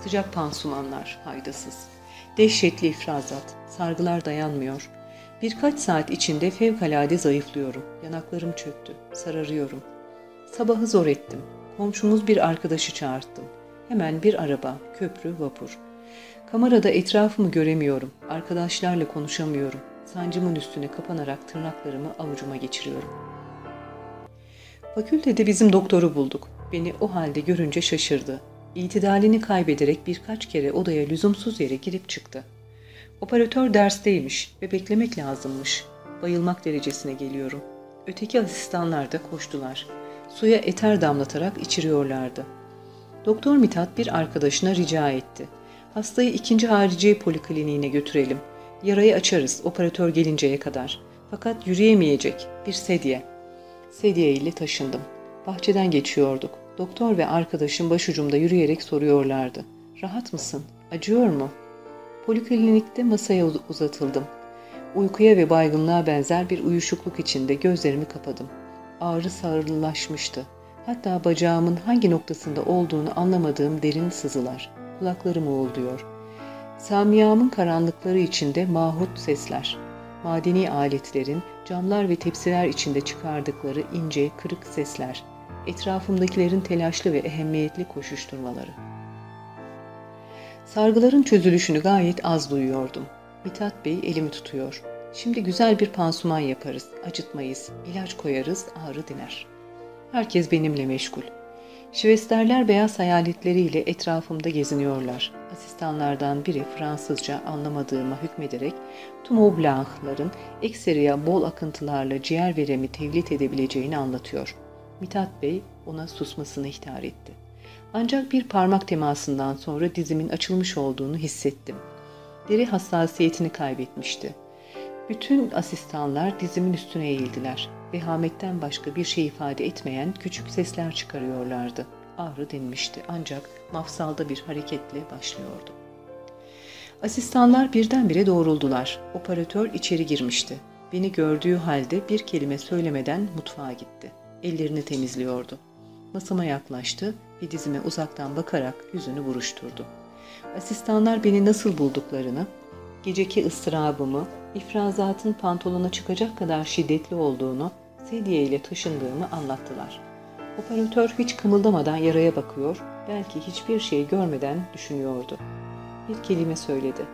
Sıcak pansumanlar, faydasız. Dehşetli ifrazat, sargılar dayanmıyor. Birkaç saat içinde fevkalade zayıflıyorum. Yanaklarım çöktü, sararıyorum. Sabahı zor ettim. Komşumuz bir arkadaşı çağırttım. Hemen bir araba, köprü, vapur. Kamerada etrafımı göremiyorum. Arkadaşlarla konuşamıyorum. Sancımın üstüne kapanarak tırnaklarımı avucuma geçiriyorum. Fakültede bizim doktoru bulduk. Beni o halde görünce şaşırdı. İtidalini kaybederek birkaç kere odaya lüzumsuz yere girip çıktı. Operatör dersteymiş ve beklemek lazımmış. Bayılmak derecesine geliyorum. Öteki asistanlar da koştular. Suya eter damlatarak içiriyorlardı. Doktor Mithat bir arkadaşına rica etti. Hastayı ikinci harici polikliniğine götürelim. Yarayı açarız operatör gelinceye kadar. Fakat yürüyemeyecek bir sedye. Sedye ile taşındım. Bahçeden geçiyorduk. Doktor ve arkadaşım başucumda yürüyerek soruyorlardı. Rahat mısın? Acıyor mu? Poliklinikte masaya uzatıldım. Uykuya ve baygınlığa benzer bir uyuşukluk içinde gözlerimi kapadım. Ağrı sarılaşmıştı. Hatta bacağımın hangi noktasında olduğunu anlamadığım derin sızılar. Kulaklarım uğulduyor. Samiyamın karanlıkları içinde mahut sesler. Madeni aletlerin camlar ve tepsiler içinde çıkardıkları ince, kırık sesler. Etrafımdakilerin telaşlı ve ehemmiyetli koşuşturmaları. Sargıların çözülüşünü gayet az duyuyordum. Mithat Bey elimi tutuyor. Şimdi güzel bir pansuman yaparız, acıtmayız, ilaç koyarız, ağrı diner. Herkes benimle meşgul. Şivesterler beyaz hayaletleriyle etrafımda geziniyorlar. Asistanlardan biri Fransızca anlamadığıma hükmederek Tumo Blanc'ların ekseriya bol akıntılarla ciğer veremi tevlit edebileceğini anlatıyor. Mithat Bey ona susmasını ihtar etti. Ancak bir parmak temasından sonra dizimin açılmış olduğunu hissettim. Deri hassasiyetini kaybetmişti. Bütün asistanlar dizimin üstüne eğildiler. Vehametten başka bir şey ifade etmeyen küçük sesler çıkarıyorlardı. Ağrı dinmişti ancak mafsalda bir hareketle başlıyordu. Asistanlar birdenbire doğruldular. Operatör içeri girmişti. Beni gördüğü halde bir kelime söylemeden mutfağa gitti. Ellerini temizliyordu. Masama yaklaştı ve dizime uzaktan bakarak yüzünü buruşturdu. Asistanlar beni nasıl bulduklarını, geceki ıstırabımı, ifrazatın pantolona çıkacak kadar şiddetli olduğunu, sedye ile taşındığımı anlattılar. Operatör hiç kımıldamadan yaraya bakıyor, belki hiçbir şey görmeden düşünüyordu. Bir kelime söyledi.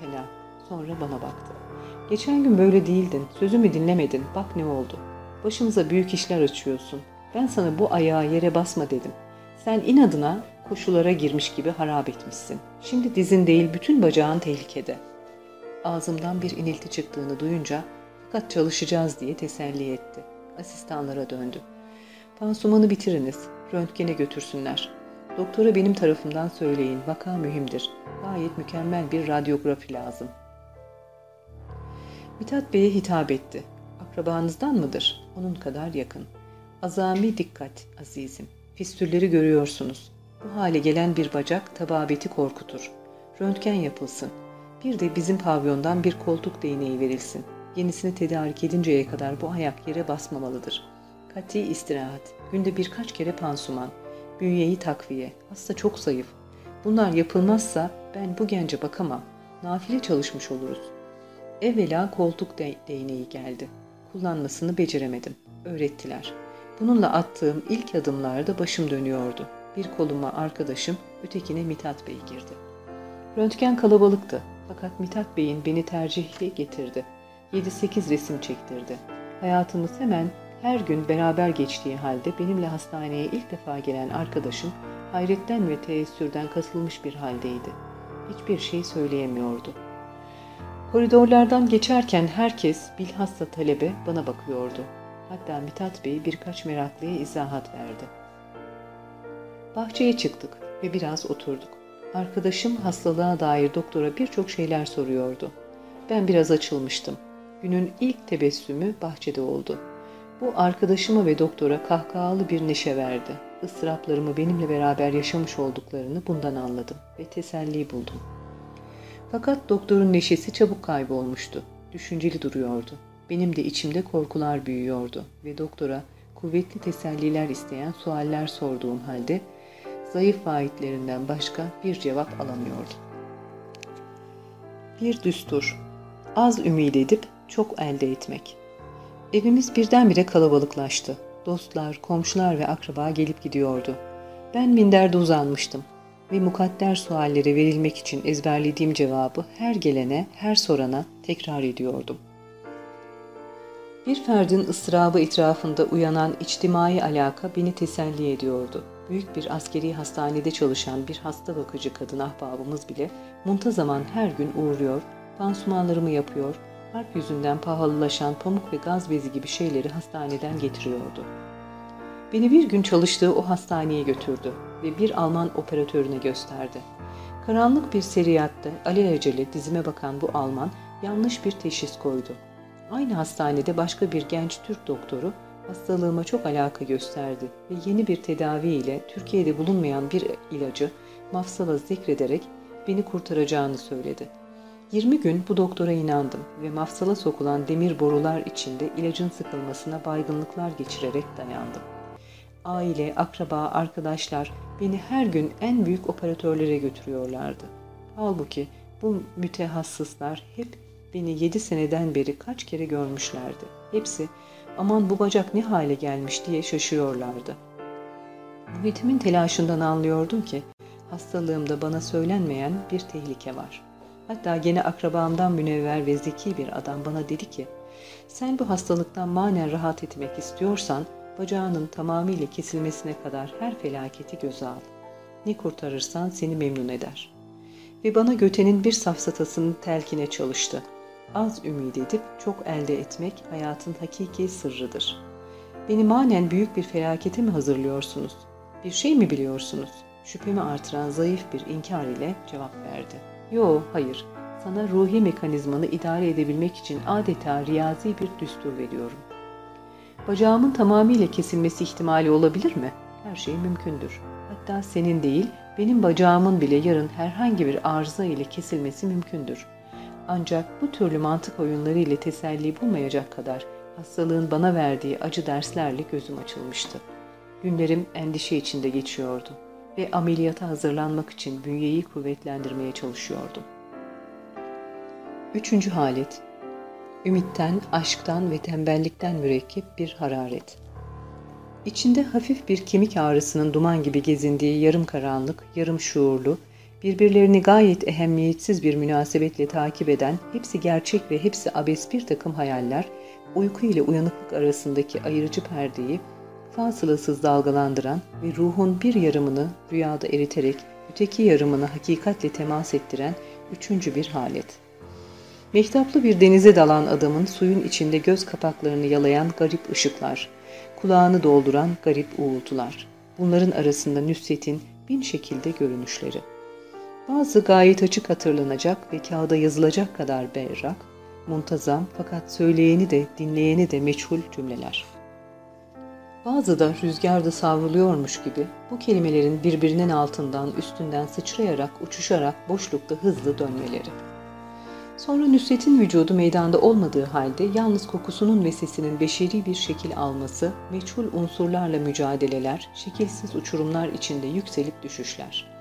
Fena. Sonra bana baktı. Geçen gün böyle değildin, sözümü dinlemedin, bak ne oldu. Başımıza büyük işler açıyorsun. Ben sana bu ayağı yere basma dedim. Sen inadına koşulara girmiş gibi harap etmişsin. Şimdi dizin değil bütün bacağın tehlikede. Ağzımdan bir inilti çıktığını duyunca fakat çalışacağız diye teselli etti. Asistanlara döndü. Pansumanı bitiriniz, röntgene götürsünler. Doktora benim tarafımdan söyleyin, vaka mühimdir. Gayet mükemmel bir radyografi lazım. Mithat Bey'e hitap etti. Akrabanızdan mıdır? Onun kadar yakın. Azami dikkat azizim. Fistülleri görüyorsunuz. Bu hale gelen bir bacak tababeti korkutur. Röntgen yapılsın. Bir de bizim pavyondan bir koltuk değneği verilsin. Yenisini tedarik edinceye kadar bu ayak yere basmamalıdır. Kati istirahat, günde birkaç kere pansuman, bünyeyi takviye, hasta çok zayıf. Bunlar yapılmazsa ben bu gence bakamam. Nafile çalışmış oluruz. Evvela koltuk de değneği geldi. Kullanmasını beceremedim. Öğrettiler. Bununla attığım ilk adımlarda başım dönüyordu. Bir koluma arkadaşım, ötekine Mithat Bey girdi. Röntgen kalabalıktı. Fakat Mithat Bey'in beni tercihi getirdi. 7-8 resim çektirdi. Hayatımız hemen her gün beraber geçtiği halde benimle hastaneye ilk defa gelen arkadaşım hayretten ve teessürden kasılmış bir haldeydi. Hiçbir şey söyleyemiyordu. Koridorlardan geçerken herkes bilhassa talebe bana bakıyordu. Hatta Mithat Bey birkaç meraklıya izahat verdi. Bahçeye çıktık ve biraz oturduk. Arkadaşım hastalığa dair doktora birçok şeyler soruyordu. Ben biraz açılmıştım. Günün ilk tebessümü bahçede oldu. Bu arkadaşıma ve doktora kahkahalı bir neşe verdi. Isıraplarımı benimle beraber yaşamış olduklarını bundan anladım ve teselli buldum. Fakat doktorun neşesi çabuk kaybolmuştu. Düşünceli duruyordu. Benim de içimde korkular büyüyordu ve doktora kuvvetli teselliler isteyen sualler sorduğum halde zayıf vaatlerinden başka bir cevap alamıyordum. Bir düstur. Az ümit edip çok elde etmek. Evimiz birdenbire kalabalıklaştı. Dostlar, komşular ve akraba gelip gidiyordu. Ben minderde uzanmıştım ve mukadder suallere verilmek için ezberlediğim cevabı her gelene, her sorana tekrar ediyordum. Bir ferdin ıstırabı etrafında uyanan içtimai alaka beni teselli ediyordu. Büyük bir askeri hastanede çalışan bir hasta bakıcı kadın ahbabımız bile muntazaman her gün uğruyor, pansumanlarımı yapıyor, harp yüzünden pahalılaşan pamuk ve gaz bezi gibi şeyleri hastaneden getiriyordu. Beni bir gün çalıştığı o hastaneye götürdü ve bir Alman operatörüne gösterdi. Karanlık bir seriyatta alelacele dizime bakan bu Alman yanlış bir teşhis koydu. Aynı hastanede başka bir genç Türk doktoru hastalığıma çok alaka gösterdi ve yeni bir tedavi ile Türkiye'de bulunmayan bir ilacı mafsala zikrederek beni kurtaracağını söyledi. 20 gün bu doktora inandım ve mafsala sokulan demir borular içinde ilacın sıkılmasına baygınlıklar geçirerek dayandım. Aile, akraba, arkadaşlar beni her gün en büyük operatörlere götürüyorlardı. Halbuki bu mütehassıslar hep beni 7 seneden beri kaç kere görmüşlerdi. Hepsi aman bu bacak ne hale gelmiş diye şaşıyorlardı. Muhitimin telaşından anlıyordum ki hastalığımda bana söylenmeyen bir tehlike var. Hatta gene akrabamdan münevver ve zeki bir adam bana dedi ki sen bu hastalıktan manen rahat etmek istiyorsan bacağının tamamıyla kesilmesine kadar her felaketi göze al. Ne kurtarırsan seni memnun eder. Ve bana götenin bir safsatasını telkine çalıştı. Az ümit edip çok elde etmek hayatın hakiki sırrıdır. Beni manen büyük bir felakete mi hazırlıyorsunuz? Bir şey mi biliyorsunuz? Şüphemi artıran zayıf bir inkar ile cevap verdi. Yo, hayır. Sana ruhi mekanizmanı idare edebilmek için adeta riyazi bir düstur veriyorum. Bacağımın tamamıyla kesilmesi ihtimali olabilir mi? Her şey mümkündür. Hatta senin değil, benim bacağımın bile yarın herhangi bir arıza ile kesilmesi mümkündür. Ancak bu türlü mantık oyunları ile teselli bulmayacak kadar hastalığın bana verdiği acı derslerle gözüm açılmıştı. Günlerim endişe içinde geçiyordu ve ameliyata hazırlanmak için bünyeyi kuvvetlendirmeye çalışıyordum. Üçüncü halet Ümitten, aşktan ve tembellikten mürekkep bir hararet. İçinde hafif bir kemik ağrısının duman gibi gezindiği yarım karanlık, yarım şuurlu, birbirlerini gayet ehemmiyetsiz bir münasebetle takip eden, hepsi gerçek ve hepsi abes bir takım hayaller, uyku ile uyanıklık arasındaki ayırıcı perdeyi fasılasız dalgalandıran ve ruhun bir yarımını rüyada eriterek öteki yarımını hakikatle temas ettiren üçüncü bir halet. Mehtaplı bir denize dalan adamın suyun içinde göz kapaklarını yalayan garip ışıklar, kulağını dolduran garip uğultular. Bunların arasında Nüsret'in bin şekilde görünüşleri. Bazı gayet açık hatırlanacak ve kağıda yazılacak kadar berrak, muntazam fakat söyleyeni de dinleyeni de meçhul cümleler. Bazı da rüzgarda savruluyormuş gibi bu kelimelerin birbirinin altından üstünden sıçrayarak uçuşarak boşlukta hızlı dönmeleri. Sonra Nusret'in vücudu meydanda olmadığı halde yalnız kokusunun ve sesinin beşeri bir şekil alması, meçhul unsurlarla mücadeleler, şekilsiz uçurumlar içinde yükselip düşüşler.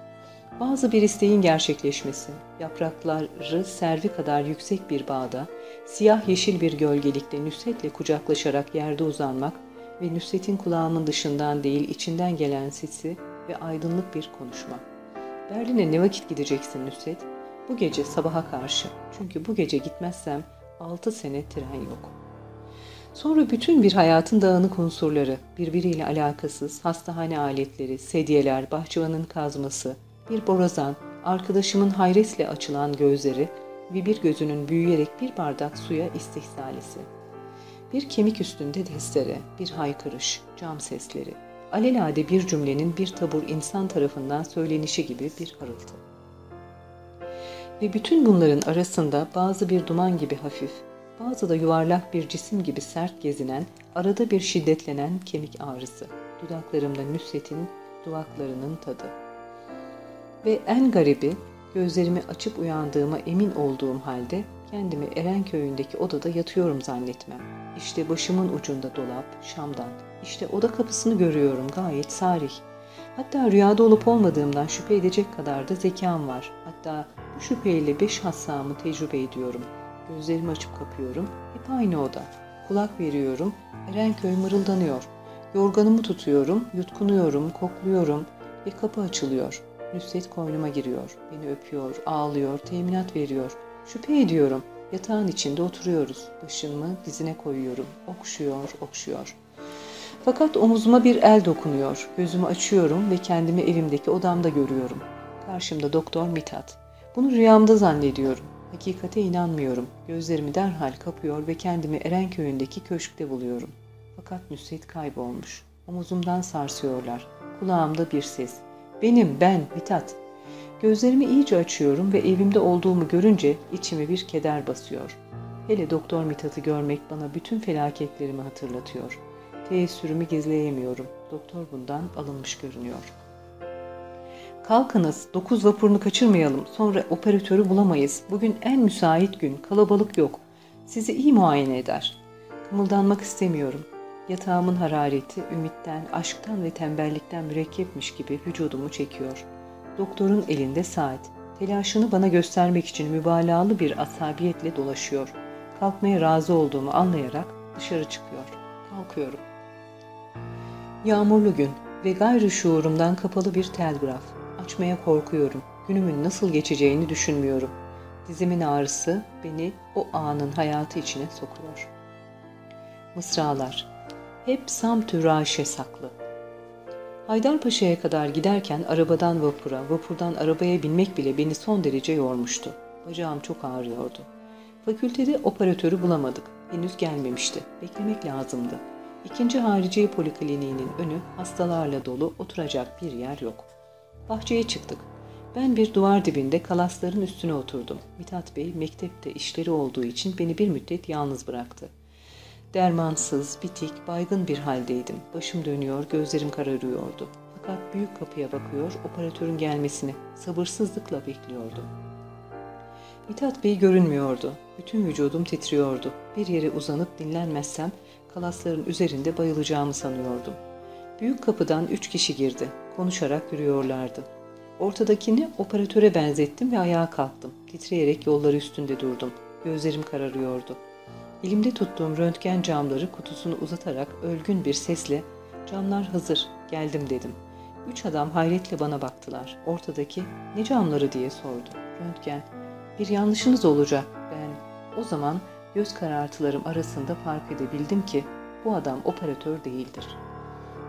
Bazı bir isteğin gerçekleşmesi, yaprakları servi kadar yüksek bir bağda, siyah yeşil bir gölgelikte Nusret'le kucaklaşarak yerde uzanmak ve Nusret'in kulağımın dışından değil içinden gelen sesi ve aydınlık bir konuşma. Berlin'e ne vakit gideceksin Nusret? Bu gece sabaha karşı. Çünkü bu gece gitmezsem altı sene tren yok. Sonra bütün bir hayatın dağınık unsurları, birbiriyle alakasız, hastahane aletleri, sedyeler, bahçıvanın kazması, bir borazan, arkadaşımın hayretle açılan gözleri ve bir gözünün büyüyerek bir bardak suya istihsalesi. Bir kemik üstünde destere, bir haykırış, cam sesleri, alelade bir cümlenin bir tabur insan tarafından söylenişi gibi bir harıltı. Ve bütün bunların arasında bazı bir duman gibi hafif, bazı da yuvarlak bir cisim gibi sert gezinen, arada bir şiddetlenen kemik ağrısı, dudaklarımda Nusret'in duvaklarının tadı. Ve en garibi, gözlerimi açıp uyandığıma emin olduğum halde kendimi Erenköy'ündeki odada yatıyorum zannetmem. İşte başımın ucunda dolap, şamdan. İşte oda kapısını görüyorum gayet sarih. Hatta rüyada olup olmadığımdan şüphe edecek kadar da zekam var. Hatta bu şüpheyle beş hassamı tecrübe ediyorum. Gözlerimi açıp kapıyorum. Hep aynı oda. Kulak veriyorum. Erenköy mırıldanıyor. Yorganımı tutuyorum, yutkunuyorum, kokluyorum ve kapı açılıyor. Nusret koynuma giriyor. Beni öpüyor, ağlıyor, teminat veriyor. Şüphe ediyorum. Yatağın içinde oturuyoruz. Başımı dizine koyuyorum. Okşuyor, okşuyor. Fakat omuzuma bir el dokunuyor. Gözümü açıyorum ve kendimi evimdeki odamda görüyorum. Karşımda doktor Mithat. Bunu rüyamda zannediyorum. Hakikate inanmıyorum. Gözlerimi derhal kapıyor ve kendimi Erenköy'ündeki köşkte buluyorum. Fakat Nusret kaybolmuş. Omuzumdan sarsıyorlar. Kulağımda bir ses. Benim, ben, Mithat. Gözlerimi iyice açıyorum ve evimde olduğumu görünce içime bir keder basıyor. Hele Doktor Mithat'ı görmek bana bütün felaketlerimi hatırlatıyor. Teessürümü gizleyemiyorum. Doktor bundan alınmış görünüyor. Kalkınız, dokuz vapurunu kaçırmayalım. Sonra operatörü bulamayız. Bugün en müsait gün, kalabalık yok. Sizi iyi muayene eder. Kımıldanmak istemiyorum. Yatağımın harareti ümitten, aşktan ve tembellikten mürekkepmiş gibi vücudumu çekiyor. Doktorun elinde saat. Telaşını bana göstermek için mübalağalı bir asabiyetle dolaşıyor. Kalkmaya razı olduğumu anlayarak dışarı çıkıyor. Kalkıyorum. Yağmurlu gün ve gayrı şuurumdan kapalı bir telgraf. Açmaya korkuyorum. Günümün nasıl geçeceğini düşünmüyorum. Dizimin ağrısı beni o anın hayatı içine sokuyor. Mısralar hep Samtüraşe saklı. Haydarpaşa'ya kadar giderken arabadan vapura, vapurdan arabaya binmek bile beni son derece yormuştu. Bacağım çok ağrıyordu. Fakültede operatörü bulamadık. Henüz gelmemişti. Beklemek lazımdı. İkinci hariciye polikliniğinin önü hastalarla dolu oturacak bir yer yok. Bahçeye çıktık. Ben bir duvar dibinde kalasların üstüne oturdum. Mithat Bey mektepte işleri olduğu için beni bir müddet yalnız bıraktı. Dermansız, bitik, baygın bir haldeydim. Başım dönüyor, gözlerim kararıyordu. Fakat büyük kapıya bakıyor, operatörün gelmesini sabırsızlıkla bekliyordum. Mithat Bey görünmüyordu. Bütün vücudum titriyordu. Bir yere uzanıp dinlenmezsem kalasların üzerinde bayılacağımı sanıyordum. Büyük kapıdan üç kişi girdi. Konuşarak yürüyorlardı. Ortadakini operatöre benzettim ve ayağa kalktım. Titreyerek yolları üstünde durdum. Gözlerim kararıyordu. Elimde tuttuğum röntgen camları kutusunu uzatarak ölgün bir sesle ''Camlar hazır, geldim.'' dedim. Üç adam hayretle bana baktılar. Ortadaki ''Ne camları?'' diye sordu. Röntgen ''Bir yanlışınız olacak.'' Ben o zaman göz karartılarım arasında fark edebildim ki bu adam operatör değildir.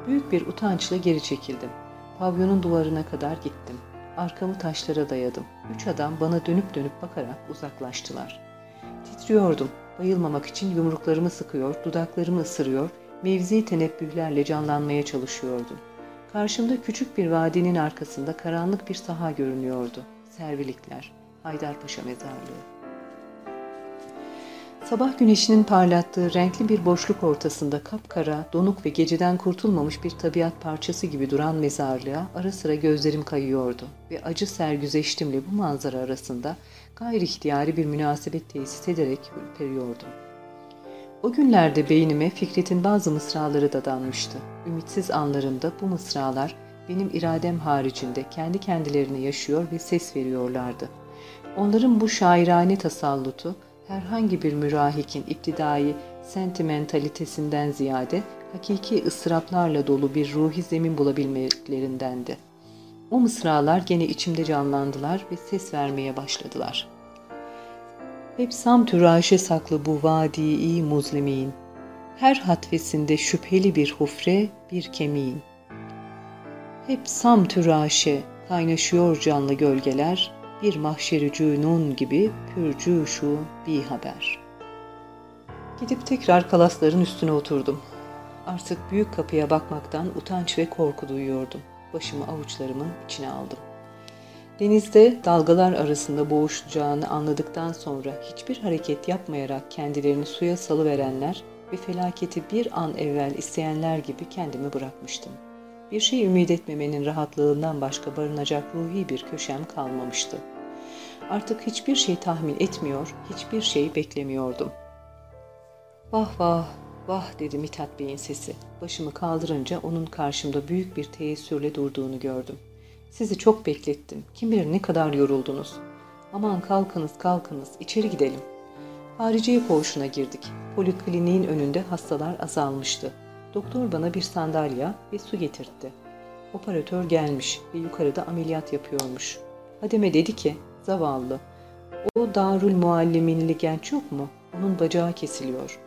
Büyük bir utançla geri çekildim. Pavyonun duvarına kadar gittim. Arkamı taşlara dayadım. Üç adam bana dönüp dönüp bakarak uzaklaştılar. Titriyordum. Bayılmamak için yumruklarımı sıkıyor, dudaklarımı ısırıyor, mevzi tenebbühlerle canlanmaya çalışıyordum. Karşımda küçük bir vadinin arkasında karanlık bir saha görünüyordu. Servilikler, Haydarpaşa mezarlığı. Sabah güneşinin parlattığı renkli bir boşluk ortasında kapkara, donuk ve geceden kurtulmamış bir tabiat parçası gibi duran mezarlığa ara sıra gözlerim kayıyordu ve acı sergüzeştimle bu manzara arasında gayri ihtiyari bir münasebet tesis ederek ürperiyordum. O günlerde beynime Fikret'in bazı mısraları dadanmıştı. Ümitsiz anlarımda bu mısralar benim iradem haricinde kendi kendilerine yaşıyor ve ses veriyorlardı. Onların bu şairane tasallutu herhangi bir mürahikin iptidai sentimentalitesinden ziyade hakiki ıstıraplarla dolu bir ruhi zemin bulabilmelerindendi. O mısralar gene içimde canlandılar ve ses vermeye başladılar. Hep sam türaşe saklı bu vadi-i muzlimin. Her hatvesinde şüpheli bir hufre, bir kemiğin. Hep sam türaşe kaynaşıyor canlı gölgeler, bir mahşeri cünun gibi pürcü şu bir haber. Gidip tekrar kalasların üstüne oturdum. Artık büyük kapıya bakmaktan utanç ve korku duyuyordum. Başımı avuçlarımın içine aldım. Denizde dalgalar arasında boğuşacağını anladıktan sonra hiçbir hareket yapmayarak kendilerini suya salıverenler ve felaketi bir an evvel isteyenler gibi kendimi bırakmıştım. Bir şey ümit etmemenin rahatlığından başka barınacak ruhi bir köşem kalmamıştı. Artık hiçbir şey tahmin etmiyor, hiçbir şey beklemiyordum. Vah vah, vah dedi Mithat Bey'in sesi. Başımı kaldırınca onun karşımda büyük bir teessürle durduğunu gördüm. Sizi çok beklettim. Kim bilir ne kadar yoruldunuz. Aman kalkınız kalkınız, içeri gidelim. Hariciye koğuşuna girdik. Polikliniğin önünde hastalar azalmıştı. Doktor bana bir sandalye ve su getirtti. Operatör gelmiş ve yukarıda ameliyat yapıyormuş. Hademe dedi ki, zavallı, o Darül Mualliminli genç yok mu? Onun bacağı kesiliyor.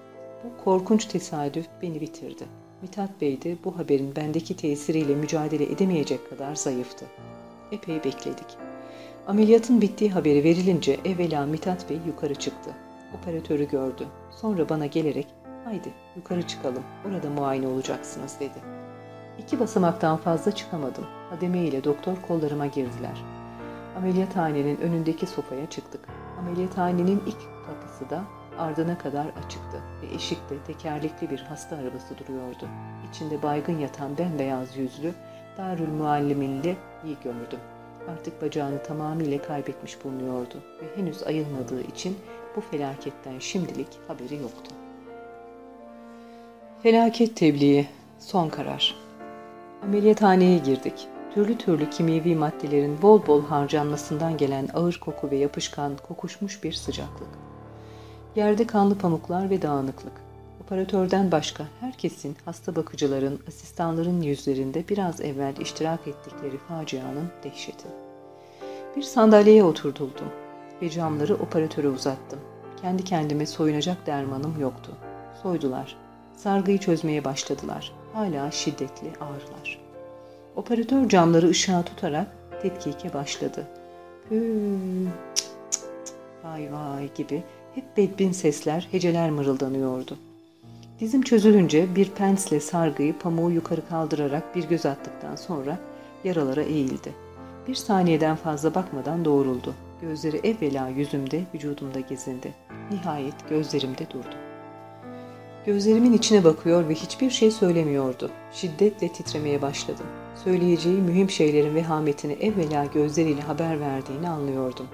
Bu korkunç tesadüf beni bitirdi. Mithat Bey de bu haberin bendeki tesiriyle mücadele edemeyecek kadar zayıftı. Epey bekledik. Ameliyatın bittiği haberi verilince evvela Mithat Bey yukarı çıktı. Operatörü gördü. Sonra bana gelerek haydi yukarı çıkalım orada muayene olacaksınız dedi. İki basamaktan fazla çıkamadım. Hademe ile doktor kollarıma girdiler. Ameliyathanenin önündeki sofaya çıktık. Ameliyathanenin ilk kapısı da ardına kadar açıktı ve eşikte tekerlekli bir hasta arabası duruyordu. İçinde baygın yatan bembeyaz yüzlü Darül Mualliminli iyi gördüm. Artık bacağını tamamıyla kaybetmiş bulunuyordu ve henüz ayılmadığı için bu felaketten şimdilik haberi yoktu. Felaket tebliği, son karar. Ameliyathaneye girdik. Türlü türlü kimyevi maddelerin bol bol harcanmasından gelen ağır koku ve yapışkan, kokuşmuş bir sıcaklık. Yerde kanlı pamuklar ve dağınıklık. Operatörden başka herkesin, hasta bakıcıların, asistanların yüzlerinde biraz evvel iştirak ettikleri facianın dehşeti. Bir sandalyeye oturtuldum ve camları operatöre uzattım. Kendi kendime soyunacak dermanım yoktu. Soydular. Sargıyı çözmeye başladılar. Hala şiddetli ağrılar. Operatör camları ışığa tutarak tetkike başladı. Hü, cık cık vay vay gibi hep bedbin sesler, heceler mırıldanıyordu. Dizim çözülünce bir pensle sargıyı pamuğu yukarı kaldırarak bir göz attıktan sonra yaralara eğildi. Bir saniyeden fazla bakmadan doğruldu. Gözleri evvela yüzümde, vücudumda gezindi. Nihayet gözlerimde durdu. Gözlerimin içine bakıyor ve hiçbir şey söylemiyordu. Şiddetle titremeye başladım. Söyleyeceği mühim şeylerin vehametini evvela gözleriyle haber verdiğini anlıyordum.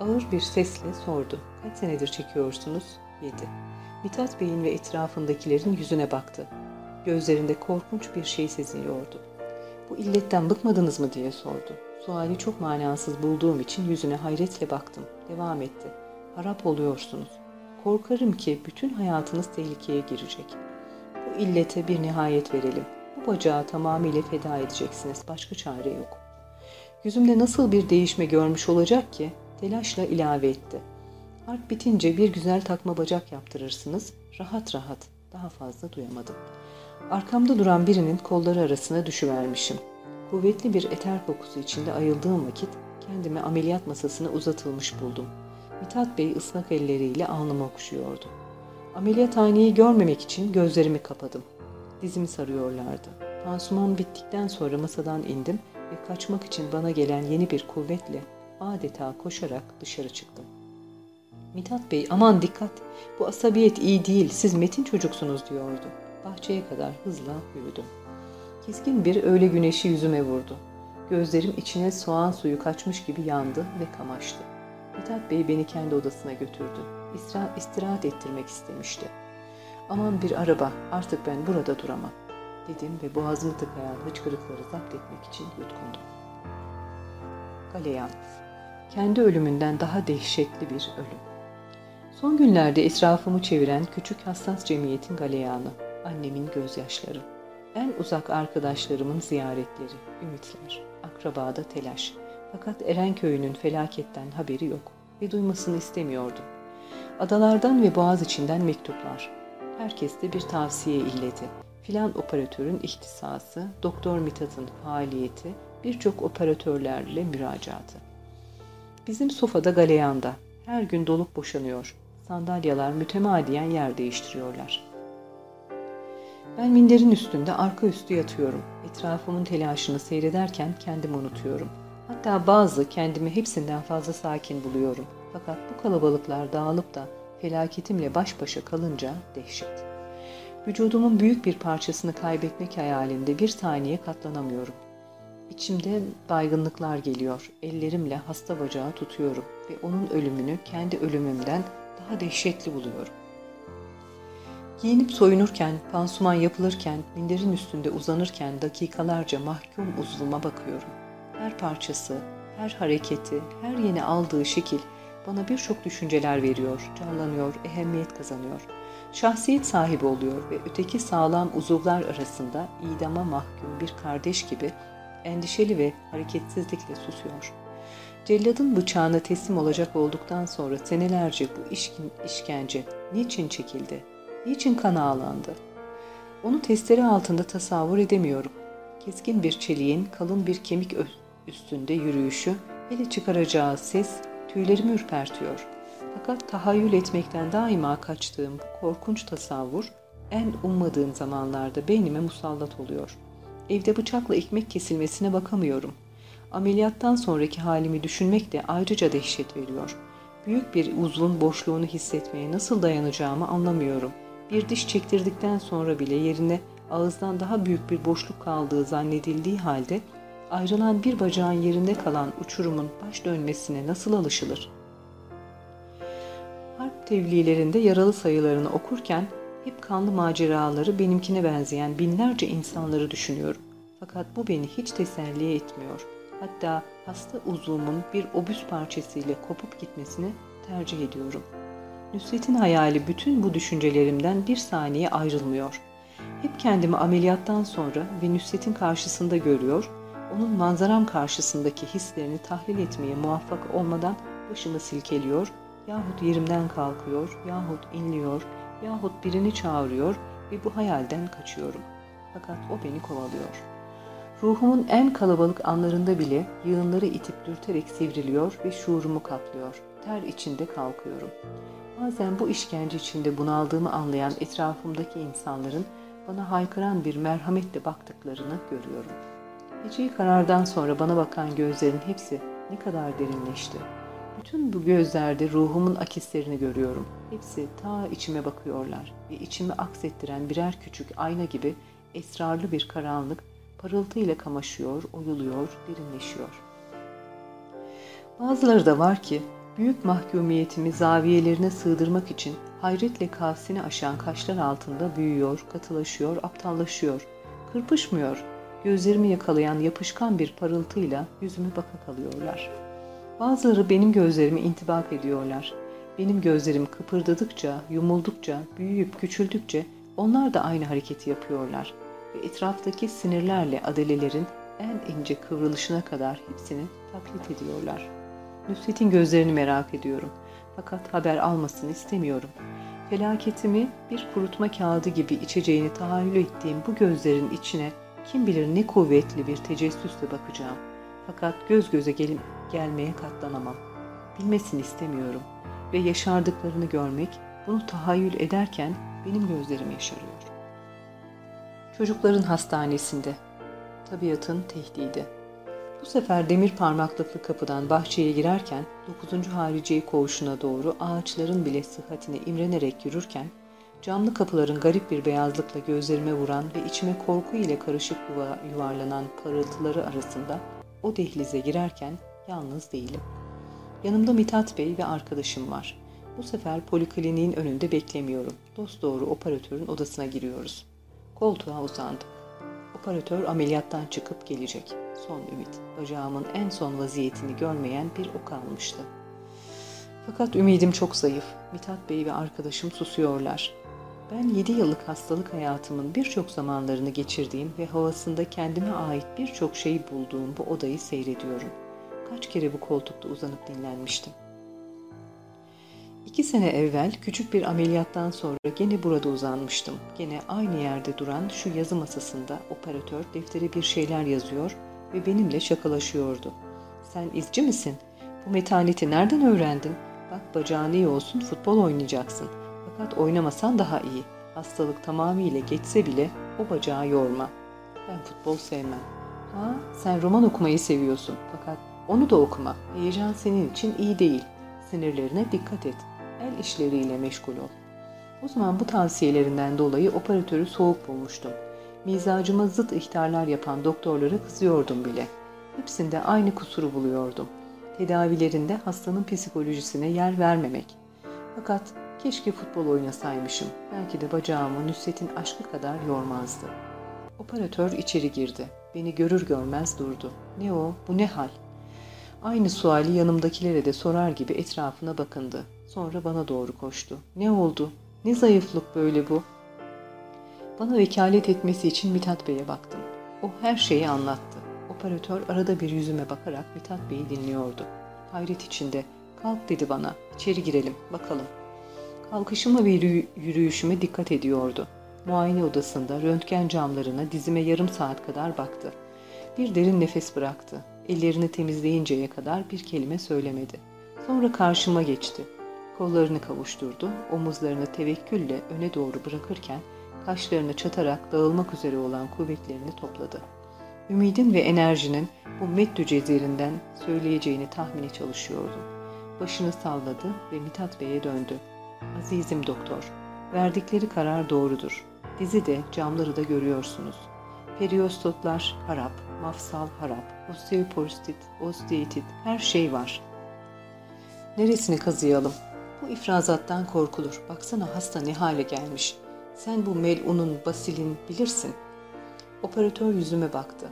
Ağır bir sesle sordu. Kaç senedir çekiyorsunuz? Yedi. Mithat Bey'in ve etrafındakilerin yüzüne baktı. Gözlerinde korkunç bir şey seziliyordu. Bu illetten bıkmadınız mı diye sordu. Suali çok manasız bulduğum için yüzüne hayretle baktım. Devam etti. Harap oluyorsunuz. Korkarım ki bütün hayatınız tehlikeye girecek. Bu illete bir nihayet verelim. Bu bacağı tamamıyla feda edeceksiniz. Başka çare yok. Yüzümde nasıl bir değişme görmüş olacak ki telaşla ilave etti. Harp bitince bir güzel takma bacak yaptırırsınız. Rahat rahat. Daha fazla duyamadım. Arkamda duran birinin kolları arasına düşüvermişim. Kuvvetli bir eter kokusu içinde ayıldığım vakit kendimi ameliyat masasına uzatılmış buldum. Mithat Bey ıslak elleriyle alnımı okşuyordu. Ameliyathaneyi görmemek için gözlerimi kapadım. Dizimi sarıyorlardı. Pansuman bittikten sonra masadan indim ve kaçmak için bana gelen yeni bir kuvvetle adeta koşarak dışarı çıktım. Mithat Bey aman dikkat bu asabiyet iyi değil siz metin çocuksunuz diyordu. Bahçeye kadar hızla yürüdüm. Keskin bir öğle güneşi yüzüme vurdu. Gözlerim içine soğan suyu kaçmış gibi yandı ve kamaştı. Mithat Bey beni kendi odasına götürdü. İsra, istirahat ettirmek istemişti. Aman bir araba, artık ben burada duramam. dedim ve boğazımı tıkayan hıçkırıkları zapt etmek için yutkundum. Galeyan, kendi ölümünden daha dehşetli bir ölüm. Son günlerde etrafımı çeviren küçük hassas cemiyetin galeyanı, annemin gözyaşları, en uzak arkadaşlarımın ziyaretleri, ümitler, akrabada telaş. Fakat Erenköy'ünün felaketten haberi yok ve duymasını istemiyordum. Adalardan ve boğaz içinden mektuplar. Herkeste bir tavsiye illeti. Filan operatörün ihtisası, Doktor Mithat'ın faaliyeti, birçok operatörlerle müracaatı. Bizim sofada galeyanda. Her gün dolup boşanıyor. Sandalyalar mütemadiyen yer değiştiriyorlar. Ben minderin üstünde arka üstü yatıyorum. Etrafımın telaşını seyrederken kendimi unutuyorum. Hatta bazı kendimi hepsinden fazla sakin buluyorum. Fakat bu kalabalıklar dağılıp da felaketimle baş başa kalınca dehşet. Vücudumun büyük bir parçasını kaybetmek hayalinde bir saniye katlanamıyorum. İçimde baygınlıklar geliyor. Ellerimle hasta bacağı tutuyorum ve onun ölümünü kendi ölümümden daha dehşetli buluyorum. Giyinip soyunurken, pansuman yapılırken, minderin üstünde uzanırken dakikalarca mahkum uzvuma bakıyorum. Her parçası, her hareketi, her yeni aldığı şekil bana birçok düşünceler veriyor, canlanıyor, ehemmiyet kazanıyor. Şahsiyet sahibi oluyor ve öteki sağlam uzuvlar arasında idama mahkum bir kardeş gibi endişeli ve hareketsizlikle susuyor. Celladın bıçağına teslim olacak olduktan sonra senelerce bu işkin, işkence niçin çekildi, niçin kana ağlandı? Onu testere altında tasavvur edemiyorum. Keskin bir çeliğin kalın bir kemik üstünde yürüyüşü, hele çıkaracağı ses tüylerimi ürpertiyor. Fakat tahayyül etmekten daima kaçtığım bu korkunç tasavvur en ummadığım zamanlarda beynime musallat oluyor. Evde bıçakla ekmek kesilmesine bakamıyorum. Ameliyattan sonraki halimi düşünmek de ayrıca dehşet veriyor. Büyük bir uzun boşluğunu hissetmeye nasıl dayanacağımı anlamıyorum. Bir diş çektirdikten sonra bile yerine ağızdan daha büyük bir boşluk kaldığı zannedildiği halde ayrılan bir bacağın yerinde kalan uçurumun baş dönmesine nasıl alışılır? Harp tevlilerinde yaralı sayılarını okurken hep kanlı maceraları benimkine benzeyen binlerce insanları düşünüyorum. Fakat bu beni hiç teselli etmiyor. Hatta hasta uzvumun bir obüs parçasıyla kopup gitmesini tercih ediyorum. Nusret'in hayali bütün bu düşüncelerimden bir saniye ayrılmıyor. Hep kendimi ameliyattan sonra ve Nusret'in karşısında görüyor, onun manzaram karşısındaki hislerini tahlil etmeye muvaffak olmadan başımı silkeliyor, yahut yerimden kalkıyor, yahut inliyor, yahut birini çağırıyor ve bu hayalden kaçıyorum. Fakat o beni kovalıyor. Ruhumun en kalabalık anlarında bile yığınları itip dürterek sivriliyor ve şuurumu kaplıyor. Ter içinde kalkıyorum. Bazen bu işkence içinde bunaldığımı anlayan etrafımdaki insanların bana haykıran bir merhametle baktıklarını görüyorum. Geceyi karardan sonra bana bakan gözlerin hepsi ne kadar derinleşti. Bütün bu gözlerde ruhumun akislerini görüyorum. Hepsi ta içime bakıyorlar ve içimi aksettiren birer küçük ayna gibi esrarlı bir karanlık parıltıyla kamaşıyor, oyuluyor, derinleşiyor. Bazıları da var ki büyük mahkumiyetimi zaviyelerine sığdırmak için hayretle kavsini aşan kaşlar altında büyüyor, katılaşıyor, aptallaşıyor. Kırpışmıyor, gözlerimi yakalayan yapışkan bir parıltıyla yüzümü baka kalıyorlar.'' Bazıları benim gözlerimi intibak ediyorlar. Benim gözlerim kıpırdadıkça, yumuldukça, büyüyüp küçüldükçe onlar da aynı hareketi yapıyorlar. Ve etraftaki sinirlerle adelelerin en ince kıvrılışına kadar hepsini taklit ediyorlar. Nusret'in gözlerini merak ediyorum. Fakat haber almasını istemiyorum. Felaketimi bir kurutma kağıdı gibi içeceğini tahayyül ettiğim bu gözlerin içine kim bilir ne kuvvetli bir tecessüsle bakacağım. Fakat göz göze gelmeye katlanamam. Bilmesini istemiyorum ve yaşardıklarını görmek, bunu tahayyül ederken benim gözlerim yaşarıyor. Çocukların hastanesinde. Tabiatın tehdidi. Bu sefer demir parmaklıklı kapıdan bahçeye girerken 9. hariciye koğuşuna doğru ağaçların bile sıhhatine imrenerek yürürken camlı kapıların garip bir beyazlıkla gözlerime vuran ve içime korku ile karışık yuvarlanan parıltıları arasında o dehlize girerken Yalnız değilim. Yanımda Mithat Bey ve arkadaşım var. Bu sefer polikliniğin önünde beklemiyorum. Dost doğru operatörün odasına giriyoruz. Koltuğa uzandım. Operatör ameliyattan çıkıp gelecek. Son ümit. Bacağımın en son vaziyetini görmeyen bir ok almıştı. Fakat ümidim çok zayıf. Mithat Bey ve arkadaşım susuyorlar. Ben 7 yıllık hastalık hayatımın birçok zamanlarını geçirdiğim ve havasında kendime ait birçok şey bulduğum bu odayı seyrediyorum. Kaç kere bu koltukta uzanıp dinlenmiştim. İki sene evvel küçük bir ameliyattan sonra gene burada uzanmıştım. Gene aynı yerde duran şu yazı masasında operatör deftere bir şeyler yazıyor ve benimle şakalaşıyordu. Sen izci misin? Bu metaneti nereden öğrendin? Bak bacağın iyi olsun futbol oynayacaksın. Fakat oynamasan daha iyi. Hastalık tamamıyla geçse bile o bacağı yorma. Ben futbol sevmem. Ha sen roman okumayı seviyorsun. Fakat onu da okuma. Heyecan senin için iyi değil. Sinirlerine dikkat et. El işleriyle meşgul ol. O zaman bu tavsiyelerinden dolayı operatörü soğuk bulmuştum. Mizacıma zıt ihtarlar yapan doktorlara kızıyordum bile. Hepsinde aynı kusuru buluyordum. Tedavilerinde hastanın psikolojisine yer vermemek. Fakat keşke futbol oynasaymışım. Belki de bacağımı Nusret'in aşkı kadar yormazdı. Operatör içeri girdi. Beni görür görmez durdu. Ne o, bu ne hal? Aynı suali yanımdakilere de sorar gibi etrafına bakındı. Sonra bana doğru koştu. Ne oldu? Ne zayıflık böyle bu? Bana vekalet etmesi için Mithat Bey'e baktım. O her şeyi anlattı. Operatör arada bir yüzüme bakarak Mithat Bey'i dinliyordu. Hayret içinde. Kalk dedi bana. İçeri girelim. Bakalım. Kalkışıma ve yürüyüşüme dikkat ediyordu. Muayene odasında röntgen camlarına dizime yarım saat kadar baktı. Bir derin nefes bıraktı. Ellerini temizleyinceye kadar bir kelime söylemedi. Sonra karşıma geçti. Kollarını kavuşturdu, omuzlarını tevekkülle öne doğru bırakırken kaşlarını çatarak dağılmak üzere olan kuvvetlerini topladı. Ümidin ve enerjinin bu meddü cezirinden söyleyeceğini tahmine çalışıyordum. Başını salladı ve Mithat Bey'e döndü. Azizim doktor, verdikleri karar doğrudur. Dizi de camları da görüyorsunuz. Periyostotlar harap, mafsal harap, osteoporostit, osteotit her şey var. Neresini kazıyalım? Bu ifrazattan korkulur. Baksana hasta ne hale gelmiş. Sen bu melunun, basilin bilirsin. Operatör yüzüme baktı.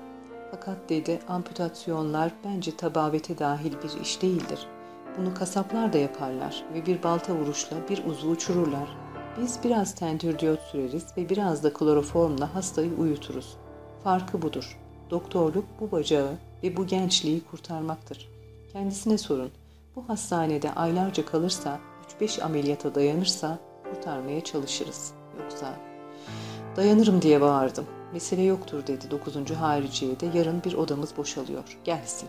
Fakat dedi amputasyonlar bence tabavete dahil bir iş değildir. Bunu kasaplar da yaparlar ve bir balta vuruşla bir uzu uçururlar. Biz biraz tentürdiyot süreriz ve biraz da kloroformla hastayı uyuturuz. Farkı budur. Doktorluk bu bacağı ve bu gençliği kurtarmaktır. Kendisine sorun. Bu hastanede aylarca kalırsa 3-5 ameliyata dayanırsa kurtarmaya çalışırız. Yoksa dayanırım diye bağırdım. Mesele yoktur dedi 9. hariciye de yarın bir odamız boşalıyor. Gelsin.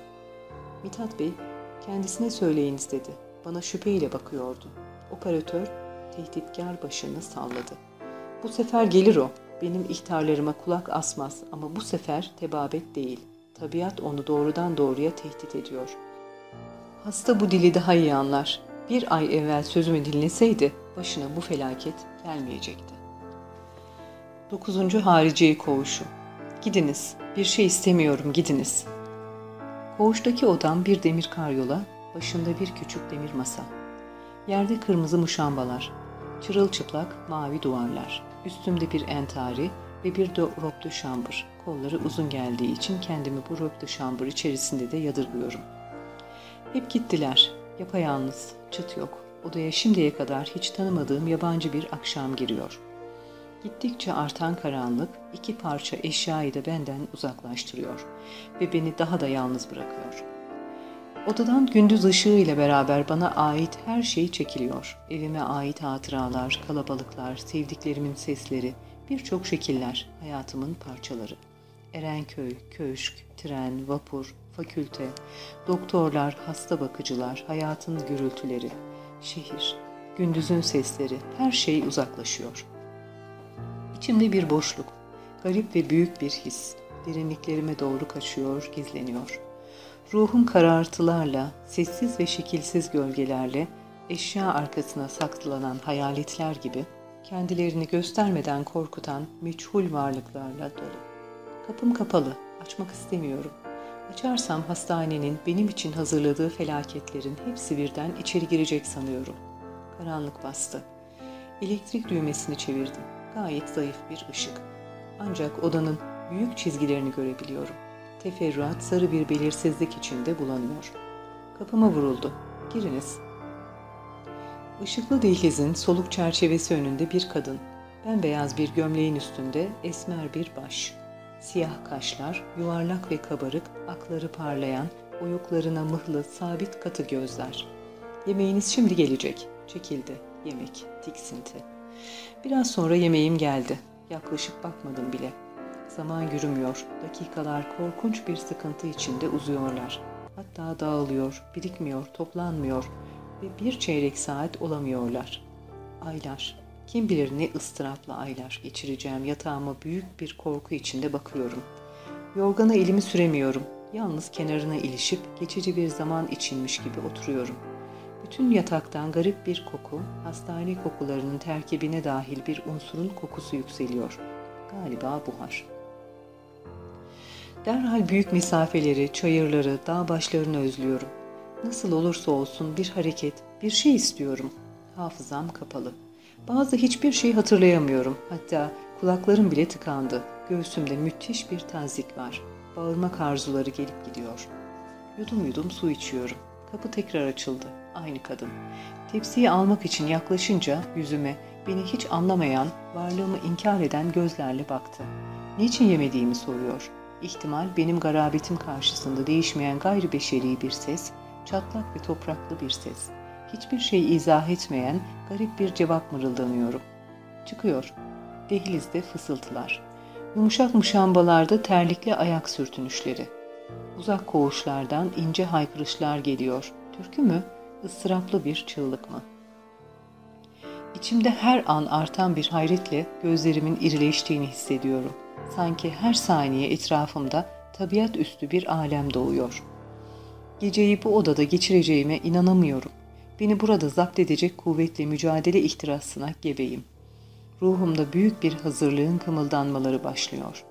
Mithat Bey kendisine söyleyiniz dedi. Bana şüpheyle bakıyordu. Operatör tehditkar başını salladı. Bu sefer gelir o. Benim ihtarlarıma kulak asmaz ama bu sefer tebabet değil. Tabiat onu doğrudan doğruya tehdit ediyor. Hasta bu dili daha iyi anlar. Bir ay evvel sözümü dinleseydi başına bu felaket gelmeyecekti. 9. Hariciye Koğuşu Gidiniz, bir şey istemiyorum gidiniz. Koğuştaki odam bir demir karyola, başında bir küçük demir masa. Yerde kırmızı muşambalar, çırılçıplak mavi duvarlar, üstümde bir entari ve bir de robe de şambır. Kolları uzun geldiği için kendimi bu robe de şambır içerisinde de yadırgıyorum. Hep gittiler, yapayalnız, çıt yok. Odaya şimdiye kadar hiç tanımadığım yabancı bir akşam giriyor. Gittikçe artan karanlık iki parça eşyayı da benden uzaklaştırıyor ve beni daha da yalnız bırakıyor. Odadan gündüz ışığı ile beraber bana ait her şey çekiliyor. Evime ait hatıralar, kalabalıklar, sevdiklerimin sesleri, birçok şekiller, hayatımın parçaları. Erenköy, köşk, tren, vapur, fakülte, doktorlar, hasta bakıcılar, hayatın gürültüleri, şehir, gündüzün sesleri, her şey uzaklaşıyor. İçimde bir boşluk, garip ve büyük bir his, derinliklerime doğru kaçıyor, gizleniyor. Ruhum karartılarla, sessiz ve şekilsiz gölgelerle, eşya arkasına saklanan hayaletler gibi, kendilerini göstermeden korkutan meçhul varlıklarla dolu. Kapım kapalı, açmak istemiyorum. Açarsam hastanenin benim için hazırladığı felaketlerin hepsi birden içeri girecek sanıyorum. Karanlık bastı. Elektrik düğmesini çevirdim. Gayet zayıf bir ışık. Ancak odanın büyük çizgilerini görebiliyorum. Teferruat sarı bir belirsizlik içinde bulanıyor. Kapıma vuruldu. Giriniz. Işıklı dehlizin soluk çerçevesi önünde bir kadın. Bembeyaz bir gömleğin üstünde esmer bir baş. Siyah kaşlar, yuvarlak ve kabarık, akları parlayan, oyuklarına mıhlı, sabit katı gözler. Yemeğiniz şimdi gelecek. Çekildi. Yemek, tiksinti. Biraz sonra yemeğim geldi. Yaklaşıp bakmadım bile. Zaman yürümüyor. Dakikalar korkunç bir sıkıntı içinde uzuyorlar. Hatta dağılıyor, birikmiyor, toplanmıyor ve bir çeyrek saat olamıyorlar. Aylar. Kim bilir ne ıstıraplı aylar geçireceğim yatağıma büyük bir korku içinde bakıyorum. Yorgana elimi süremiyorum. Yalnız kenarına ilişip geçici bir zaman içinmiş gibi oturuyorum. Bütün yataktan garip bir koku, hastane kokularının terkibine dahil bir unsurun kokusu yükseliyor. Galiba buhar. Derhal büyük mesafeleri, çayırları, dağ başlarını özlüyorum. Nasıl olursa olsun bir hareket, bir şey istiyorum. Hafızam kapalı. Bazı hiçbir şey hatırlayamıyorum. Hatta kulaklarım bile tıkandı. Göğsümde müthiş bir tazik var. Bağırmak arzuları gelip gidiyor. Yudum yudum su içiyorum. Kapı tekrar açıldı. Aynı kadın. Tepsiyi almak için yaklaşınca yüzüme beni hiç anlamayan, varlığımı inkar eden gözlerle baktı. Niçin yemediğimi soruyor. İhtimal benim garabetim karşısında değişmeyen gayri beşeri bir ses, çatlak ve topraklı bir ses. Hiçbir şey izah etmeyen garip bir cevap mırıldanıyorum. Çıkıyor. Dehlizde fısıltılar. Yumuşak muşambalarda terlikli ayak sürtünüşleri. Uzak koğuşlardan ince haykırışlar geliyor. Türkü mü? ıstıraplı bir çığlık mı? İçimde her an artan bir hayretle gözlerimin irileştiğini hissediyorum. Sanki her saniye etrafımda tabiat üstü bir alem doğuyor. Geceyi bu odada geçireceğime inanamıyorum. Beni burada zapt edecek kuvvetle mücadele ihtirasına gebeyim. Ruhumda büyük bir hazırlığın kımıldanmaları başlıyor.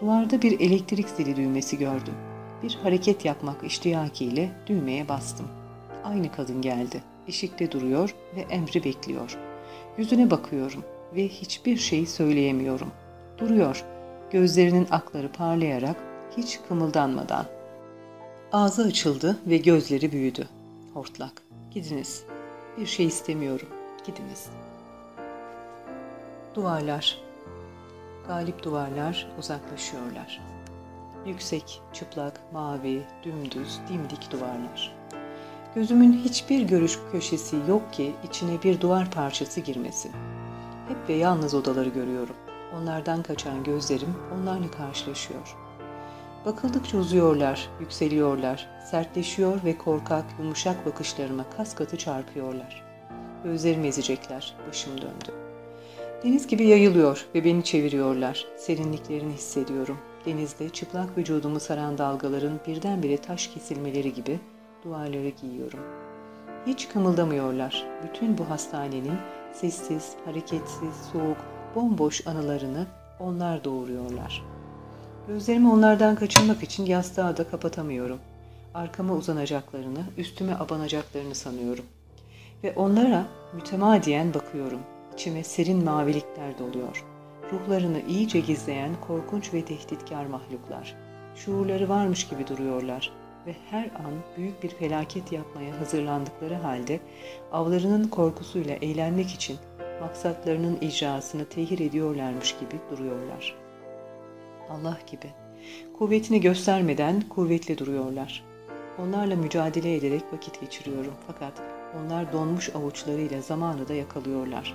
Duvarda bir elektrik zili düğmesi gördüm. Bir hareket yapmak iştiyakiyle düğmeye bastım. Aynı kadın geldi. Eşikte duruyor ve emri bekliyor. Yüzüne bakıyorum ve hiçbir şey söyleyemiyorum. Duruyor. Gözlerinin akları parlayarak hiç kımıldanmadan. Ağzı açıldı ve gözleri büyüdü. Hortlak. Gidiniz. Bir şey istemiyorum. Gidiniz. Duvarlar. Galip duvarlar uzaklaşıyorlar. Yüksek, çıplak, mavi, dümdüz, dimdik duvarlar. Gözümün hiçbir görüş köşesi yok ki içine bir duvar parçası girmesin. Hep ve yalnız odaları görüyorum. Onlardan kaçan gözlerim onlarla karşılaşıyor. Bakıldıkça uzuyorlar, yükseliyorlar, sertleşiyor ve korkak, yumuşak bakışlarıma kas katı çarpıyorlar. Gözlerimi ezecekler, başım döndü. Deniz gibi yayılıyor ve beni çeviriyorlar. Serinliklerini hissediyorum. Denizde çıplak vücudumu saran dalgaların birdenbire taş kesilmeleri gibi duvarları giyiyorum. Hiç kımıldamıyorlar. Bütün bu hastanenin sessiz, hareketsiz, soğuk, bomboş anılarını onlar doğuruyorlar. Gözlerimi onlardan kaçınmak için yastığa da kapatamıyorum. Arkama uzanacaklarını, üstüme abanacaklarını sanıyorum. Ve onlara mütemadiyen bakıyorum. İçime serin mavilikler doluyor. Ruhlarını iyice gizleyen korkunç ve tehditkar mahluklar. Şuurları varmış gibi duruyorlar ve her an büyük bir felaket yapmaya hazırlandıkları halde avlarının korkusuyla eğlenmek için maksatlarının icrasını tehir ediyorlarmış gibi duruyorlar. Allah gibi. Kuvvetini göstermeden kuvvetli duruyorlar. Onlarla mücadele ederek vakit geçiriyorum fakat onlar donmuş avuçlarıyla zamanı da yakalıyorlar.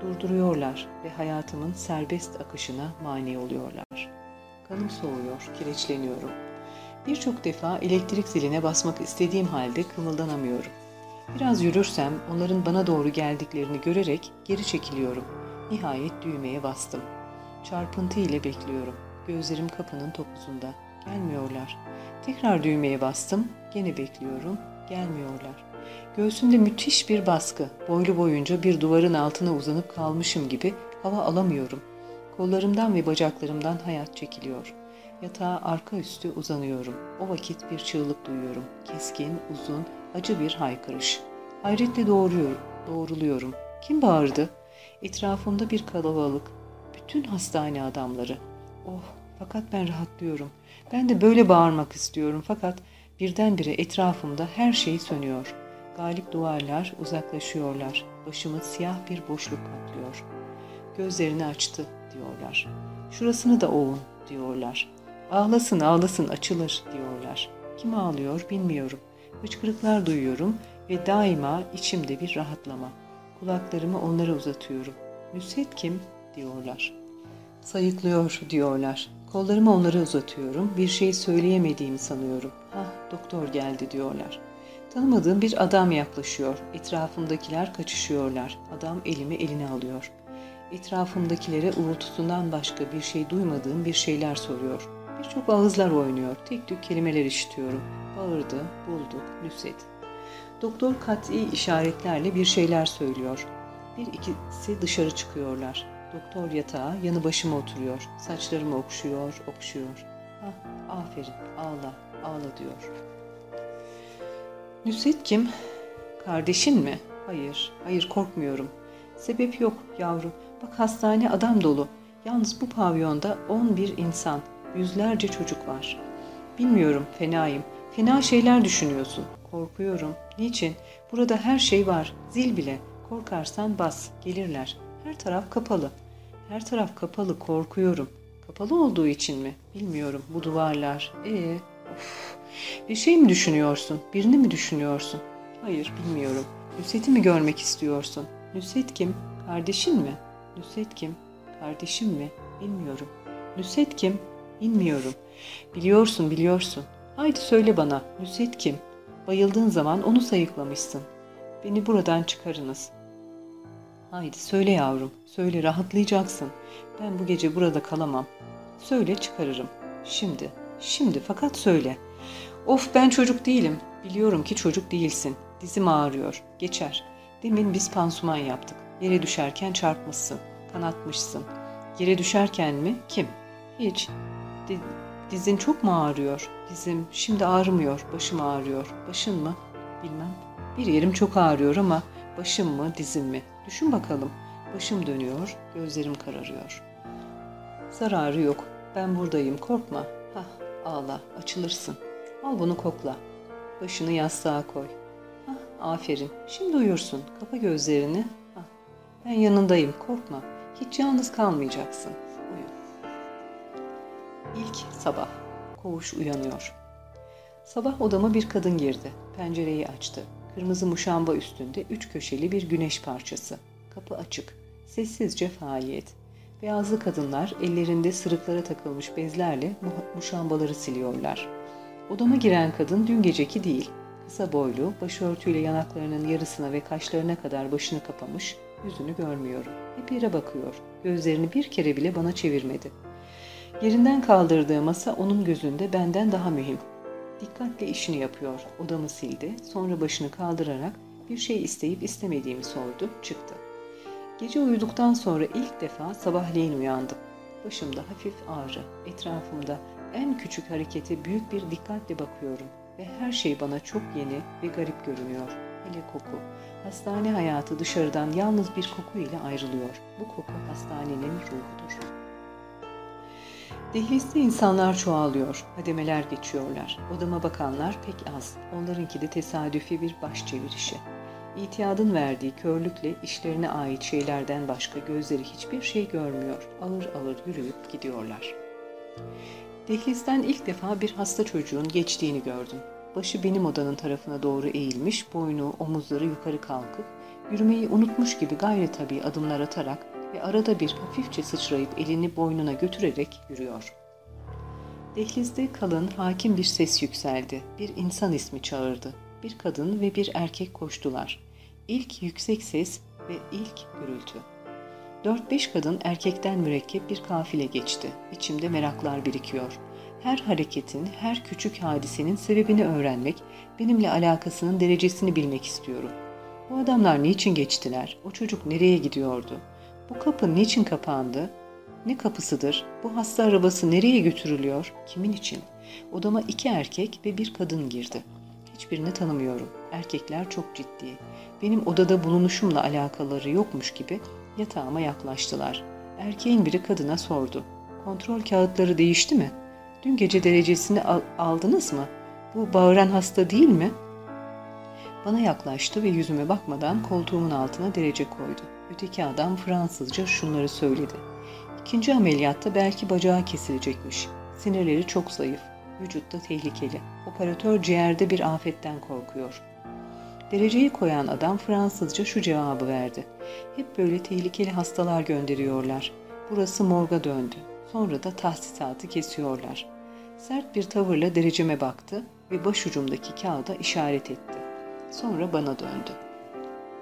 Durduruyorlar ve hayatımın serbest akışına mani oluyorlar. Kanım soğuyor, kireçleniyorum.'' Birçok defa elektrik ziline basmak istediğim halde kımıldanamıyorum. Biraz yürürsem onların bana doğru geldiklerini görerek geri çekiliyorum. Nihayet düğmeye bastım. Çarpıntı ile bekliyorum. Gözlerim kapının topuzunda. Gelmiyorlar. Tekrar düğmeye bastım. Gene bekliyorum. Gelmiyorlar. Göğsümde müthiş bir baskı. Boylu boyunca bir duvarın altına uzanıp kalmışım gibi hava alamıyorum. Kollarımdan ve bacaklarımdan hayat çekiliyor.'' Yatağa arka üstü uzanıyorum. O vakit bir çığlık duyuyorum. Keskin, uzun, acı bir haykırış. Hayretle doğruluyorum. Kim bağırdı? Etrafımda bir kalabalık. Bütün hastane adamları. Oh, Fakat ben rahatlıyorum. Ben de böyle bağırmak istiyorum fakat birdenbire etrafımda her şey sönüyor. Galip duvarlar uzaklaşıyorlar. Başımı siyah bir boşluk kaplıyor. Gözlerini açtı diyorlar. Şurasını da ovun diyorlar. Ağlasın ağlasın açılır diyorlar. Kim ağlıyor bilmiyorum. Hıçkırıklar duyuyorum ve daima içimde bir rahatlama. Kulaklarımı onlara uzatıyorum. Nusret kim diyorlar. Sayıklıyor diyorlar. Kollarımı onlara uzatıyorum. Bir şey söyleyemediğimi sanıyorum. Ah doktor geldi diyorlar. Tanımadığım bir adam yaklaşıyor. Etrafımdakiler kaçışıyorlar. Adam elimi eline alıyor. Etrafımdakilere uğultusundan başka bir şey duymadığım bir şeyler soruyor. Birçok ağızlar oynuyor. Tek tük kelimeler işitiyorum. Bağırdı, bulduk, nüset. Doktor kat'i işaretlerle bir şeyler söylüyor. Bir ikisi dışarı çıkıyorlar. Doktor yatağa yanı başıma oturuyor. Saçlarımı okşuyor, okşuyor. Ah, aferin, ağla, ağla diyor. Nüset kim? Kardeşin mi? Hayır, hayır korkmuyorum. Sebep yok yavru. Bak hastane adam dolu. Yalnız bu pavyonda 11 insan, yüzlerce çocuk var. Bilmiyorum, fenayım. Fena şeyler düşünüyorsun. Korkuyorum. Niçin? Burada her şey var. Zil bile. Korkarsan bas. Gelirler. Her taraf kapalı. Her taraf kapalı. Korkuyorum. Kapalı olduğu için mi? Bilmiyorum. Bu duvarlar. Ee, of. Bir şey mi düşünüyorsun? Birini mi düşünüyorsun? Hayır, bilmiyorum. Nusret'i mi görmek istiyorsun? Nusret kim? Kardeşin mi? Nusret kim? Kardeşim mi? Bilmiyorum. Nusret kim? Bilmiyorum. Biliyorsun, biliyorsun. Haydi söyle bana, Nusret kim? Bayıldığın zaman onu sayıklamışsın. Beni buradan çıkarınız. Haydi söyle yavrum, söyle rahatlayacaksın. Ben bu gece burada kalamam. Söyle çıkarırım. Şimdi, şimdi fakat söyle. Of ben çocuk değilim. Biliyorum ki çocuk değilsin. Dizim ağrıyor. Geçer. Demin biz pansuman yaptık. Yere düşerken çarpmışsın. Kanatmışsın. Yere düşerken mi? Kim? Hiç. Di- dizin çok mu ağrıyor? Dizim şimdi ağrımıyor. Başım ağrıyor. Başın mı? Bilmem. Bir yerim çok ağrıyor ama başım mı dizim mi? Düşün bakalım. Başım dönüyor. Gözlerim kararıyor. Zararı yok. Ben buradayım. Korkma. Hah ağla. Açılırsın. Al bunu kokla. Başını yastığa koy. Hah, aferin. Şimdi uyursun. Kapa gözlerini. Hah, ben yanındayım. Korkma. Hiç yalnız kalmayacaksın. İlk sabah. Koğuş uyanıyor. Sabah odama bir kadın girdi. Pencereyi açtı. Kırmızı muşamba üstünde üç köşeli bir güneş parçası. Kapı açık. Sessizce faaliyet. Beyazlı kadınlar ellerinde sırıklara takılmış bezlerle mu- muşambaları siliyorlar. Odama giren kadın dün geceki değil. Kısa boylu, başörtüyle yanaklarının yarısına ve kaşlarına kadar başını kapamış, yüzünü görmüyorum. Hep yere bakıyor. Gözlerini bir kere bile bana çevirmedi. Yerinden kaldırdığı masa onun gözünde benden daha mühim. Dikkatle işini yapıyor. Odamı sildi. Sonra başını kaldırarak bir şey isteyip istemediğimi sordu. Çıktı. Gece uyuduktan sonra ilk defa sabahleyin uyandım. Başımda hafif ağrı. Etrafımda en küçük harekete büyük bir dikkatle bakıyorum. Ve her şey bana çok yeni ve garip görünüyor. Hele koku. Hastane hayatı dışarıdan yalnız bir koku ile ayrılıyor. Bu koku hastanenin ruhudur. Dehlizde insanlar çoğalıyor, hademeler geçiyorlar. Odama bakanlar pek az, onlarınki de tesadüfi bir baş çevirişi. İtiyadın verdiği körlükle işlerine ait şeylerden başka gözleri hiçbir şey görmüyor. Ağır ağır yürüyüp gidiyorlar. Dehlizden ilk defa bir hasta çocuğun geçtiğini gördüm. Başı benim odanın tarafına doğru eğilmiş, boynu, omuzları yukarı kalkıp, yürümeyi unutmuş gibi gayri tabii adımlar atarak ve arada bir hafifçe sıçrayıp elini boynuna götürerek yürüyor. Dehlizde kalın, hakim bir ses yükseldi. Bir insan ismi çağırdı. Bir kadın ve bir erkek koştular. İlk yüksek ses ve ilk gürültü. Dört beş kadın erkekten mürekkep bir kafile geçti. İçimde meraklar birikiyor. Her hareketin, her küçük hadisenin sebebini öğrenmek, benimle alakasının derecesini bilmek istiyorum. Bu adamlar niçin geçtiler? O çocuk nereye gidiyordu? Bu kapı niçin kapandı? Ne kapısıdır? Bu hasta arabası nereye götürülüyor? Kimin için? Odama iki erkek ve bir kadın girdi. Hiçbirini tanımıyorum. Erkekler çok ciddi. Benim odada bulunuşumla alakaları yokmuş gibi yatağıma yaklaştılar. Erkeğin biri kadına sordu. Kontrol kağıtları değişti mi? Dün gece derecesini al- aldınız mı? Bu bağıran hasta değil mi? Bana yaklaştı ve yüzüme bakmadan koltuğumun altına derece koydu. Öteki adam Fransızca şunları söyledi. İkinci ameliyatta belki bacağı kesilecekmiş. Sinirleri çok zayıf. Vücutta tehlikeli. Operatör ciğerde bir afetten korkuyor. Dereceyi koyan adam Fransızca şu cevabı verdi. Hep böyle tehlikeli hastalar gönderiyorlar. Burası morga döndü. Sonra da tahsisatı kesiyorlar. Sert bir tavırla dereceme baktı ve başucumdaki kağıda işaret etti. Sonra bana döndü.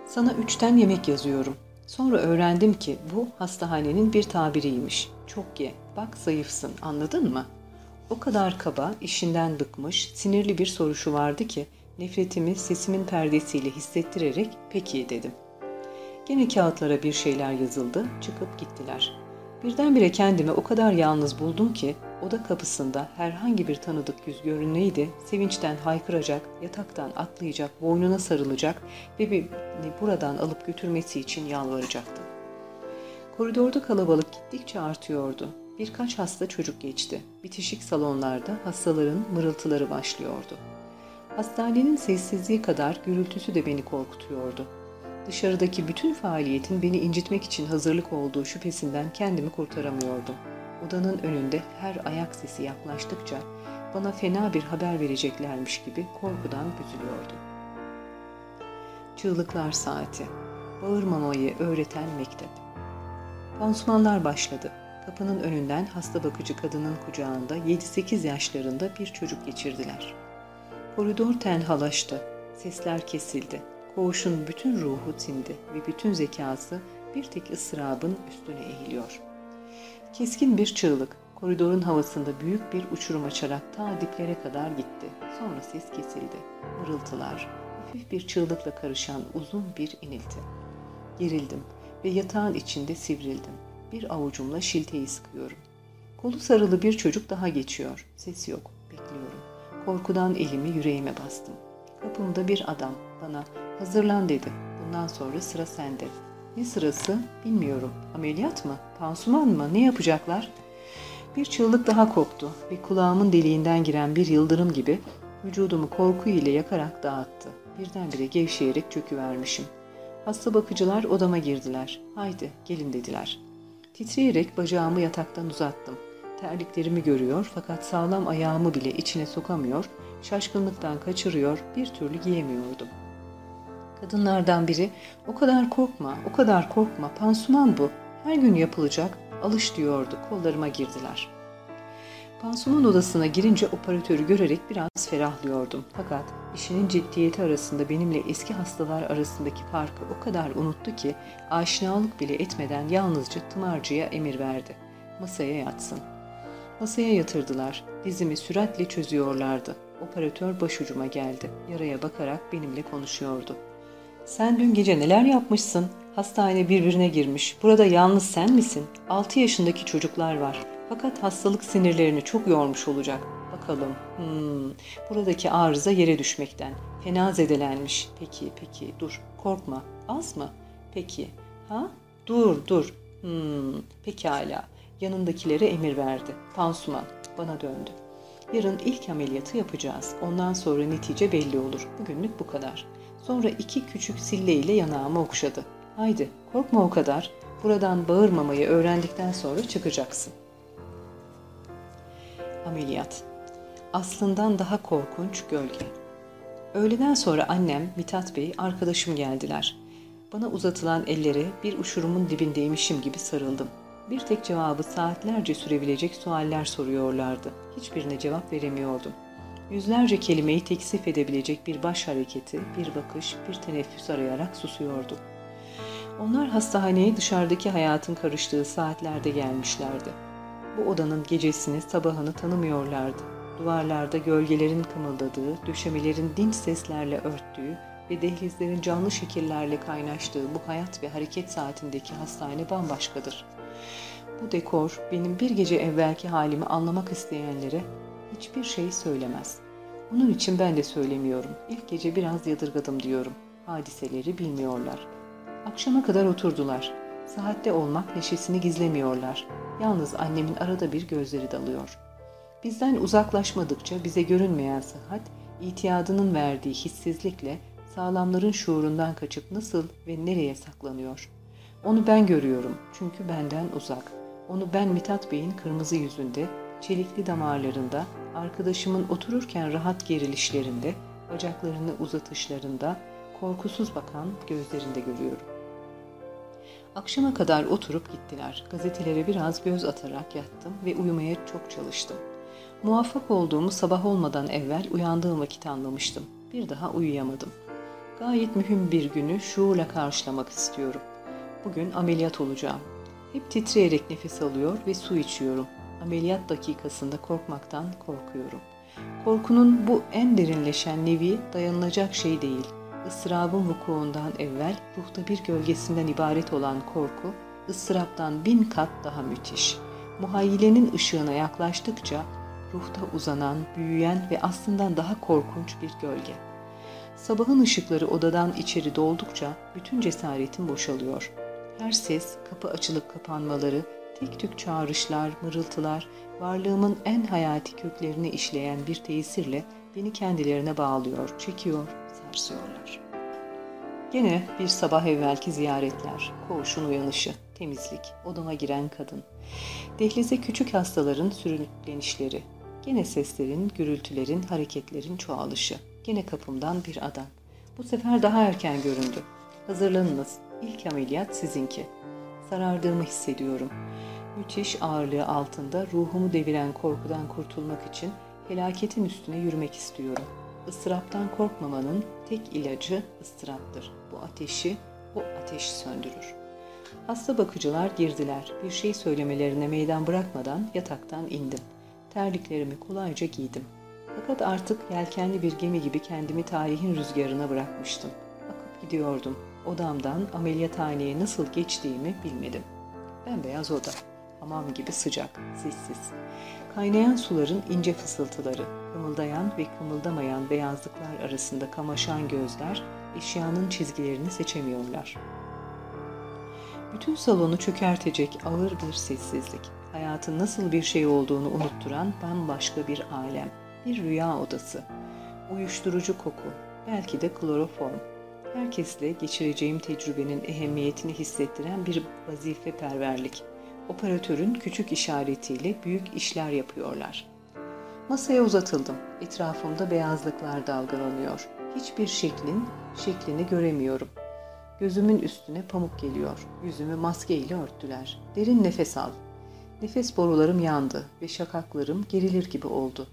Sana üçten yemek yazıyorum. Sonra öğrendim ki bu hastahanenin bir tabiriymiş. Çok ye, bak zayıfsın, anladın mı? O kadar kaba, işinden bıkmış, sinirli bir soruşu vardı ki nefretimi sesimin perdesiyle hissettirerek peki dedim. Gene kağıtlara bir şeyler yazıldı, çıkıp gittiler. Birdenbire kendimi o kadar yalnız buldum ki oda kapısında herhangi bir tanıdık yüz görüneydi, sevinçten haykıracak, yataktan atlayacak, boynuna sarılacak ve beni buradan alıp götürmesi için yalvaracaktım. Koridorda kalabalık gittikçe artıyordu. Birkaç hasta çocuk geçti. Bitişik salonlarda hastaların mırıltıları başlıyordu. Hastanenin sessizliği kadar gürültüsü de beni korkutuyordu. Dışarıdaki bütün faaliyetin beni incitmek için hazırlık olduğu şüphesinden kendimi kurtaramıyordum. Odanın önünde her ayak sesi yaklaştıkça bana fena bir haber vereceklermiş gibi korkudan büzülüyordum. Çığlıklar saati, bağırmamayı öğreten mektep. Pansumanlar başladı. Kapının önünden hasta bakıcı kadının kucağında 7-8 yaşlarında bir çocuk geçirdiler. Koridor tenhalaştı. Sesler kesildi. Koğuşun bütün ruhu tindi ve bütün zekası bir tek ıstırabın üstüne eğiliyor. Keskin bir çığlık, koridorun havasında büyük bir uçurum açarak ta diplere kadar gitti. Sonra ses kesildi. Mırıltılar, hafif bir çığlıkla karışan uzun bir inilti. Gerildim ve yatağın içinde sivrildim. Bir avucumla şilteyi sıkıyorum. Kolu sarılı bir çocuk daha geçiyor. Ses yok, bekliyorum. Korkudan elimi yüreğime bastım. Kapımda bir adam bana hazırlan dedi. Bundan sonra sıra sende. Ne sırası bilmiyorum. Ameliyat mı? Pansuman mı? Ne yapacaklar? Bir çığlık daha koptu ve kulağımın deliğinden giren bir yıldırım gibi vücudumu korku ile yakarak dağıttı. Birdenbire gevşeyerek çöküvermişim. Hasta bakıcılar odama girdiler. Haydi gelin dediler. Titreyerek bacağımı yataktan uzattım. Terliklerimi görüyor fakat sağlam ayağımı bile içine sokamıyor, şaşkınlıktan kaçırıyor, bir türlü giyemiyordum. Kadınlardan biri, o kadar korkma, o kadar korkma, pansuman bu, her gün yapılacak, alış diyordu, kollarıma girdiler. Pansuman odasına girince operatörü görerek biraz ferahlıyordum. Fakat işinin ciddiyeti arasında benimle eski hastalar arasındaki farkı o kadar unuttu ki aşinalık bile etmeden yalnızca tımarcıya emir verdi. Masaya yatsın. Masaya yatırdılar. Dizimi süratle çözüyorlardı. Operatör başucuma geldi. Yaraya bakarak benimle konuşuyordu. Sen dün gece neler yapmışsın? Hastane birbirine girmiş. Burada yalnız sen misin? 6 yaşındaki çocuklar var. Fakat hastalık sinirlerini çok yormuş olacak. Bakalım. Hmm. Buradaki arıza yere düşmekten. Fena zedelenmiş. Peki, peki. Dur. Korkma. Az mı? Peki. Ha? Dur, dur. Hmm. Pekala. Yanındakilere emir verdi. Pansuman. Bana döndü. Yarın ilk ameliyatı yapacağız. Ondan sonra netice belli olur. Bugünlük bu kadar. Sonra iki küçük sille ile yanağımı okşadı. Haydi korkma o kadar. Buradan bağırmamayı öğrendikten sonra çıkacaksın. Ameliyat. Aslından daha korkunç gölge. Öğleden sonra annem, Mithat Bey, arkadaşım geldiler. Bana uzatılan ellere bir uçurumun dibindeymişim gibi sarıldım. Bir tek cevabı saatlerce sürebilecek sualler soruyorlardı. Hiçbirine cevap veremiyordum. Yüzlerce kelimeyi teksif edebilecek bir baş hareketi, bir bakış, bir teneffüs arayarak susuyordum. Onlar hastaneye dışarıdaki hayatın karıştığı saatlerde gelmişlerdi. Bu odanın gecesini, sabahını tanımıyorlardı. Duvarlarda gölgelerin kımıldadığı, döşemelerin dinç seslerle örttüğü ve dehlizlerin canlı şekillerle kaynaştığı bu hayat ve hareket saatindeki hastane bambaşkadır. Bu dekor benim bir gece evvelki halimi anlamak isteyenlere hiçbir şey söylemez. Onun için ben de söylemiyorum. İlk gece biraz yadırgadım diyorum. Hadiseleri bilmiyorlar. Akşama kadar oturdular. Saatte olmak neşesini gizlemiyorlar. Yalnız annemin arada bir gözleri dalıyor. Bizden uzaklaşmadıkça bize görünmeyen sıhhat, itiyadının verdiği hissizlikle sağlamların şuurundan kaçıp nasıl ve nereye saklanıyor? Onu ben görüyorum çünkü benden uzak. Onu ben Mithat Bey'in kırmızı yüzünde, çelikli damarlarında, arkadaşımın otururken rahat gerilişlerinde, bacaklarını uzatışlarında, korkusuz bakan gözlerinde görüyorum. Akşama kadar oturup gittiler. Gazetelere biraz göz atarak yattım ve uyumaya çok çalıştım. Muvaffak olduğumu sabah olmadan evvel uyandığım vakit anlamıştım. Bir daha uyuyamadım. Gayet mühim bir günü şuurla karşılamak istiyorum. Bugün ameliyat olacağım. Hep titreyerek nefes alıyor ve su içiyorum. Ameliyat dakikasında korkmaktan korkuyorum. Korkunun bu en derinleşen nevi dayanılacak şey değil. Isırabın vukuundan evvel ruhta bir gölgesinden ibaret olan korku, ıstıraptan bin kat daha müthiş. Muhayyilenin ışığına yaklaştıkça ruhta uzanan, büyüyen ve aslında daha korkunç bir gölge. Sabahın ışıkları odadan içeri doldukça bütün cesaretim boşalıyor. Her ses, kapı açılıp kapanmaları, tek tük çağrışlar, mırıltılar, varlığımın en hayati köklerini işleyen bir tesirle beni kendilerine bağlıyor, çekiyor, sarsıyorlar. Gene bir sabah evvelki ziyaretler, koğuşun uyanışı, temizlik, odama giren kadın. Dehlize küçük hastaların sürüklenişleri, gene seslerin, gürültülerin, hareketlerin çoğalışı. Gene kapımdan bir adam. Bu sefer daha erken göründü. Hazırlanınız, İlk ameliyat sizinki. Sarardığımı hissediyorum. Müthiş ağırlığı altında ruhumu deviren korkudan kurtulmak için felaketin üstüne yürümek istiyorum. Istıraptan korkmamanın tek ilacı ıstıraptır. Bu ateşi, bu ateşi söndürür. Hasta bakıcılar girdiler. Bir şey söylemelerine meydan bırakmadan yataktan indim. Terliklerimi kolayca giydim. Fakat artık yelkenli bir gemi gibi kendimi tarihin rüzgarına bırakmıştım. Akıp gidiyordum. Odamdan ameliyathaneye nasıl geçtiğimi bilmedim. Bembeyaz oda. Hamam gibi sıcak, sessiz. Kaynayan suların ince fısıltıları, kımıldayan ve kımıldamayan beyazlıklar arasında kamaşan gözler eşyanın çizgilerini seçemiyorlar. Bütün salonu çökertecek ağır bir sessizlik. Hayatın nasıl bir şey olduğunu unutturan bambaşka bir alem. Bir rüya odası. Uyuşturucu koku. Belki de kloroform herkesle geçireceğim tecrübenin ehemmiyetini hissettiren bir vazifeperverlik. Operatörün küçük işaretiyle büyük işler yapıyorlar. Masaya uzatıldım. Etrafımda beyazlıklar dalgalanıyor. Hiçbir şeklin şeklini göremiyorum. Gözümün üstüne pamuk geliyor. Yüzümü maskeyle örttüler. Derin nefes al. Nefes borularım yandı ve şakaklarım gerilir gibi oldu.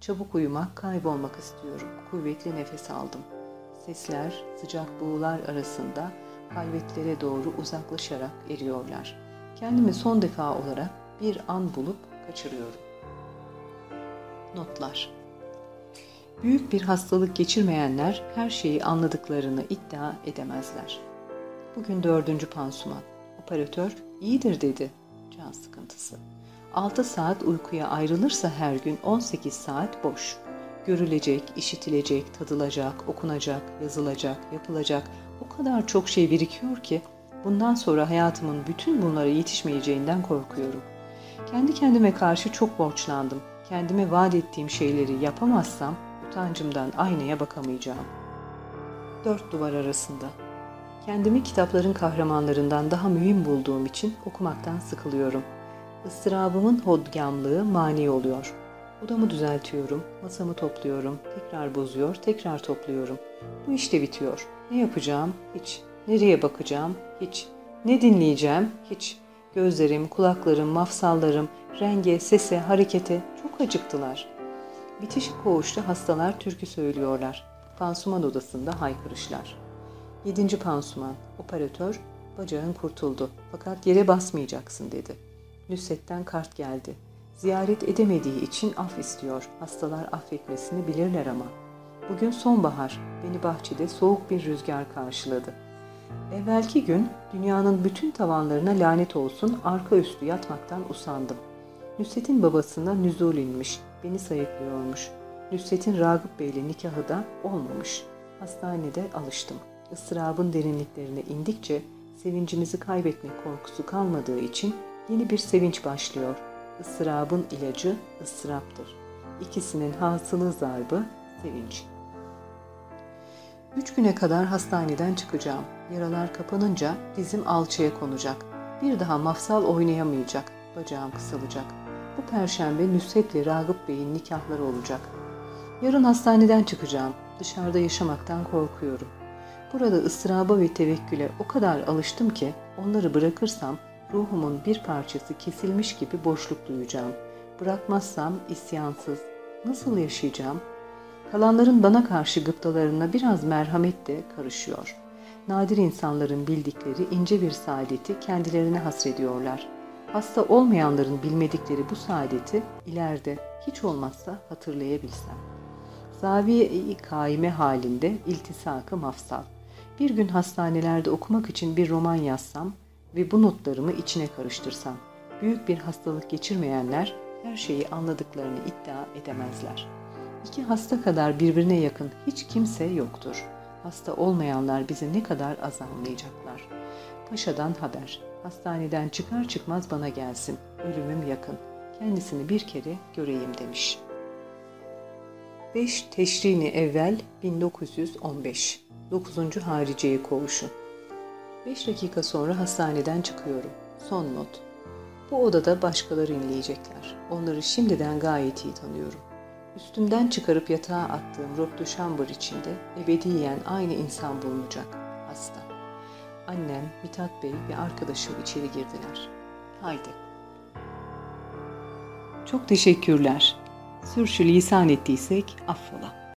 Çabuk uyumak, kaybolmak istiyorum. Kuvvetli nefes aldım.'' Sesler sıcak buğular arasında halvetlere doğru uzaklaşarak eriyorlar. Kendimi son defa olarak bir an bulup kaçırıyorum. Notlar Büyük bir hastalık geçirmeyenler her şeyi anladıklarını iddia edemezler. Bugün dördüncü pansuman. Operatör iyidir dedi. Can sıkıntısı. 6 saat uykuya ayrılırsa her gün 18 saat boş görülecek, işitilecek, tadılacak, okunacak, yazılacak, yapılacak o kadar çok şey birikiyor ki bundan sonra hayatımın bütün bunlara yetişmeyeceğinden korkuyorum. Kendi kendime karşı çok borçlandım. Kendime vaat ettiğim şeyleri yapamazsam utancımdan aynaya bakamayacağım. Dört duvar arasında. Kendimi kitapların kahramanlarından daha mühim bulduğum için okumaktan sıkılıyorum. Istırabımın hodgamlığı mani oluyor. Odamı düzeltiyorum, masamı topluyorum, tekrar bozuyor, tekrar topluyorum. Bu işte bitiyor. Ne yapacağım? Hiç. Nereye bakacağım? Hiç. Ne dinleyeceğim? Hiç. Gözlerim, kulaklarım, mafsallarım, renge, sese, harekete çok acıktılar. Bitişik koğuşta hastalar türkü söylüyorlar. Pansuman odasında haykırışlar. Yedinci pansuman. Operatör, bacağın kurtuldu fakat yere basmayacaksın dedi. Nüsret'ten kart geldi. Ziyaret edemediği için af istiyor. Hastalar affetmesini bilirler ama. Bugün sonbahar. Beni bahçede soğuk bir rüzgar karşıladı. Evvelki gün dünyanın bütün tavanlarına lanet olsun arka üstü yatmaktan usandım. Nüsret'in babasına nüzul inmiş, beni sayıklıyormuş. Nüsret'in Ragıp Bey'le nikahı da olmamış. Hastanede alıştım. Isırabın derinliklerine indikçe sevincimizi kaybetme korkusu kalmadığı için Yeni bir sevinç başlıyor. Isırabın ilacı ıstıraptır. İkisinin hasılı zarbı sevinç. Üç güne kadar hastaneden çıkacağım. Yaralar kapanınca dizim alçıya konacak. Bir daha mafsal oynayamayacak. Bacağım kısalacak. Bu perşembe Nusret'le Ragıp Bey'in nikahları olacak. Yarın hastaneden çıkacağım. Dışarıda yaşamaktan korkuyorum. Burada ıstıraba ve tevekküle o kadar alıştım ki onları bırakırsam ruhumun bir parçası kesilmiş gibi boşluk duyacağım. Bırakmazsam isyansız nasıl yaşayacağım? Kalanların bana karşı gıptalarına biraz merhamet de karışıyor. Nadir insanların bildikleri ince bir saadeti kendilerine hasrediyorlar. Hasta olmayanların bilmedikleri bu saadeti ileride hiç olmazsa hatırlayabilsem. Zaviye-i kaime halinde iltisakı mafsal. Bir gün hastanelerde okumak için bir roman yazsam ve bu notlarımı içine karıştırsam, büyük bir hastalık geçirmeyenler her şeyi anladıklarını iddia edemezler. İki hasta kadar birbirine yakın hiç kimse yoktur. Hasta olmayanlar bizi ne kadar az anlayacaklar. Paşadan haber. Hastaneden çıkar çıkmaz bana gelsin. Ölümüm yakın. Kendisini bir kere göreyim demiş. 5 Teşrini Evvel 1915 9. Hariciye Koğuşu 5 dakika sonra hastaneden çıkıyorum. Son not. Bu odada başkaları inleyecekler. Onları şimdiden gayet iyi tanıyorum. Üstümden çıkarıp yatağa attığım robe şambur içinde ebediyen aynı insan bulunacak. Hasta. Annem, Mithat Bey ve arkadaşım içeri girdiler. Haydi. Çok teşekkürler. Sürçü lisan ettiysek affola.